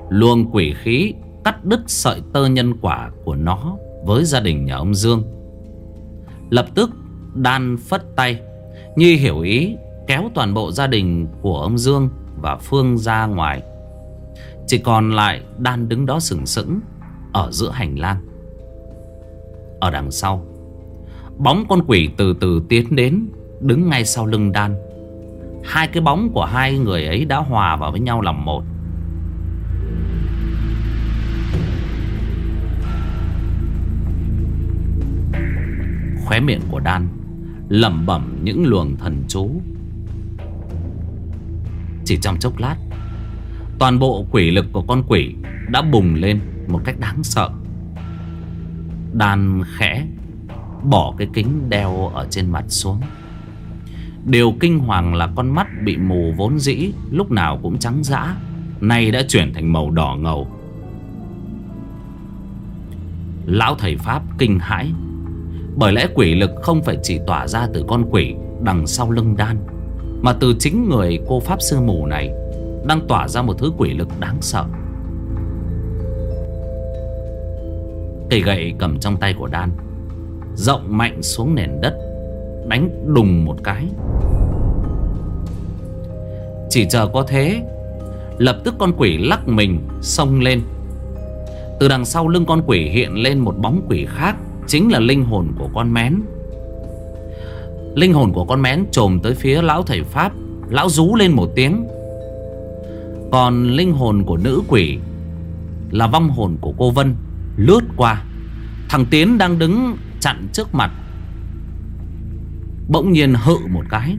Luồng quỷ khí cắt đứt sợi tơ nhân quả của nó với gia đình nhà ông Dương. Lập tức Đan phất tay, Nhi hiểu ý kéo toàn bộ gia đình của ông Dương và Phương ra ngoài. Chỉ còn lại Đan đứng đó sừng sững ở giữa hành lang. Ở đằng sau, bóng con quỷ từ từ tiến đến, đứng ngay sau lưng Đan. Hai cái bóng của hai người ấy đã hòa vào với nhau làm một. Khóe miệng của Đan lẩm bẩm những luồng thần chú. Chỉ trong chốc lát, Toàn bộ quỷ lực của con quỷ Đã bùng lên một cách đáng sợ. Đan khẽ Bỏ cái kính đeo ở trên mặt xuống. Điều kinh hoàng là con mắt bị mù vốn dĩ, Lúc nào cũng trắng dã, Nay đã chuyển thành màu đỏ ngầu. Lão thầy Pháp kinh hãi bởi lẽ quỷ lực không phải chỉ tỏa ra từ con quỷ đằng sau lưng đan, Mà từ chính người cô Pháp Sư Mù này Đang tỏa ra một thứ quỷ lực đáng sợ. Cây gậy cầm trong tay của Đan, Rộng mạnh xuống nền đất, Đánh đùng một cái. Chỉ chờ có thế, Lập tức con quỷ lắc mình Xông lên. Từ đằng sau lưng con quỷ hiện lên một bóng quỷ khác Chính là linh hồn của con mén. Linh hồn của con mén trồm tới phía lão thầy Pháp Lão rú lên một tiếng. Còn linh hồn của nữ quỷ Là vong hồn của cô Vân Lướt qua. Thằng Tiến đang đứng chặn trước mặt Bỗng nhiên hự một cái.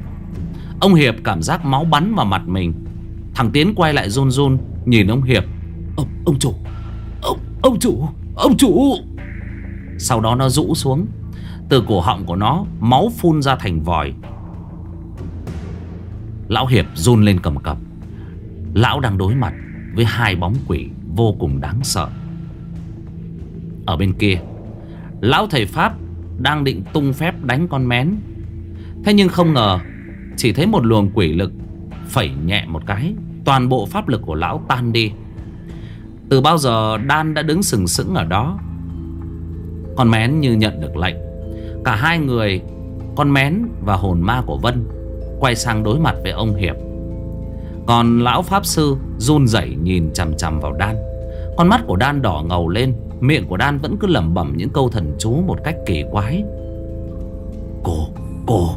Ông Hiệp cảm giác máu bắn vào mặt mình. Thằng Tiến quay lại run run Nhìn ông Hiệp. Ông, ông chủ Ông, ông chủ Ông chủ. Sau đó nó rũ xuống. Từ cổ họng của nó, Máu phun ra thành vòi. Lão Hiệp run lên cầm cập. Lão đang đối mặt Với hai bóng quỷ vô cùng đáng sợ. Ở bên kia, Lão thầy Pháp Đang định tung phép đánh con mén. Thế nhưng không ngờ, Chỉ thấy một luồng quỷ lực Phẩy nhẹ một cái, Toàn bộ pháp lực của lão tan đi. Từ bao giờ Đan đã đứng sừng sững ở đó con mén như nhận được lệnh. Cả hai người Con mén và hồn ma của Vân Quay sang đối mặt với ông Hiệp. Còn lão Pháp Sư run rẩy nhìn chằm chằm vào Đan Con mắt của Đan đỏ ngầu lên Miệng của Đan vẫn cứ lẩm bẩm những câu thần chú một cách kỳ quái. Cô, cô,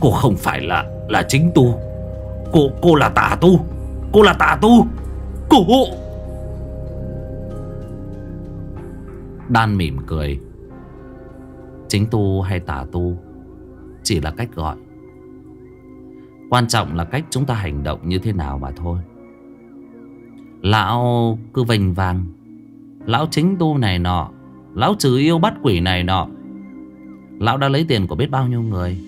cô không phải là là chính tu. Cô, cô là tà tu. Cô là tà tu. Cô Đan mỉm cười. Chính tu hay tà tu, Chỉ là cách gọi. Quan trọng là cách chúng ta hành động như thế nào mà thôi. Lão cứ vênh vang. Lão chính tu này nọ, Lão trừ yêu bắt quỷ này nọ. Lão đã lấy tiền của biết bao nhiêu người?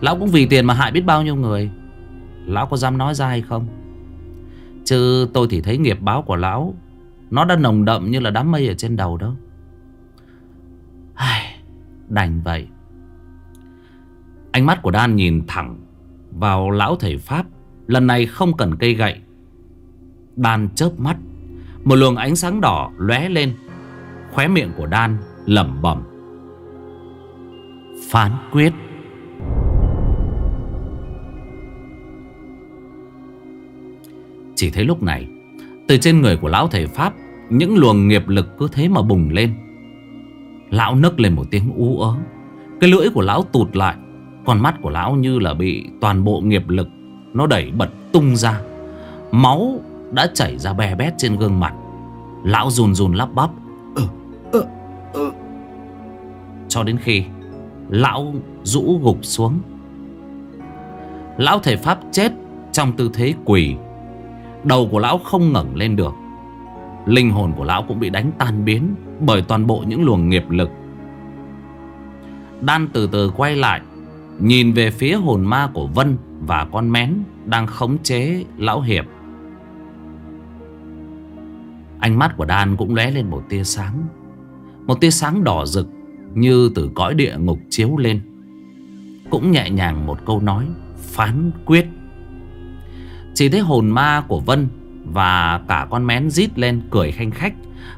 Lão cũng vì tiền mà hại biết bao nhiêu người? Lão có dám nói ra hay không? Chứ tôi thì thấy nghiệp báo của lão nó đã nồng đậm như là đám mây ở trên đầu đó. Ai, Đành vậy. Ánh mắt của Đan nhìn thẳng Vào lão thầy Pháp. Lần này không cần cây gậy. Đan chớp mắt. Một luồng ánh sáng đỏ lóe lên. Khóe miệng của Đan lẩm bẩm. Phán quyết. Chỉ thấy lúc này từ trên người của lão thầy Pháp Những luồng nghiệp lực cứ thế mà bùng lên. Lão nức lên một tiếng ú ớ. Cái lưỡi của lão tụt lại Con mắt của lão như là bị toàn bộ nghiệp lực Nó đẩy bật tung ra. Máu đã chảy ra bè bét trên gương mặt. Lão run run lắp bắp. Ừ, ừ, ừ. Cho đến khi Lão rũ gục xuống. Lão thầy Pháp chết Trong tư thế quỳ Đầu của lão không ngẩng lên được. Linh hồn của lão cũng bị đánh tan biến Bởi toàn bộ những luồng nghiệp lực. Đan từ từ quay lại, Nhìn về phía hồn ma của Vân Và con mén Đang khống chế lão hiệp. Ánh mắt của Đan cũng lóe lên một tia sáng, Một tia sáng đỏ rực Như từ cõi địa ngục chiếu lên. Cũng nhẹ nhàng một câu nói Phán quyết chỉ thấy hồn ma của Vân Và cả con mén rít lên cười khanh khách.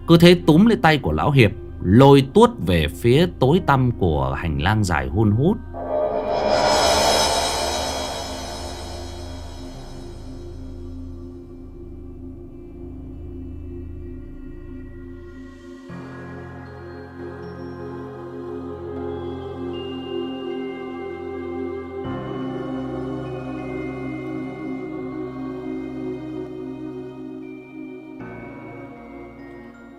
Cứ thế túm lấy tay của Lão Hiệp, Lôi tuốt về phía tối tăm của hành lang dài hun hút.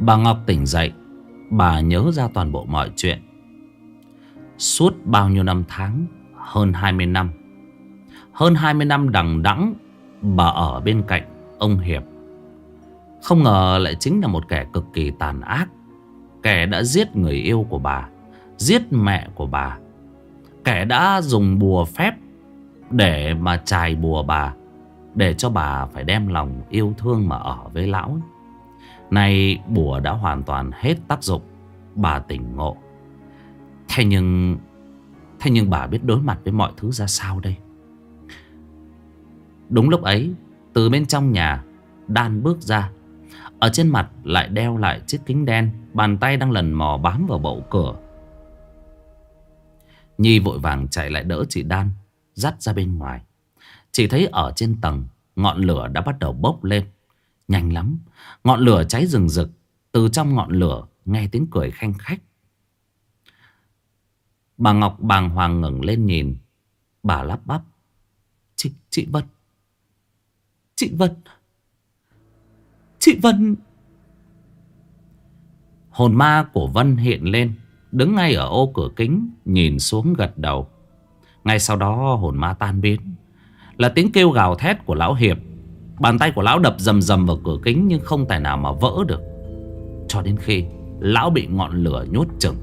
Bà Ngọc tỉnh dậy, Bà nhớ ra toàn bộ mọi chuyện Suốt bao nhiêu năm tháng, Hơn 20 năm, Hơn 20 năm đằng đẵng, Bà ở bên cạnh ông Hiệp Không ngờ lại chính là một kẻ cực kỳ tàn ác, Kẻ đã giết người yêu của bà, Giết mẹ của bà, Kẻ đã dùng bùa phép Để mà chài bùa bà, Để cho bà phải đem lòng yêu thương mà ở với lão ấy. Nay bùa đã hoàn toàn hết tác dụng, Bà tỉnh ngộ. Thế nhưng Thế nhưng bà biết đối mặt với mọi thứ ra sao đây? Đúng lúc ấy, Từ bên trong nhà, Đan bước ra. Ở trên mặt lại đeo lại chiếc kính đen, Bàn tay đang lần mò bám vào bậu cửa. Nhi vội vàng chạy lại đỡ chị Đan, Dắt ra bên ngoài. Chỉ thấy ở trên tầng, Ngọn lửa đã bắt đầu bốc lên. Nhanh lắm. Ngọn lửa cháy rừng rực. Từ trong ngọn lửa nghe tiếng cười khanh khách. Bà Ngọc bàng hoàng ngẩng lên nhìn. Bà lắp bắp. Chị, chị Vân. Chị Vân. Chị Vân. Hồn ma của Vân hiện lên Đứng ngay ở ô cửa kính Nhìn xuống gật đầu. Ngay sau đó hồn ma tan biến. Là tiếng kêu gào thét của lão Hiệp. Bàn tay của lão đập rầm rầm vào cửa kính Nhưng không tài nào mà vỡ được. Cho đến khi Lão bị ngọn lửa nhốt chừng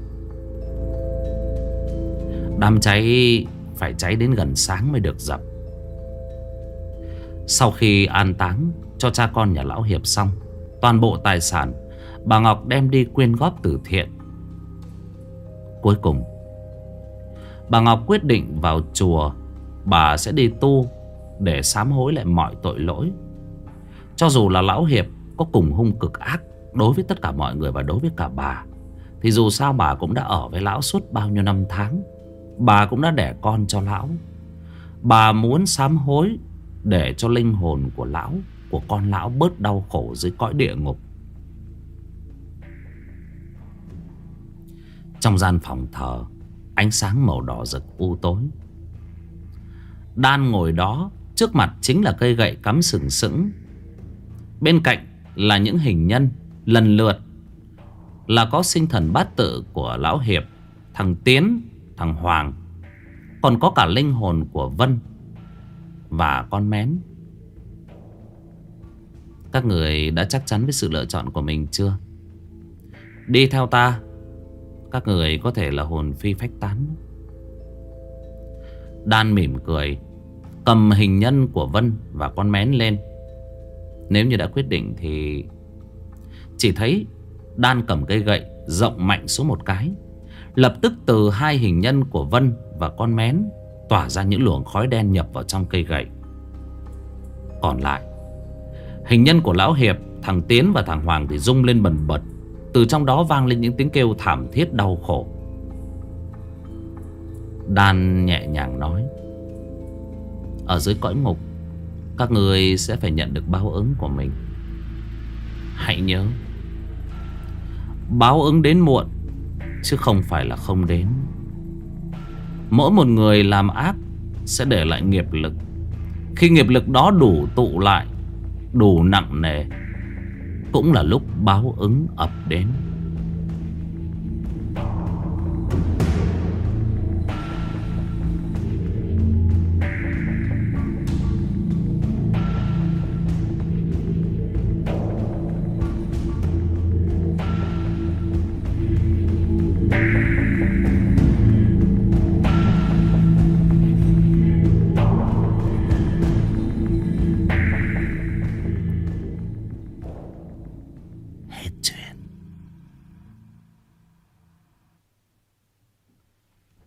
Đám cháy Phải cháy đến gần sáng mới được dập. Sau khi an táng Cho cha con nhà lão Hiệp xong, Toàn bộ tài sản, Bà Ngọc đem đi quyên góp từ thiện. Cuối cùng, Bà Ngọc quyết định vào chùa, Bà sẽ đi tu Để sám hối lại mọi tội lỗi. Cho dù là Lão Hiệp Có cùng hung cực ác Đối với tất cả mọi người và đối với cả bà, Thì dù sao bà cũng đã ở với Lão suốt bao nhiêu năm tháng, Bà cũng đã đẻ con cho Lão. Bà muốn sám hối Để cho linh hồn của Lão, Của con Lão bớt đau khổ dưới cõi địa ngục. Trong gian phòng thờ, Ánh sáng màu đỏ rực u tối. Đan ngồi đó, Trước mặt chính là cây gậy cắm sừng sững. Bên cạnh là những hình nhân, Lần lượt, Là có sinh thần bát tự của Lão Hiệp, Thằng Tiến, Thằng Hoàng, Còn có cả linh hồn của Vân Và con mén. Các người đã chắc chắn với sự lựa chọn của mình chưa? Đi theo ta, các người có thể là hồn phi phách tán. Đan mỉm cười, Cầm hình nhân của Vân và con mén lên. Nếu như đã quyết định thì Chỉ thấy Đan cầm cây gậy Rộng mạnh xuống một cái. Lập tức từ hai hình nhân của Vân và con mén Tỏa ra những luồng khói đen nhập vào trong cây gậy. Còn lại, Hình nhân của Lão Hiệp, Thằng Tiến và thằng Hoàng thì rung lên bần bật. Từ trong đó vang lên những tiếng kêu thảm thiết đau khổ. Đan nhẹ nhàng nói, Ở dưới cõi ngục các người sẽ phải nhận được báo ứng của mình. Hãy nhớ, Báo ứng đến muộn, Chứ không phải là không đến. Mỗi một người làm ác Sẽ để lại nghiệp lực. Khi nghiệp lực đó đủ tụ lại, Đủ nặng nề, cũng là lúc báo ứng ập đến.